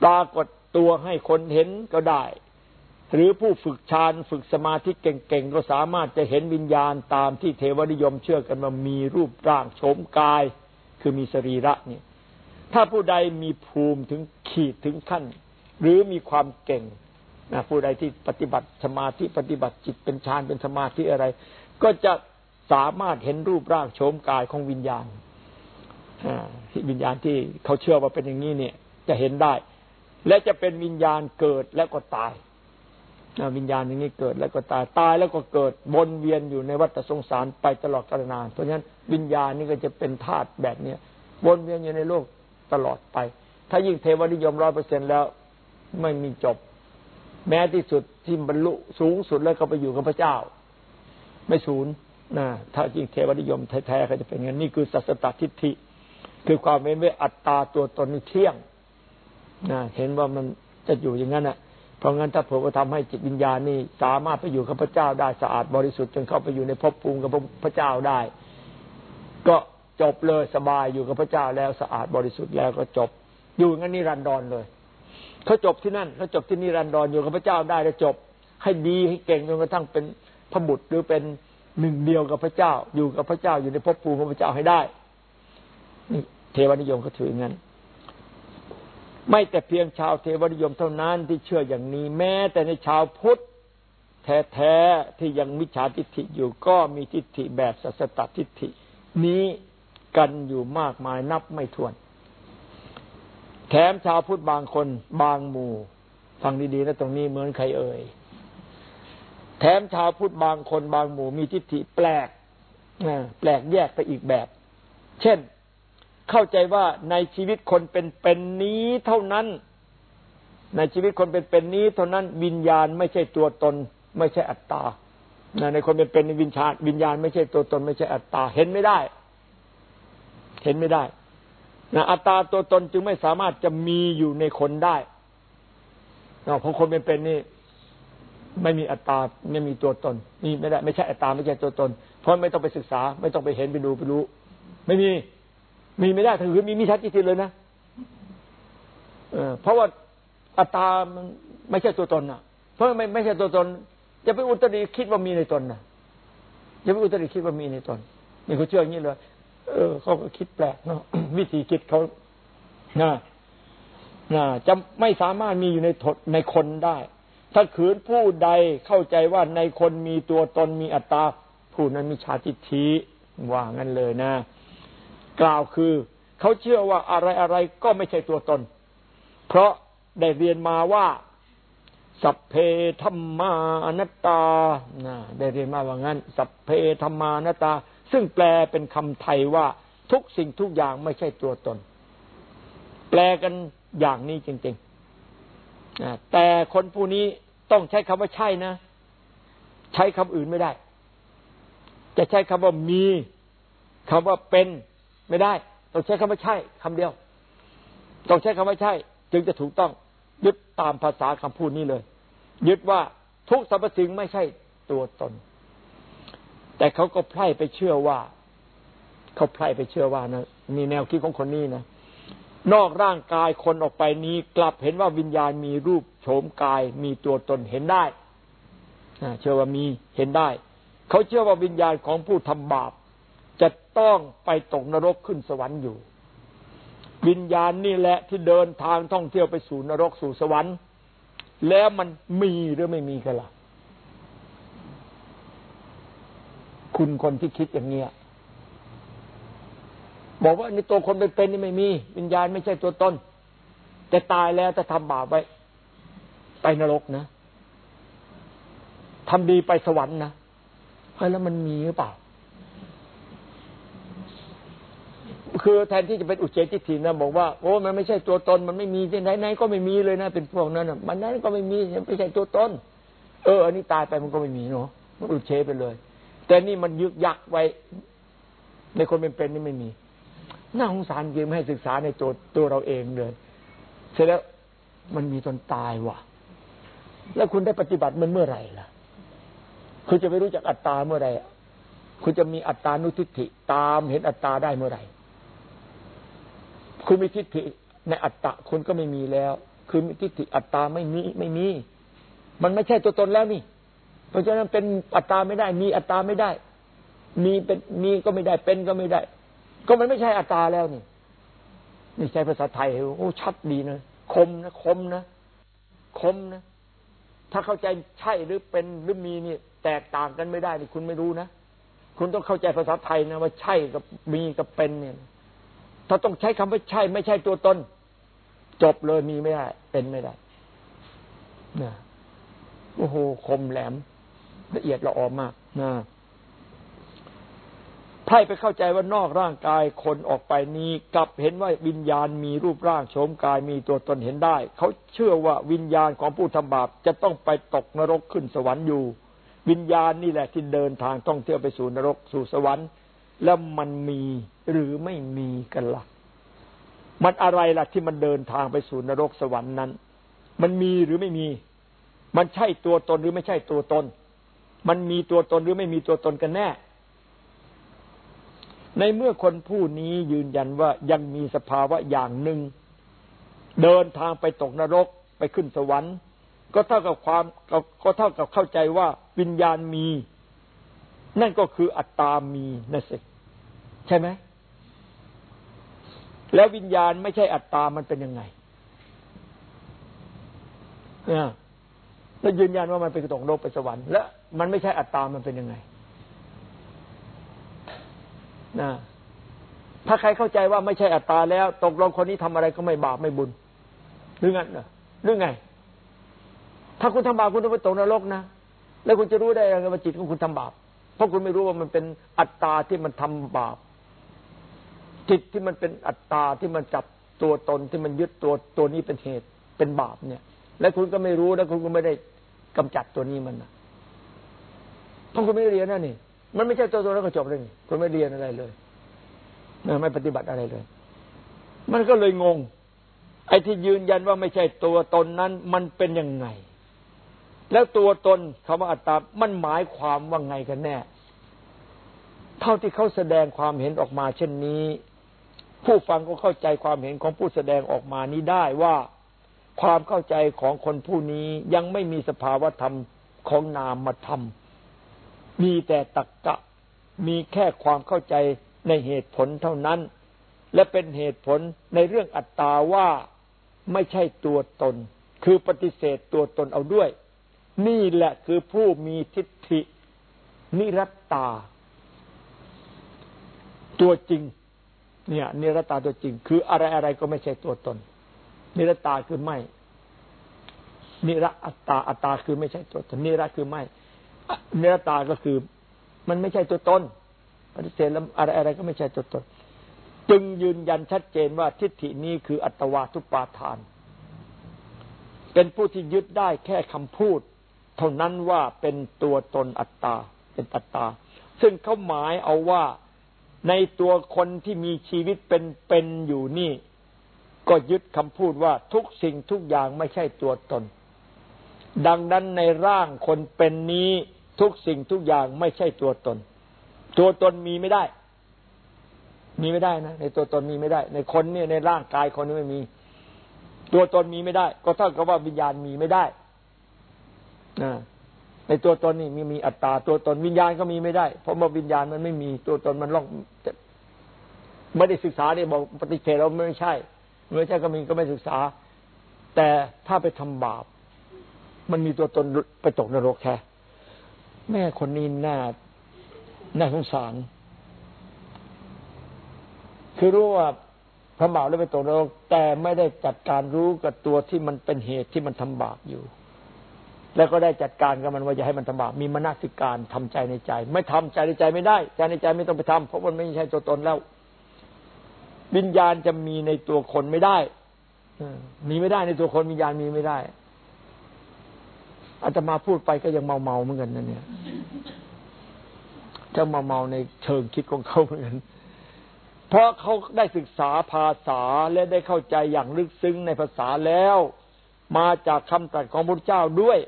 ปรากฏตัวให้คนเห็นก็ได้ หรือผู้ฝึกฌานฝึกสมาธิเก่งๆ ก็สามารถจะเห็นวิญญาณตามที่เทวนิยมเชื่อกันว่ามีรูปร่างโฉมกาย คือมีสรีระนี่ถ้าผู้ใดมีภูมิถึงขีดถึงขั้น หรือมีความเก่งนะผู้ใดที่ปฏิบัติสมาธิปฏิบัติจิตเป็นฌานเป็นสมาธิอะไร ก็จะสามารถเห็นรูปร่างโฉมกายของวิญญาณวิญญาณที่เขาเชื่อว่าเป็นอย่างนี้เนี่ย จะเห็นได้ และจะเป็นวิญญาณเกิดแล้วก็ตาย วิญญาณอย่างนี้เกิดแล้วก็ตายตายแล้วก็เกิดวนเวียนอยู่ในวัฏสงสารไปตลอดกาลนาน เพราะฉะนั้นวิญญาณนี่ก็จะเป็นธาตุแบบเนี้ยวนเวียนอยู่ในโลกตลอดไป ถ้ายิ่งเทวนิยมร้อยเปอร์เซ็นแล้วไม่มีจบ แม้ที่สุดที่บรรลุสูงสุดแล้วก็ไปอยู่กับพระเจ้า ไม่สูญนะถ้ายิ่งเทวนิยมแท้ๆก็จะเป็นอย่างนี้คือสัสตทิฏฐิ คือความเป็นว่าอัตตาตัวตนนี่เที่ยงนะเห็นว่ามันจะอยู่อย่างนั้นอะ ราะงั้นถ้าเผมก็ทำให้จิตวิญญาณนี่สามารถไปอยู่กับพระเจ้าได้สะอาดบริสุทธิ์จนเข้าไปอยู่ในภพภูมิกับพระเจ้าได้ ก็จบเลยสบายอยู่กับพระเจ้าแล้วสะอาดบริสุทธิ์แล้วก็จบ อยู่งั้นนิรันดรเลยเขาจบที่นั่นเขาจบที่นิรันดรอยู่กับพระเจ้าได้แล้วจบ ให้ดีให้เก่งจนกระทั่งเป็นพระบุตรหรือเป็นหนึ่งเดียวกับพระเจ้า อยู่กับพระเจ้าอยู่ในภพภูมิของพระเจ้าให้ได้นี่เทวนิยมเขาถืองั้น ไม่แต่เพียงชาวเทวนิยมเท่านั้นที่เชื่ออย่างนี้แม้ แต่ในชาวพุทธแท้ๆที่ยังมิจฉาทิฏฐิอยู่ก็มีทิฏฐิแบบสัสตตทิฏฐิ นี้กันอยู่มากมายนับไม่ถ้วน แถมชาวพุทธบางคนบางหมู่ ฟังดีๆนะตรงนี้เหมือนใครเอ่ย แถมชาวพุทธบางคนบางหมู่มีทิฏฐิแปลกแปลกแยกไปอีกแบบ เช่น เข้าใจว่าในชีวิตคนเป็นเป็นนี้เท่านั้น ในชีวิตคนเป็นเป็นนี้เท่านั้นวิญญาณไม่ใช่ตัวตน ไม่ใช่อัตตาในคนเป็นเป็นวิญญาวิญญาณไม่ใช่ตัวตน ไม่ใช่อัตตาเห็นไม่ได้ เห็นไม่ได้นะอัตตาตัวตนจึงไม่สามารถจะมีอยู่ในคนได้เพราะคนเป็นเป็นนี่ไม่มีอัตตาไม่มีตัวตนนี่ไม่ได้ ไม่ใช่อัตตาไม่ใช่ตัวตน เพราะไม่ต้องไปศึกษา ไม่ต้องไปเห็นไปดูไปรู้ ไม่มี มีไม่ได้ถือมีมีชัดจริงเลยนะเออเพราะว่าอัตตามันไม่ใช่ตัวตนอะ เพราะไม่ไม่ใช่ตัวตนจะไปอุตริคิดว่ามีในตนนะจะไปอุตริคิดว่ามีในตนนี่เขาเชื่ออย่างนี้เลยเออเขาก็คิดแปลกเนาะวิธีคิดเขานะนะจะไม่สามารถมีอยู่ในทในคนได้ ถ้าขืนผู้ใดเข้าใจว่าในคนมีตัวตนมีอัตตาผู้นั้นมีชาติทีว่างั้นเลยนะ กล่าวคือ เขาเชื่อว่าอะไรอะไรก็ไม่ใช่ตัวตน เพราะได้เรียนมาว่า สัพเพธรรมานัตตานะได้เรียนมาว่างั้น สัพเพธรรมานัตตา ซึ่งแปลเป็นคำไทยว่าทุกสิ่งทุกอย่างไม่ใช่ตัวตน แปลกันอย่างนี้จริงๆแต่คนผู้นี้ต้องใช้คำว่าใช่นะ ใช้คำอื่นไม่ได้ จะใช้คำว่ามีคำว่าเป็น ไม่ได้ ต้องใช้คำว่าใช่คำเดียว ต้องใช้คำว่าใช่ จึงจะถูกต้องยึดตามภาษาคำพูดนี้เลย ยึดว่าทุกสรรพสิ่งไม่ใช่ตัวตน แต่เขาก็ไพร่ไปเชื่อว่า เขาไพร่ไปเชื่อว่านะมีแนวคิดของคนนี้นะนอกร่างกายคนออกไปนี้กลับเห็นว่าวิญญาณมีรูปโฉมกายมีตัวตนเห็นได้เชื่อว่ามีเห็นได้ เขาเชื่อว่าวิญญาณของผู้ทำบาป ต้องไปตกนรกขึ้นสวรรค์อยู่ วิญญาณนี่แหละที่เดินทางท่องเที่ยวไปสู่นรกสู่สวรรค์ แล้วมันมีหรือไม่มีกันล่ะคุณคนที่คิดอย่างเนี้ยบอกว่าในตัวคนเป็นนี่ไม่มี วิญญาณไม่ใช่ตัวตนแต่ตายแล้วจะทำบาปไว้ไปนรกนะทำดีไปสวรรค์นะเฮ้ยแล้วมันมีหรือเปล่า คือแทนที่จะเป็นอุเฉทิฏฐินะบอกว่าโอ้มันไม่ใช่ตัวตน มันไม่มีที่ไหนไหนก็ไม่มีเลยนะ เป็นพวกนั้นมันนั้นก็ไม่มีไม่ใช่ตัวตน เอออันนี้ตายไปมันก็ไม่มีเนาะมันอุเฉไปเลย แต่นี่มันยึกยักไว้ ในคนเป็นๆนี่ไม่มีน่าสงสารจริงไม่ให้ศึกษาในตัวตัวเราเองเลยเสร็จแล้วมันมีตนตายว่ะ แล้วคุณได้ปฏิบัติมันเมื่อไหร่ล่ะ คุณจะไปรู้จักอัตตาเมื่อไหร่คุณจะมีอัตตานุทิฏฐิตามเห็นอัตตาได้เมื่อไหร่ คุณมีทิฏฐิในอัตตะคุณก็ไม่มีแล้ว คือมีทิฏฐิอัตตาไม่มีไม่มี มันไม่ใช่ตัวตนแล้วนี่ เพราะฉะนั้นเป็นอัตตาไม่ได้ มีอัตตาไม่ได้ มีเป็นมีก็ไม่ได้เป็นก็ไม่ได้ ก็มันไม่ใช่อัตตาแล้วนี่ นี่ใช้ภาษาไทยโอ้ชัดดีนะคมนะคมนะคมนะถ้าเข้าใจใช่หรือเป็นหรือมีนี่แตกต่างกันไม่ได้นี่คุณไม่รู้นะคุณต้องเข้าใจภาษาไทยนะว่าใช่กับมีกับเป็นเนี่ย ถ้าต้องใช้คำว่าใช่ ไม่ใช่ตัวตน จบเลยมีไม่ได้ เป็นไม่ได้นะโอ้โหคมแหลม ละเอียดละออมากนะไพ่ไปเข้าใจว่านอกร่างกายคนออกไปนี้กลับเห็นว่าวิญญาณมีรูปร่างโฉมกายมีตัวตนเห็นได้ เขาเชื่อว่าวิญญาณของผู้ทำบาปจะต้องไปตกนรกขึ้นสวรรค์อยู่ วิญญาณนี่แหละที่เดินทางท่องเที่ยวไปสู่นรกสู่สวรรค์ แล้วมันมีหรือไม่มีกันละ่ะ มันอะไรล่ะที่มันเดินทางไปสู่นรกสวรรค์นั้น มันมีหรือไม่มี มันใช่ตัวตนหรือไม่ใช่ตัวตน มันมีตัวตนหรือไม่มีตัวตนกันแน่ ในเมื่อคนผู้นี้ยืนยันว่ายังมีสภาวะอย่างหนึ่ง เดินทางไปตกนรกไปขึ้นสวรรค์ ก็เท่ากับความก็เท่ากับเข้าใจว่าวิญญาณมี นั่นก็คืออัตตามีนั่นสิใช่ไหมแล้ววิญญาณไม่ใช่อัตตามันเป็นยังไงเนี่ยแล้วยืนยันว่ามันเป็นตกโลกไปสวรรค์แล้วมันไม่ใช่อัตตามันเป็นยังไงนะถ้าใครเข้าใจว่าไม่ใช่อัตตาแล้ว ตกลงคนนี้ทำอะไรก็ไม่บาปไม่บุญหรืองั้นหรือไง ถ้าคุณทำบาปคุณต้องไปตกนรกนะแล้วคุณจะรู้ได้ยังไงว่าจิตของคุณทำบาป เพราะคุณไม่รู้ว่ามันเป็นอัตตาที่มันทำบาปจิตที่มันเป็นอัตตาที่มันจับตัวตนที่มันยึดตัวตัวนี้เป็นเหตุเป็นบาปเนี่ย และคุณก็ไม่รู้แล้วคุณก็ไม่ได้กำจัดตัวนี้มันนะเพราะคุณไม่เรียนนั่นนี่ มันไม่ใช่ตัวตัวแล้วก็จบเลยคุณไม่เรียนอะไรเลยไม่ปฏิบัติอะไรเลย มันก็เลยงง ไอ้ที่ยืนยันว่าไม่ใช่ตัวตนนั้น มันเป็นยังไง แล้วตัวตนคำว่าอัตตา มันหมายความว่าไงกันแน่ เท่าที่เขาแสดงความเห็นออกมาเช่นนี้ ผู้ฟังก็เข้าใจความเห็นของผู้แสดงออกมานี้ได้ว่า ความเข้าใจของคนผู้นี้ยังไม่มีสภาวธรรมของนามธรรม มีแต่ตักกะ มีแค่ความเข้าใจในเหตุผลเท่านั้น และเป็นเหตุผลในเรื่องอัตตาว่าไม่ใช่ตัวตน คือปฏิเสธตัวตนเอาด้วย นี่แหละคือผู้มีทิฏฐิ นิรัตตา ตัวจริง เนี่ย นิรัตตาตัวจริง คืออะไรอะไรก็ไม่ใช่ตัวตน นิรัตตาคือไม่ นิรัตตาอัตตาคือไม่ใช่ตัวตนนิรัตคือไม่ นิรัตตาก็คือ มันไม่ใช่ตัวตนปฏิเสธแล้วอะไรอะไรก็ไม่ใช่ตัวตนจึงยืนยันชัดเจนว่าทิฏฐินี้คืออัตวาทุปาทาน เป็นผู้ที่ยึดได้แค่คำพูด เท่านั้นว่าเป็นตัวตนอัตตา เป็นอัตตา ซึ่งเขาหมายเอาว่าในตัวคนที่มีชีวิตเป็นเป็นอยู่นี่ ก็ยึดคำพูดว่าทุกสิ่งทุกอย่างไม่ใช่ตัวตน ดังนั้นในร่างคนเป็นนี้ทุกสิ่งทุกอย่างไม่ใช่ตัวตน ตัวตนมีไม่ได้ มีไม่ได้นะในตัวตนมีไม่ได้ ในคนเนี่ยในร่างกายคนนี้ไม่มี ตัวตนมีไม่ได้ ก็เท่ากับว่าวิญญาณมีไม่ได้ ในตัวตนนี่มีมีอัตตาตัวตนวิญญาณก็มีไม่ได้ เพราะว่าวิญญาณมันไม่มีตัวตนมันล่องไม่ได้ศึกษาเนี่ยบอกปฏิเสธเราไม่ใช่ไม่ใช่ก็มีก็ไม่ศึกษา แต่ถ้าไปทำบาป มันมีตัวตนไปตกนรกแค่แม่คนนี้น่าน่าสงสาร คือรู้ว่าพระบาปแล้วไปตกนรก แต่ไม่ได้จัดการรู้กับตัวที่มันเป็นเหตุที่มันทำบาปอยู่ แล้วก็ได้จัดการกับมันว่าจะให้มันทำบาปมีมนสิการทำใจในใจ ไม่ทำใจในใจไม่ได้ ใจในใจไม่ต้องไปทำเพราะมันไม่ใช่ตัวตนแล้ว วิญญาณจะมีในตัวคนไม่ได้มีไม่ได้ในตัวคนวิญญาณมีไม่ได้อาตมาพูดไปก็ยังเมาเมาเหมือนกันนั่นเนี่ยจะมาเมาในเชิงคิดของเขาเหมือนกันเพราะเขาได้ศึกษาภาษาและได้เข้าใจอย่างลึกซึ้งในภาษาแล้ว มาจากคำตรัสของพระเจ้าด้วย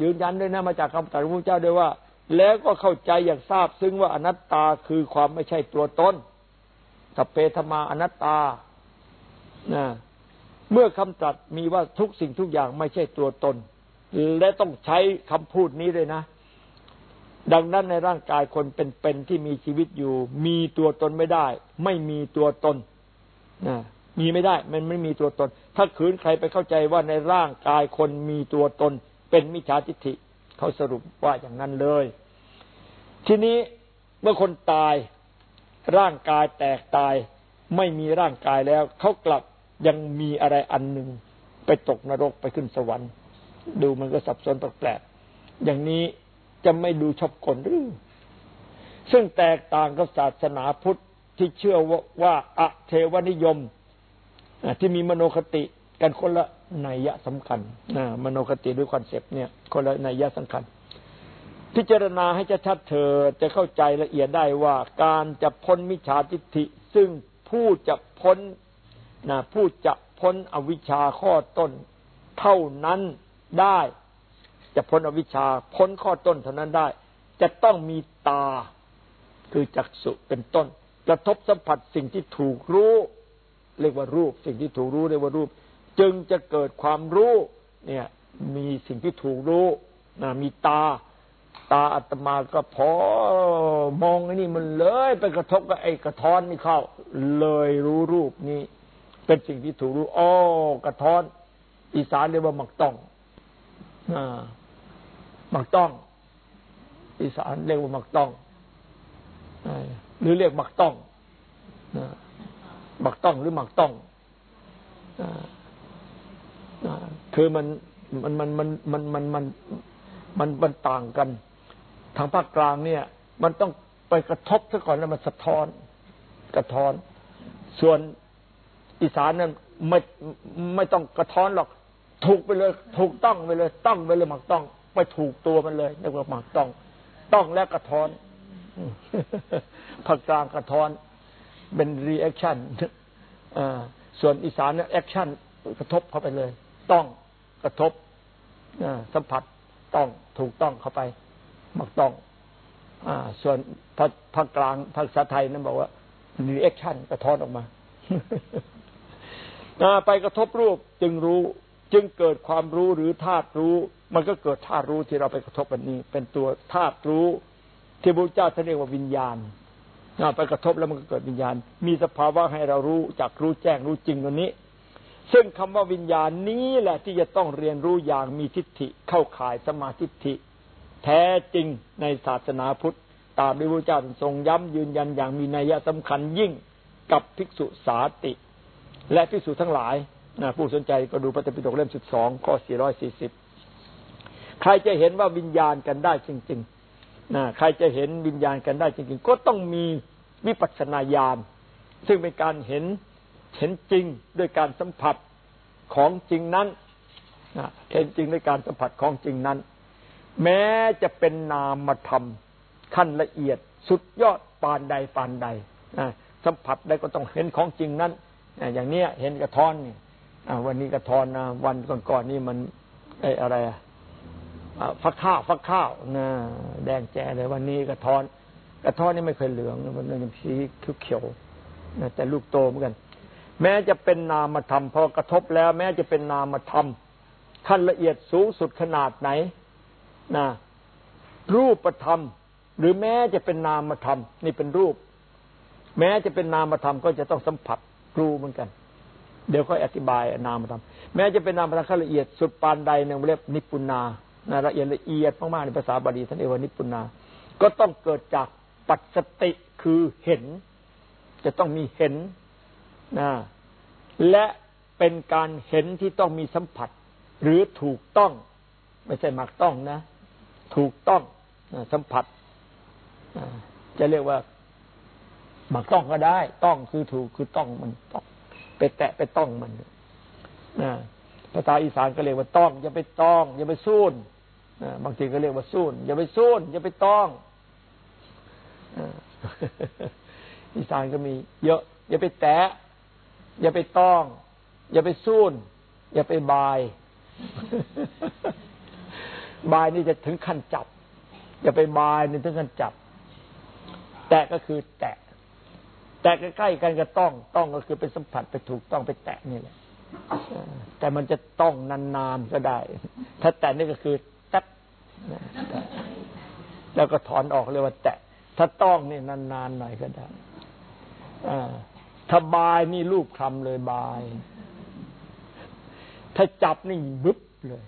ยืนยันด้วยนะมาจากคำตรัสของพระเจ้าด้วยว่า แล้วก็เข้าใจอย่างทราบซึ้งว่าอนัตตาคือความไม่ใช่ตัวตนสัพเพธมาอนัตตานะเมื่อคำตรัสมีว่าทุกสิ่งทุกอย่างไม่ใช่ตัวตน และต้องใช้คำพูดนี้เลยนะ ดังนั้นในร่างกายคนเป็นๆที่มีชีวิตอยู่ มีตัวตนไม่ได้ ไม่มีตัวตนนะมีไม่ได้ มันไม่มีตัวตน ถ้าขืนใครไปเข้าใจว่าในร่างกายคนมีตัวตน เป็นมิจฉาทิฏฐิเขาสรุปว่าอย่างนั้นเลย ทีนี้เมื่อคนตายร่างกายแตกตายไม่มีร่างกายแล้ว เขากลับยังมีอะไรอันหนึ่งไปตกนรกไปขึ้นสวรรค์ ดูมันก็สับสนแปลกๆอย่างนี้จะไม่ดูชอบคนหรือ ซึ่งแตกต่างกับศาสนาพุทธที่เชื่อว่าว่าอะเทวนิยมที่มีมโนคติกันคนละ นัยยะสำคัญนะมโนคติด้วย concept เนี่ยคนละนัยยะสำคัญ พิจารณาให้ชัดเธอจะเข้าใจละเอียดได้ว่าการจะพ้นมิจฉาทิฏฐิ ซึ่งผู้จะพ้นนะผู้จะพ้นอวิชชาข้อต้น เท่านั้นได้ จะพ้นอวิชชาพ้นข้อต้นเท่านั้นได้ จะต้องมีตาคือจักสุเป็นต้น กระทบสัมผัสสิ่งที่ถูกรู้ เรียกว่ารูป สิ่งที่ถูกรู้เรียกว่ารูป จึงจะเกิดความรู้เนี่ยมีสิ่งที่ถูกรู้นะมีตา ตาอัตมาก็พอมองไอ้นี่มันเลยไปกระทบกับไอ้กระท้อนนี่เข้า เลยรู้รูปนี้ เป็นสิ่งที่ถูกรู้อ๋อกระท้อน อีสานเรียกว่าหมักต้องอ่าหมักต้อง อีสานเรียกว่าหมักต้องหรือเรียกหมักต้องหมักต้องหรือหมักต้อง คือมันมันมันมันมันมันมันมันมันต่างกัน ทางภาคกลางเนี่ย มันต้องไปกระทบซะก่อนแล้วมันสะท้อน กระท้อน ส่วนอีสานนั้นไม่ไม่ต้องกระท้อนหรอก ถูกไปเลย ถูกต้องไปเลย ต้องไปเลยหมักต้อง ไปถูกตัวมันเลยเรียกว่าหมากต้อง ต้องแล้วกระท้อนภาคกลางกระท้อน เป็น reaction ส่วนอีสานเนี่ย action กระทบเข้าไปเลย ต้องกระทบสัมผัสต้องถูกต้องเข้าไป มักต้องอส่วนภาคกลางภาษาไทยนั้นบอกว่า reaction กระท้อนออกมาไปกระทบรูปจึงรู้ จึงเกิดความรู้หรือธาตุรู้ มันก็เกิดธาตุรู้ที่เราไปกระทบกันนี้ เป็นตัวธาตุรู้ ที่พระเจ้าท่านเรียกว่าวิญญาณไปกระทบแล้วมันก็เกิดวิญญาณ มีสภาวะให้เรารู้จักรู้แจ้งรู้จริงตัวนี้ ซึ่งคำว่าวิญญาณนี้แหละที่จะต้องเรียนรู้อย่างมีทิฏฐิเข้าข่ายสมาธิฐิ แท้จริงในศาสนาพุทธ ตามที่พระเจ้าทรงย้ำยืนยันอย่างมีนัยสำคัญยิ่งกับภิกษุสาติ และภิกษุทั้งหลายนะผู้สนใจก็ดูพระธรรมปิฎกเล่มสิบสองข้อสี่ร้อยสี่สิบใครจะเห็นว่าวิญญาณกันได้จริงๆนะใครจะเห็นวิญญาณกันได้จริง ๆ ก็ต้องมีวิปัสสนาญาณซึ่งเป็นการเห็น เห็นจริงด้วยการสัมผัสของจริงนั้นเห็นจริงด้วยการสัมผัสของจริงนั้น แม้จะเป็นนามธรรมขั้นละเอียดสุดยอดปานใดปานใดสัมผัสได้ก็ต้องเห็นของจริงนั้นอย่างเนี้ยเห็นกระท้อนนี่วันนี้กระท้อนนะวันก่อนๆนี่มันไอ้อะไรอะฟักข้าวฟักข้าวนะแดงแจ๋เลยวันนี้กระท้อน กระท้อนนี่ไม่เคยเหลืองมันเป็นสีเขียวนะแต่ลูกโตเหมือนกัน แม้จะเป็นนามธรรมพอกระทบแล้ว แม้จะเป็นนามธรรมขั้นละเอียดสูงสุดขนาดไหนนะรูปธรรม หรือแม้จะเป็นนามธรรม นี่เป็นรูป แม้จะเป็นนามธรรมก็จะต้องสัมผัสรู้เหมือนกัน เดี๋ยวค่อยอธิบายนามธรรม แม้จะเป็นนามธรรมขั้นละเอียดสุดปานใดหนึ่งเรียกนิพุนานะละเอียดละเอียดมากๆในภาษาบาลีท่านเรียกว่านิพุนา ก็ต้องเกิดจากปัจสติคือเห็น จะต้องมีเห็นนะ และเป็นการเห็นที่ต้องมีสัมผัส หรือถูกต้อง ไม่ใช่หมักต้องนะ ถูกต้องสัมผัสจะเรียกว่าหมักต้องก็ได้ ต้องคือถูกคือต้องมันต้องไปแตะไปต้องมันนะภาษาอีสานก็เรียกว่าต้อง อย่าไปต้อง อย่าไปสู้นบางทีก็เรียกว่าสู้นอย่าไปสู้นอย่าไปต้องอีสานก็มีเยอะ อย่าไปแตะ อย่าไปต้อง อย่าไปสู้นอย่าไปบาย บายนี่จะถึงขั้นจับ อย่าไปบายนี่ถึงขั้นจับ แตะก็คือแตะ แต่ใกล้ๆกันก็ต้อง ต้องก็คือไปสัมผัสไปถูกต้องไปแตะนี่แหละแต่มันจะต้องนานๆก็ได้ ถ้าแตะนี่ก็คือแตะแล้วก็ถอนออกเลยว่าแตะ ถ้าต้องนี่นานๆหน่อยก็ได้ อ่า ถ้าบายนี่รูปคำเลยบาย ถ้าจับนี่บึ๊บเลย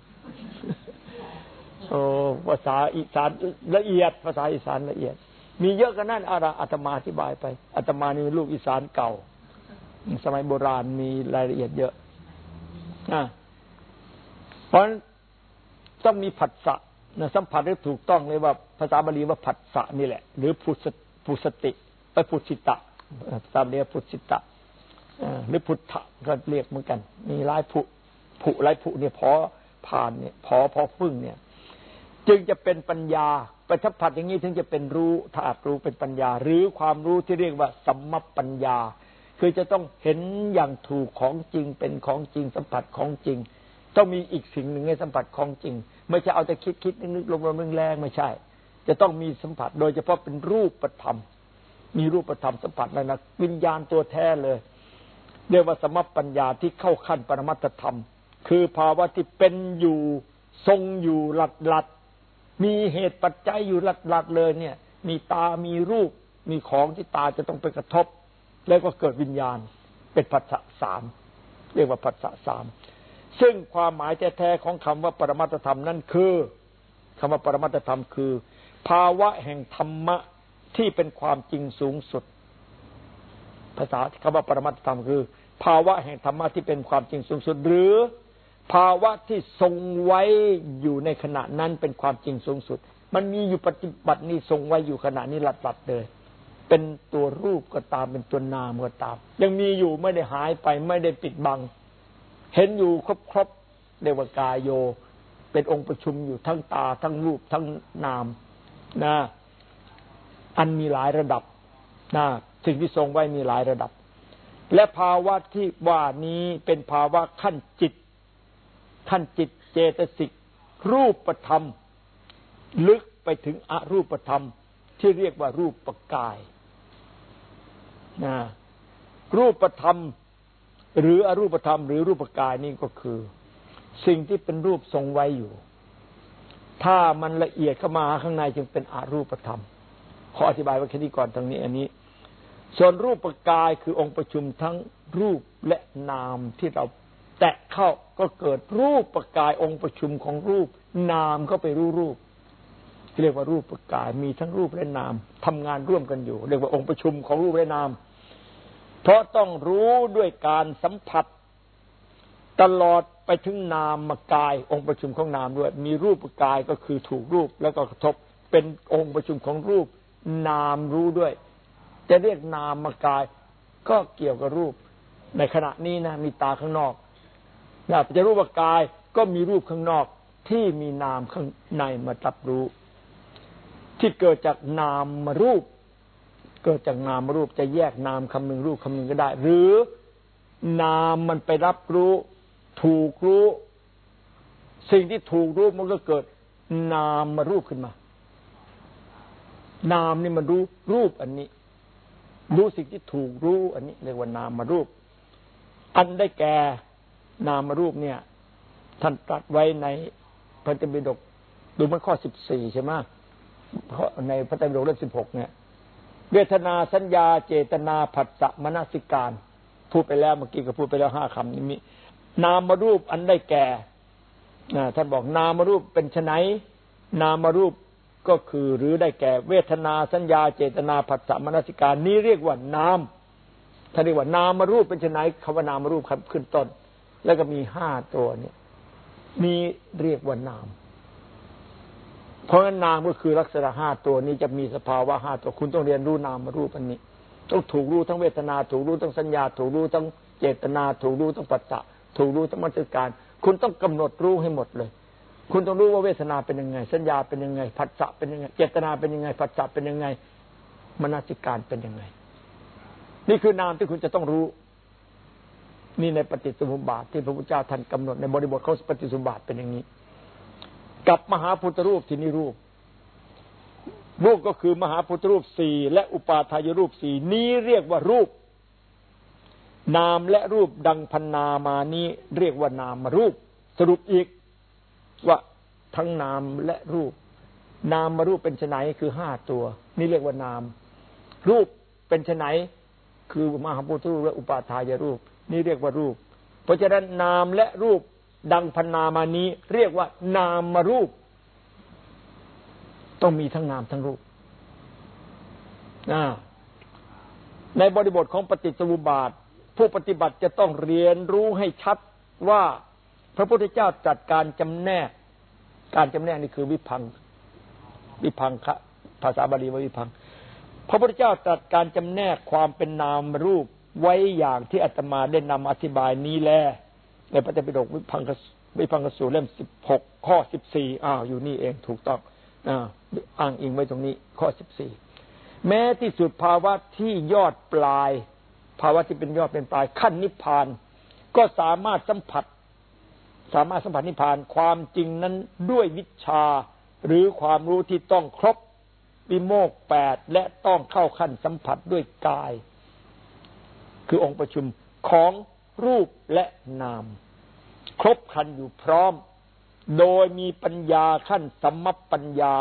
โอ้ภาษาอีสานละเอียด ภาษาอีสานละเอียด มีเยอะกันนั่นอาอาตมาอธิบายไปอาตมานี่ลูกอีสานเก่า สมัยโบราณมีรายละเอียดเยอะนะเพราะต้องมีผัสสะนะสัมผัสได้ถูกต้องเลยว่า ภาษาบาลีว่าผัสสะนี่แหละ หรือพุสพุสติ ไปพุสิตะ ภาษาบาลีพุสิตะหรือพุทธะก็เรียกเหมือนกัน มีลายผุผุลายผุเนี่ยพอผ่านเนี่ยพอพอพึ่งเนี่ย จึงจะเป็นปัญญาไปสัมผัสอย่างนี้ถึงจะเป็นรู้ธาตุรู้เป็นปัญญา หรือความรู้ที่เรียกว่าสัมมปัญญา คือจะต้องเห็นอย่างถูกของจริงเป็นของจริงสัมผัสของจริง ต้องมีอีกสิ่งหนึ่งให้สัมผัสของจริง ไม่ใช่เอาแต่คิดคิดนึกนึกลมลมแรงไม่ใช่ จะต้องมีสัมผัสโดยเฉพาะเป็นรูปธรรม มีรูปธรรมสัมผัสแล้วนะวิญญาณตัวแท้เลย เรียกว่าสมปัญญาที่เข้าขั้นปรมัตธรรม คือภาวะที่เป็นอยู่ทรงอยู่หลัดหลัดมีเหตุปัจจัยอยู่หลักๆเลยเนี่ย มีตามีรูป มีของที่ตาจะต้องไปกระทบ แล้วก็เกิดวิญญาณเป็นปัจจะสามเรียกว่าปัจจะสามซึ่งความหมายแท้ๆของคำว่าปรมัตธรรมนั่นคือคำว่าปรมัตธรรมคือ ภาวะแห่งธรรมะ ที่เป็นความจริงสูงสุด ภาษาคำว่าปรมัตธรรมคือ ภาวะแห่งธรรมะที่เป็นความจริงสูงสุด หรือ ภาวะที่ทรงไว้อยู่ในขณะนั้นเป็นความจริงสูงสุด มันมีอยู่ปฏิบัตินี้ทรงไว้อยู่ขณะนี้หลัดๆเลยเป็นตัวรูปก็ตามเป็นตัวนามก็ตาม ยังมีอยู่ไม่ได้หายไปไม่ได้ปิดบัง เห็นอยู่ครบๆเดวกายโย เป็นองค์ประชุมอยู่ทั้งตาทั้งรูปทั้งนามนะ อันมีหลายระดับนะสิ่งที่ทรงไว้มีหลายระดับ และภาวะที่ว่านี้เป็นภาวะขั้นจิต ขั้นจิตเจตสิกรูปธรรม ลึกไปถึงอรูปธรรม ที่เรียกว่ารูปปกายนะรูปธรรม หรืออรูปธรรม หรือรูปกายนี่ก็คือ สิ่งที่เป็นรูปทรงไว้อยู่ ถ้ามันละเอียดเข้ามาข้างในจึงเป็นอรูปธรรม ขออธิบายไว้แค่นี้ก่อนตรงนี้ อันนี้ ส่วนรูปปกายคือองค์ประชุมทั้งรูปและนามที่เราแตะเข้าก็เกิดรูปประกายองค์ประชุมของรูป นามก็ไปรู้รูป เรียกว่ารูปประกายมีทั้งรูปและนามทำงานร่วมกันอยู่ เรียกว่าองค์ประชุมของรูปและนาม เพราะต้องรู้ด้วยการสัมผัส ตลอดไปถึงนามกาย องค์ประชุมของนามด้วย มีรูปปกายก็คือถูกรูปแล้วก็กระทบเป็นองค์ประชุมของรูป นามรู้ด้วย จะเรียกนามกาย ก็เกี่ยวกับรูป ในขณะนี้นะ มีตาข้างนอกนะจะรูปกายก็มีรูปข้างนอกที่มีนามข้างในมารับรู้ ที่เกิดจากนามมารูป เกิดจากนามรูปจะแยกนามคำหนึ่งรูปคำหนึ่งก็ได้ หรือนามมันไปรับรู้ ถูกรู้ สิ่งที่ถูกรู้มันก็เกิดนามมารูปขึ้นมา นามนี่มันรู้รูปอันนี้ รู้สิ่งที่ถูกรู้ อันนี้เรียกว่านามมารูป อันได้แก่นามมารูปเนี่ย ท่านตรัสไว้ในพระธรรมปิฎกดูมันข้อสิบสี่ใช่ไหมเพราะในพระธรรมปิฎกเล่มสิบหกเนี่ย เวทนาสัญญา เจตนาผัสสะมนสิการ พูดไปแล้วเมื่อกี้ก็พูดไปแล้วห้าคำนี้มีนามรูปอันได้แก่ท่านบอกนามารูปเป็นไนนามารูป ก็คือหรือได้แก่เวทนาสัญญาเจตนาผัสสะมนสิการนี้เรียกว่านามท่านเรียกว่านามรูปเป็นไนคำว่านามรูปครับขึ้นต้น แล้วก็มีห้าตัวเนี่ยมีเรียกว่านาม เพราะฉะนั้นนามก็คือลักษณะห้าตัวนี้จะมีสภาวะห้าตัวคุณต้องเรียนรู้นามมารูปอันนี้ ต้องถูกรู้ทั้งเวทนา ถูกรู้ทั้งสัญญา ถูกรู้ทั้งเจตนา ถูกรู้ทั้งปัจจะถูกรู้ทั้งมัจการ คุณต้องกำหนดรู้ให้หมดเลย คุณต้องรู้ว่าเวทนาเป็นยังไง สัญญาเป็นยังไงผัสสะเป็นยังไง เจตนาเป็นยังไงผัสสะเป็นยังไงมนสิการเป็นยังไง นี่คือนามที่คุณจะต้องรู้ นี่ในปฏิสมุปบาทที่พระพุทธเจ้าท่านกำหนดในบริบทเของปฏิสมุปบาทเป็นอย่างนี้ กับมหาพุทธรูปที่นี่รูป รูปก็คือมหาพุทธรูปสี่และอุปาทายรูปสี่นี้เรียกว่ารูป นามและรูปดังพันนามานี้เรียกว่านามรูป สรุปอีก ว่าทั้งนามและรูป นามมารูปเป็นไนคือห้าตัว นี่เรียกว่านาม รูปเป็นไนคือมหาพุทธรูปและอุปาทายรูป นี่เรียกว่ารูป เพราะฉะนั้นนามและรูปดังพันนามานี้ เรียกว่านามมารูป ต้องมีทั้งนามทั้งรูปในบริบทของปฏิจจสมุปบาท ผู้ปฏิบัติจะต้องเรียนรู้ให้ชัดว่า พระพุทธเจ้าจัดการจำแนก การจำแนกนี่คือวิพัง วิพังคะภาษาบาลีว่าวิพัง พระพุทธเจ้าจัดการจำแนกความเป็นนามรูปไว้อย่างที่อาตมาได้นำอธิบายนี้แลในพระเจ้าปิฎกวิพังกวิพังกสูเล่มสิบหกข้อสิบสี่อ้าวอยู่นี่เองถูกต้องอ้างอิงไว้ตรงนี้ ข้อสิบสี่แม้ที่สุดภาวะที่ยอดปลาย ภาวะที่เป็นยอดเป็นปลายขั้นนิพพาน ก็สามารถสัมผัส สามารถสัมผัสนิพพานความจริงนั้นด้วยวิชาหรือความรู้ที่ต้องครบวิโมกแปดและต้องเข้าขั้นสัมผัสด้วยกาย คือองค์ประชุมของรูปและนาม ครบคันอยู่พร้อม โดยมีปัญญาขั้นสัมมปัญญา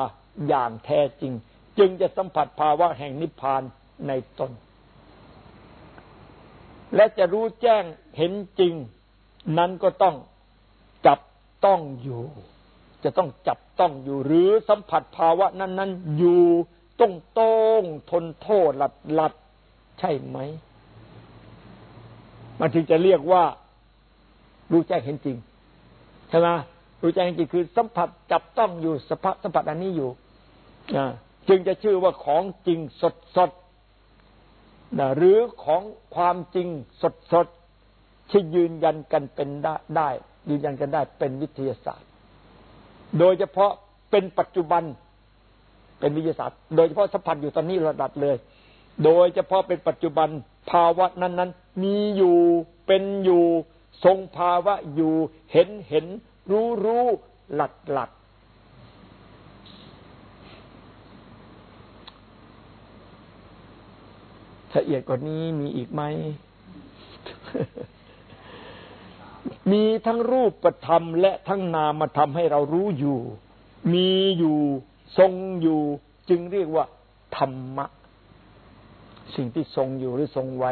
อย่างแท้จริง จึงจะสัมผัสภาวะแห่งนิพพานในตน และจะรู้แจ้งเห็นจริง นั้นก็ต้อง ต้องอยู่ จะต้องจับต้องอยู่ หรือสัมผัสภาวะนั้น ๆ อยู่ต้องต้องทนโทษหลัดหลัดใช่ไหม มันถึงจะเรียกว่า รู้แจ้งเห็นจริงใช่ไหมรู้แจ้งเห็นจริงคือ สัมผัสจับต้องอยู่สภาพสัมผัสอันนี้อยู่จึงจะชื่อว่าของจริงสดสดหรือของความจริงสดสดที่ยืนยันกันเป็นได้ได้ ยืนยันกันได้เป็นวิทยาศาสตร์ โดยเฉพาะเป็นปัจจุบันเป็นวิทยาศาสตร์ โดยเฉพาะสัมผัสอยู่ตอนนี้ระดับเลย โดยเฉพาะเป็นปัจจุบันภาวะนั้นๆ มีอยู่เป็นอยู่ ทรงภาวะอยู่ เห็นเห็น รู้รู้หลัดหลัดละเอียดกว่านี้มีอีกไหม มีทั้งรูปธรรม และทั้งนามธรรมให้เรารู้อยู่ มีอยู่ทรงอยู่ จึงเรียกว่าธรรมะ สิ่งที่ทรงอยู่หรือทรงไว้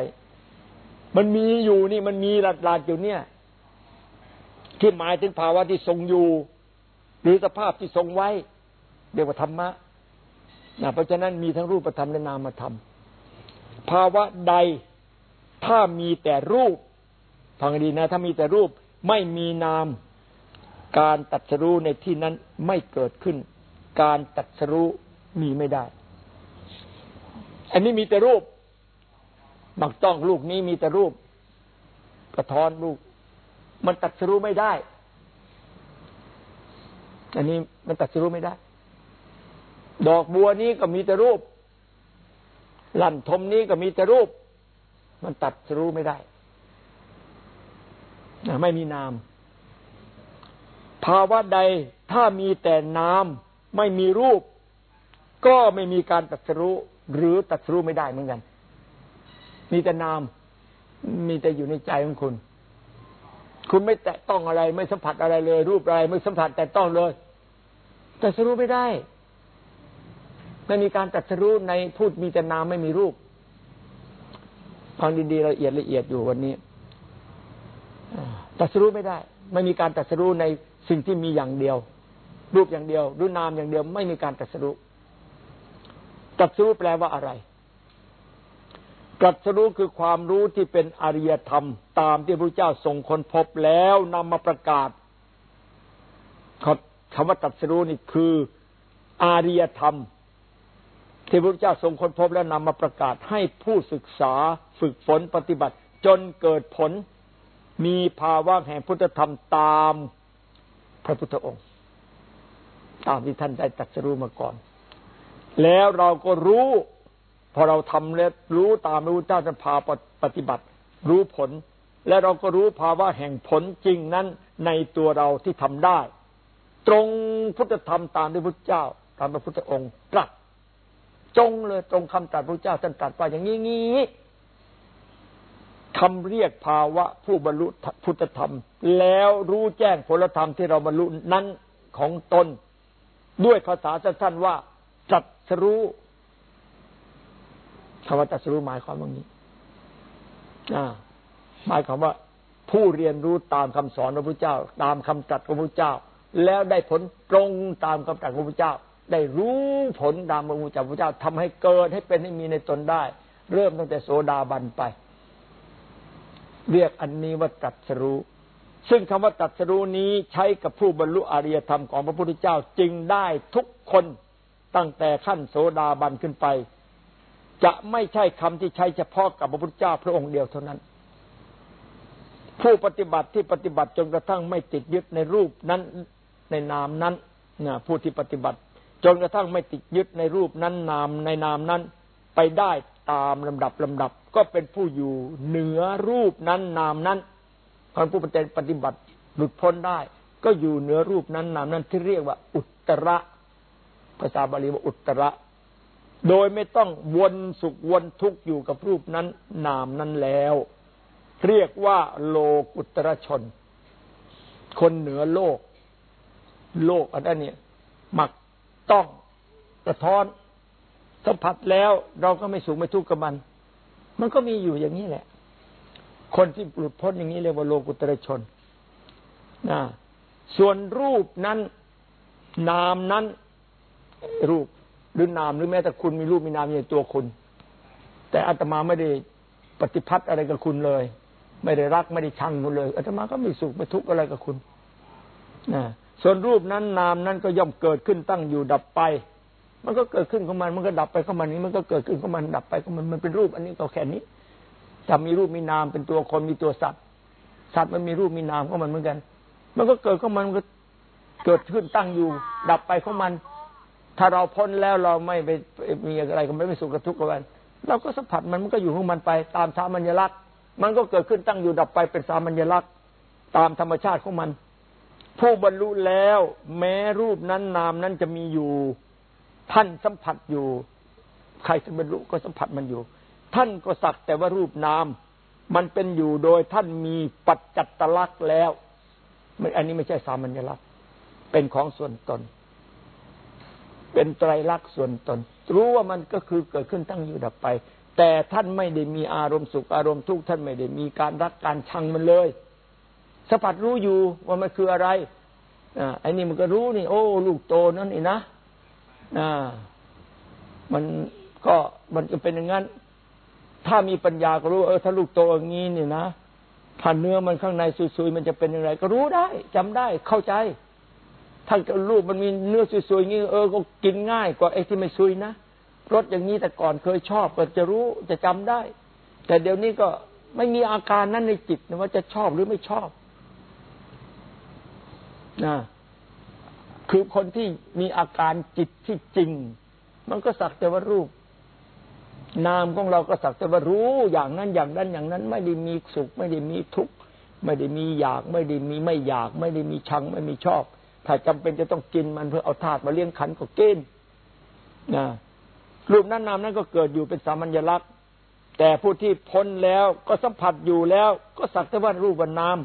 มันมีอยู่นี่มันมีหลัดหลัดอยู่เนี่ย ที่หมายถึงภาวะที่ทรงอยู่ หรือสภาพที่ทรงไว้ เรียกว่าธรรมะนะเพราะฉะนั้นมีทั้งรูปธรรมและนามธรรม ภาวะใดถ้ามีแต่รูป ฟังดีนะ ถ้ามีแต่รูปไม่มีนาม การตัดสรู้ในที่นั้นไม่เกิดขึ้น การตัดสรู้มีไม่ได้ อันนี้มีแต่รูปมักต้องลูกนี้มีแต่รูป กระท้อนลูก มันตัดสรู้ไม่ได้ อันนี้มันตัดสรู้ไม่ได้ ดอกบัวนี้ก็มีแต่รูป ลั่นทมนี้ก็มีแต่รูป มันตัดสรู้ไม่ได้ ไม่มีนาม ภาวะใดถ้ามีแต่นามไม่มีรูป ก็ไม่มีการตัดสรู้หรือตัดสรู้ไม่ได้เหมือนกัน มีแต่นาม มีแต่อยู่ในใจของคุณ คุณไม่แตะต้องอะไร ไม่สัมผัสอะไรเลย รูปอะไรไม่สัมผัสแต่ต้องเลยตัดสรู้ไม่ได้ไม่มีการตัดสรู้ในพูดมีแต่นามไม่มีรูปฟังดีๆละเอียดละเอียดอยู่วันนี้ ตัดสรู้ไม่ได้ ไม่มีการตัดสรู้ในสิ่งที่มีอย่างเดียว รูปอย่างเดียวหรือนามอย่างเดียว ไม่มีการตัดสรู้ตัดสรู้แปลว่าอะไรตัดสรู้คือความรู้ที่เป็นอริยธรรม ตามที่พระเจ้าทรงค้นพบแล้วนำมาประกาศคำว่าตัดสรู้นี่คืออาริยธรรม ที่พระเจ้าทรงค้นพบแล้วนำมาประกาศให้ผู้ศึกษาฝึกฝนปฏิบัติ จนเกิดผล มีภาวะแห่งพุทธธรรมตามพระพุทธองค์ ตามที่ท่านได้ตัดสรู้มาก่อน แล้วเราก็รู้ พอเราทำแล้วรู้ตามรู้เจ้าจะพาปฏิบัติ รู้ผล และเราก็รู้ภาวะแห่งผลจริงนั้นในตัวเราที่ทำได้ ตรงพุทธธรรมตามที่พระเจ้า ตามพระพุทธองค์ตรัสจงเลยตรงคำตรัสพระเจ้าท่านตรัสว่าอย่างนี้ คำเรียกภาวะผู้บรรลุพุทธธรรม แล้วรู้แจ้งผลธรรมที่เราบรรลุนั้นของตน ด้วยภาษาสั้นๆว่าจัดสรู้คำว่าจัดสรู้หมายความว่างี้หมายความว่าผู้เรียนรู้ตามคำสอนของพระเจ้า ตามคำตรัสของพระเจ้า แล้วได้ผลตรงตามคำตรัสของพระเจ้า ได้รู้ผลตามพระพุทธเจ้าทำให้เกิดให้เป็นให้มีในตนได้ เริ่มตั้งแต่โสดาบันไป เรียกอันนี้ว่าตัดสรู้ ซึ่งคำว่าตัดสรู้นี้ใช้กับผู้บรรลุอริยธรรมของพระพุทธเจ้าจึงได้ทุกคนตั้งแต่ขั้นโสดาบันขึ้นไป จะไม่ใช่คำที่ใช้เฉพาะกับพระพุทธเจ้าพระองค์เดียวเท่านั้น ผู้ปฏิบัติที่ปฏิบัติจนกระทั่งไม่ติดยึดในรูปนั้นในนามนั้นนะผู้ที่ปฏิบัติ จนกระทั่งไม่ติดยึดในรูปนั้นนามในนามนั้น ไปได้ ตามลำดับลำดับ ก็เป็นผู้อยู่เหนือรูปนั้นนามนั้นคนผู้ปฏิบัติหลุดพ้นได้ ก็อยู่เหนือรูปนั้นนามนั้นที่เรียกว่า อุตระ ภาษาบาลีว่าอุตระ โดยไม่ต้องวนสุขวนทุกข์อยู่กับรูปนั้นนามนั้นแล้ว เรียกว่าโลกุตระชน คนเหนือโลก โลกอันนี้หมักต้องสะท้อน สัมผัสแล้วเราก็ไม่สุขไม่ทุกข์กับมัน มันก็มีอยู่อย่างนี้แหละ คนที่หลุดพ้นอย่างนี้เรียกว่าโลกุตระชนนะส่วนรูปนั้น นามนั้น รูปหรือนามหรือแม้แต่คุณมีรูปมีนามในตัวคุณ แต่อาตมาไม่ได้ปฏิพัติอะไรกับคุณเลย ไม่ได้รักไม่ได้ชังคุณเลยอาตมาก็ไม่สุขไม่ทุกข์อะไรกับคุณนะส่วนรูปนั้นนามนั้นก็ย่อมเกิดขึ้นตั้งอยู่ดับไป มันก็เกิดขึ้นของมัน มันก็ดับไปของมันนี้ มันก็เกิดขึ้นของมันดับไปของมัน มันเป็นรูป อันนี้ก็แค่นี้จะมีรูปมีนามเป็นตัวคนมีตัวสัตว์ สัตว์มันมีรูปมีนามของมันเหมือนกัน มันก็เกิดของมันมันก็เกิดขึ้นตั้งอยู่ ดับไปของมัน ถ้าเราพ้นแล้วเราไม่ไปมีอะไรก็ไม่ไปสุขกับทุกข์กับมันเราก็สัมผัสมันมันก็อยู่ของมันไป ตามสามัญลักษณ์ มันก็เกิดขึ้นตั้งอยู่ดับไปเป็นสามัญลักษณ์ ตามธรรมชาติของมัน ผู้บรรลุแล้ว แม้รูปนั้นนามนั้นจะมีอยู่ ท่านสัมผัสอยู่ ใครจะบรรลุก็สัมผัสมันอยู่ ท่านก็สักแต่ว่ารูปนาม มันเป็นอยู่โดยท่านมีปัจจัตลักษณ์แล้วอันนี้ไม่ใช่สามัญลักษณ์ เป็นของส่วนตน เป็นไตรลักษณ์ส่วนตน รู้ว่ามันก็คือเกิดขึ้นตั้งอยู่ดับไป แต่ท่านไม่ได้มีอารมณ์สุขอารมณ์ทุกข์ท่านไม่ได้มีการรักการชังมันเลยสัมผัสรู้อยู่ว่ามันคืออะไรอ่าไอ้นี่มันก็รู้นี่ โอ้ ลูกโตนั่นนี่นะ อ่ามันก็มันจะเป็นอย่างนั้น ถ้ามีปัญญาก็รู้ เออถ้าลูกโตอย่างนี้นี่นะถ้าเนื้อมันข้างในซุยๆมันจะเป็นอย่างไร ก็รู้ได้จำได้เข้าใจ ถ้าลูกมันมีเนื้อซุยๆอย่างนี้เออก็กินง่ายกว่าไอ้ที่ไม่ซุยนะรสอย่างนี้แต่ก่อนเคยชอบก็จะรู้จะจำได้ แต่เดี๋ยวนี้ก็ไม่มีอาการนั้นในจิตนะว่าจะชอบหรือไม่ชอบนะ คือคนที่มีอาการจิตที่จริง มันก็สักแต่ว่ารูป นามของเราก็สักแต่ว่ารู้ อย่างนั้นอย่างนั้นอย่างนั้น ไม่ได้มีสุข ไม่ได้มีทุกข์ไม่ได้มีอยาก ไม่ได้มีไม่อยาก ไม่ได้มีชัง ไม่มีชอบ ถ้าจำเป็นจะต้องกินมันเพื่อเอาธาตุมาเลี้ยงขันก็กินนะรูปนั้นนามนั้นก็เกิดอยู่เป็นสามัญลักษณ์ แต่ผู้ที่พ้นแล้วก็สัมผัสอยู่แล้ว ก็สักแต่ว่ารูปวันนาม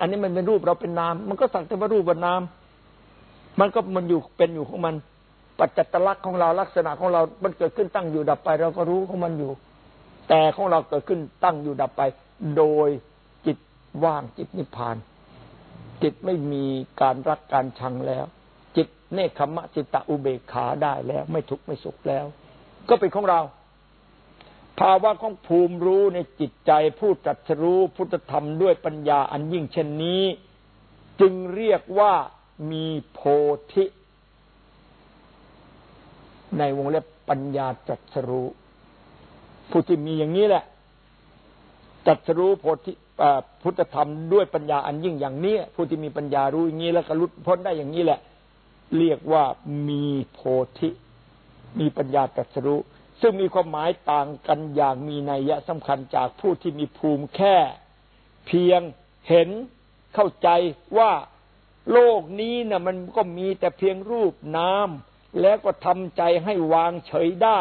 อันนี้มันเป็นรูปเราเป็นนาม มันก็สักแต่ว่ารูปว่านาม มันก็มันอยู่เป็นอยู่ของมัน ปัจจัตลักษณ์ของเราลักษณะของเรา มันเกิดขึ้นตั้งอยู่ดับไป เราก็รู้ของมันอยู่ แต่ของเราเกิดขึ้นตั้งอยู่ดับไป โดยจิตว่างจิตนิพพาน จิตไม่มีการรักการชังแล้ว จิตเนคขมะสิตะอุเบกขาได้แล้ว ไม่ทุกข์ไม่สุขแล้ว ก็เป็นของเรา ภาวะของภูมิรู้ในจิตใจผู้ตรัสรู้พุทธธรรมด้วยปัญญาอันยิ่งเช่นนี้ จึงเรียกว่ามีโพธิ ในวงเล็บปัญญาตรัสรู้ผู้ที่มีอย่างนี้แหละตรัสรู้โพธิพุทธธรรมด้วยปัญญาอันยิ่งอย่างนี้ผู้ที่มีปัญญารู้อย่างนี้แล้วก็ลุดพ้นได้อย่างนี้แหละ เรียกว่ามีโพธิ มีปัญญาตรัสรู้ ซึ่งมีความหมายต่างกันอย่างมีนัยยะสำคัญจากผู้ที่มีภูมิแค่ เพียงเห็นเข้าใจว่าโลกนี้นะ่ะมันก็มีแต่เพียงรูปนามแล้วก็ทำใจให้วางเฉยได้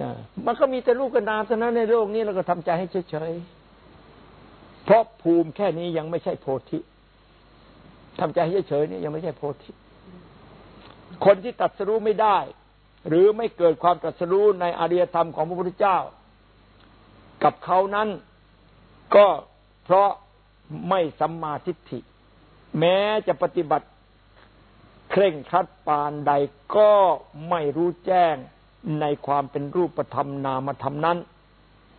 นะมันก็มีแต่รูปกับนามเท่านั้นในโลกนี้เราก็ทำใจให้เฉยๆเพราะภูมิแค่นี้ยังไม่ใช่โพธิทำใจให้เฉยๆนี่ยังไม่ใช่โพธิคนที่ตัดสู้ไม่ได้ หรือไม่เกิดความตรัสรู้ในอริยธรรมของพระพุทธเจ้า กับเขานั้นก็เพราะไม่สัมมาทิฏฐิ แม้จะปฏิบัติ เคร่งครัดปานใดก็ไม่รู้แจ้งในความเป็นรูปธรรมนามธรรมนั้น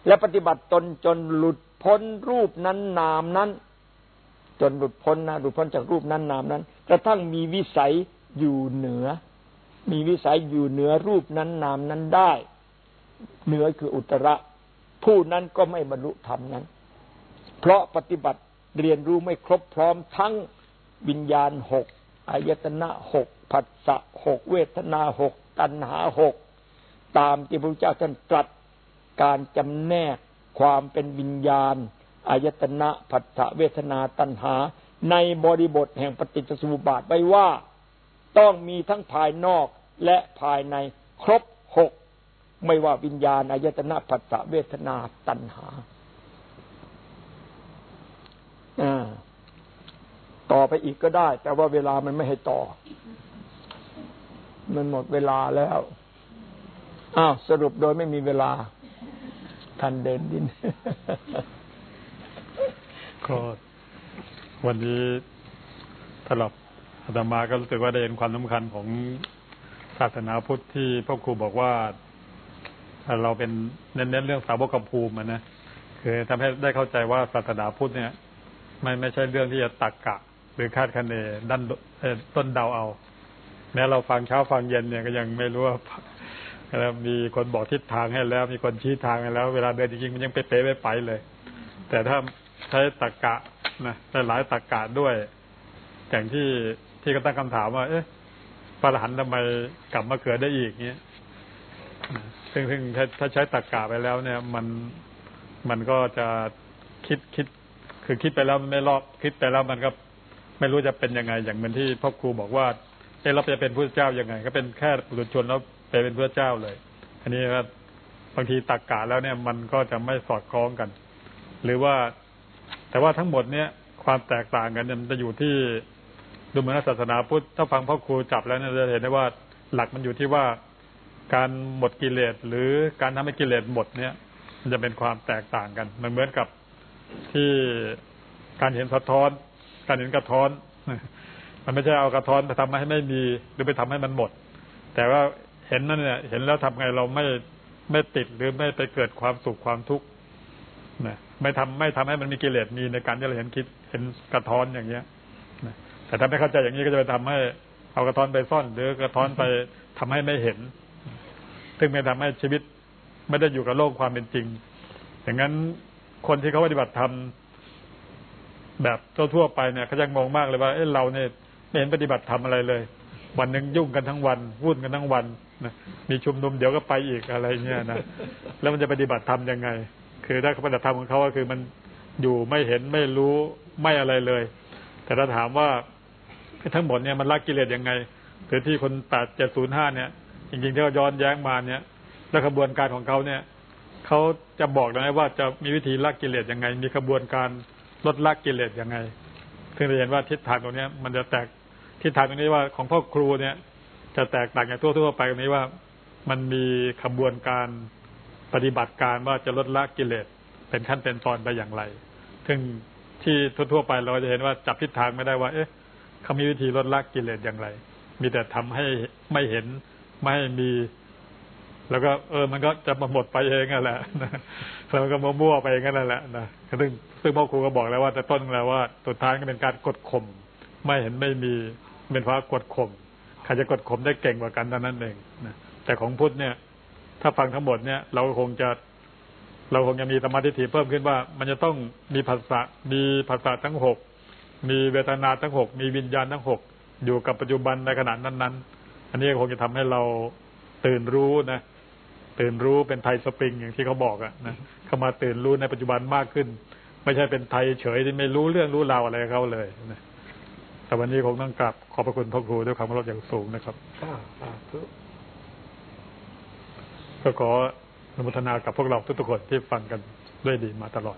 และปฏิบัติตนจนหลุดพ้นรูปนั้นนามนั้น จนหลุดพ้นนะหลุดพ้นจากรูปนั้นนามนั้นกระทั่งมีวิสัยอยู่เหนือ มีวิสัยอยู่เหนือรูปนั้นนามนั้นได้ เหนือคืออุตระ ผู้นั้นก็ไม่บรรลุธรรมนั้น เพราะปฏิบัติเรียนรู้ไม่ครบพร้อมทั้งวิญญาณหกอายตนะหกผัสสะหกเวทนาหกตัณหาหกตามที่พระพุทธเจ้าท่านตรัสการจำแนกความเป็นวิญญาณอายตนะผัสสะเวทนาตัณหา ในบริบทแห่งปฏิจจสมุปบาทไว้ว่า ต้องมีทั้งภายนอก และภายในครบหกไม่ว่าวิญญาณอายตนะผัสสะเวทนาตัณหาต่อไปอีกก็ได้ แต่ว่าเวลามันไม่ให้ต่อ มันหมดเวลาแล้วอ้าวสรุปโดยไม่มีเวลาทันเดินดินก็วันนี้สำหรับอาตมาก็รู้สึกว่าได้เห็นความสำคัญของ ศาสนาพุทธที่พ่อครูบอกว่าเราเป็นเน้นเรื่องสาวกภูมินะคือทำให้ได้เข้าใจว่าศาสนาพุทธเนี่ยไม่ไม่ใช่เรื่องที่จะตักกะ หรือคาดคะเนดันต้นเดาเอา แม้เราฟังเช้าฟังเย็นเนี่ยก็ยังไม่รู้ว่าแล้วมีคนบอกทิศทางให้แล้ว มีคนชี้ทางให้แล้ว เวลาเดินจริงๆมันยังไปเป๊ะไม่ไปเลย แต่ถ้าใช้ตักกะนะหลายตักกะด้วยอย่างที่ที่ก็ตั้งคำถามว่า เอ๊ะ พระอรหันต์ทำไมกลับมาเกิดได้อีกเนี้ยซึ่งซึ่งถ้าใช้ตักกะไปแล้วเนี่ย มันมันก็จะคิดคิด คือคิดไปแล้วมันไม่รอบคิดไปแล้วมันก็ไม่รู้จะเป็นยังไง อย่างเหมือนที่พ่อครูบอกว่าเอ๊ะเราจะเป็นผู้เจ้ายังไง ก็เป็นแค่ปุถุชนแล้วไปเป็นพระเจ้าเลย อันนี้ก็บางทีตักกะแล้วเนี่ย มันก็จะไม่สอดคล้องกัน หรือว่า แต่ว่าทั้งหมดเนี่ย ความแตกต่างกันมันจะอยู่ที่ ดูเหมือนศาสนาพุทธถ้าฟังพ่อครูจับแล้วเนี่ยจะเห็นได้ว่าหลักมันอยู่ที่ว่าการหมดกิเลสหรือการทำให้กิเลสหมดเนี่ย มันจะเป็นความแตกต่างกัน มันเหมือนกับที่การเห็นสะท้อน การเห็นกระท้อน มันไม่ใช่เอากระท้อนไปทำให้ไม่มีหรือไปทำให้มันหมด แต่ว่าเห็นนั่นเนี่ยเห็นแล้วทำไงเราไม่ไม่ติดหรือไม่ไปเกิดความสุขความทุกข์นะไม่ทำไม่ทำให้มันมีกิเลสมีในการที่เราเห็นคิดเห็นกระท้อนอย่างเงี้ยนะ แต่ถ้าไม่เข้าใจอย่างนี้ก็จะไปทำให้เอากระท้อนไปซ่อน หรือกระท้อนไปทำให้ไม่เห็น ซึ่งไม่ทำให้ชีวิตไม่ได้อยู่กับโลกความเป็นจริง อย่างนั้นคนที่เขาปฏิบัติธรรมแบบทั่วๆไปเนี่ยเขาจะงงมากเลยว่าเอ้เราเนี่ยไม่เห็นปฏิบัติธรรมอะไรเลย วันหนึ่งยุ่งกันทั้งวันวุ่นกันทั้งวันนะมีชุมนุมเดี๋ยวก็ไปอีกอะไรเงี้ยนะแล้วมันจะปฏิบัติธรรมยังไง คือถ้าปฏิบัติธรรมของเขาก็คือมันอยู่ไม่เห็นไม่รู้ไม่อะไรเลย แต่ถ้าถามว่า ทั้งหมดเนี่ยมันละกิเลสยังไงหรือที่คนแปดเจ็ดศูนย์ห้าเนี่ย จริงๆที่เขาย้อนแย้งมาเนี่ย แล้วขบวนการของเขาเนี่ยเขาจะบอกนะว่าจะมีวิธีละกิเลสยังไง มีขบวนการลดละกิเลสยังไงซึ่งเราเห็นว่าทิศทางตรงนี้มันจะแตกทิศทางตรงนี้ว่าของพ่อครูเนี่ย จะแตกต่างจากทั่วๆไปตรงนี้ว่ามันมีขบวนการปฏิบัติการว่าจะลดละกิเลสเป็นขั้นเป็นตอนไปอย่างไร ซึ่งที่ทั่วๆไปเราจะเห็นว่าจับทิศทางไม่ได้ว่า เอ๊ะ เขามีวิธีลดละกิเลสอย่างไร มีแต่ทำให้ไม่เห็นไม่มี แล้วก็ เออ มันก็จะมาหมดไปเองนั่นแหละแล้วมันก็มั่วๆไปเองนั่นแหละนะซึ่งซึ่งพ่อครูก็บอกแล้วว่าแต่ต้นแล้วว่าสุดท้ายก็เป็นการกดข่มไม่เห็นไม่มีเป็นเพราะกดข่มใครจะกดข่มได้เก่งกว่ากันเท่านั้นเองนะแต่ของพุทธเนี่ย ถ้าฟังทั้งหมดเนี่ย เราคงจะเราคงจะมีสมาธิเพิ่มขึ้นว่า มันจะต้องมีภาษามีภาษาทั้งหก มีเวทนาทั้งหกมีวิญญาณทั้งหกอยู่กับปัจจุบันในขณะนั้นๆ อันนี้คงจะทำให้เราตื่นรู้นะตื่นรู้เป็นไทยสปริงอย่างที่เขาบอกอะนะเข้ามาตื่นรู้ในปัจจุบันมากขึ้น ไม่ใช่เป็นไทยเฉยที่ไม่รู้เรื่องรู้ราวอะไรเขาเลยนะแต่วันนี้คงต้องกลับขอบพระคุณพ่อครูด้วยความเคารพอย่างสูงนะครับก็ขออนุโมทนากับพวกเราทุกๆคนที่ฟังกันด้วยดีมาตลอด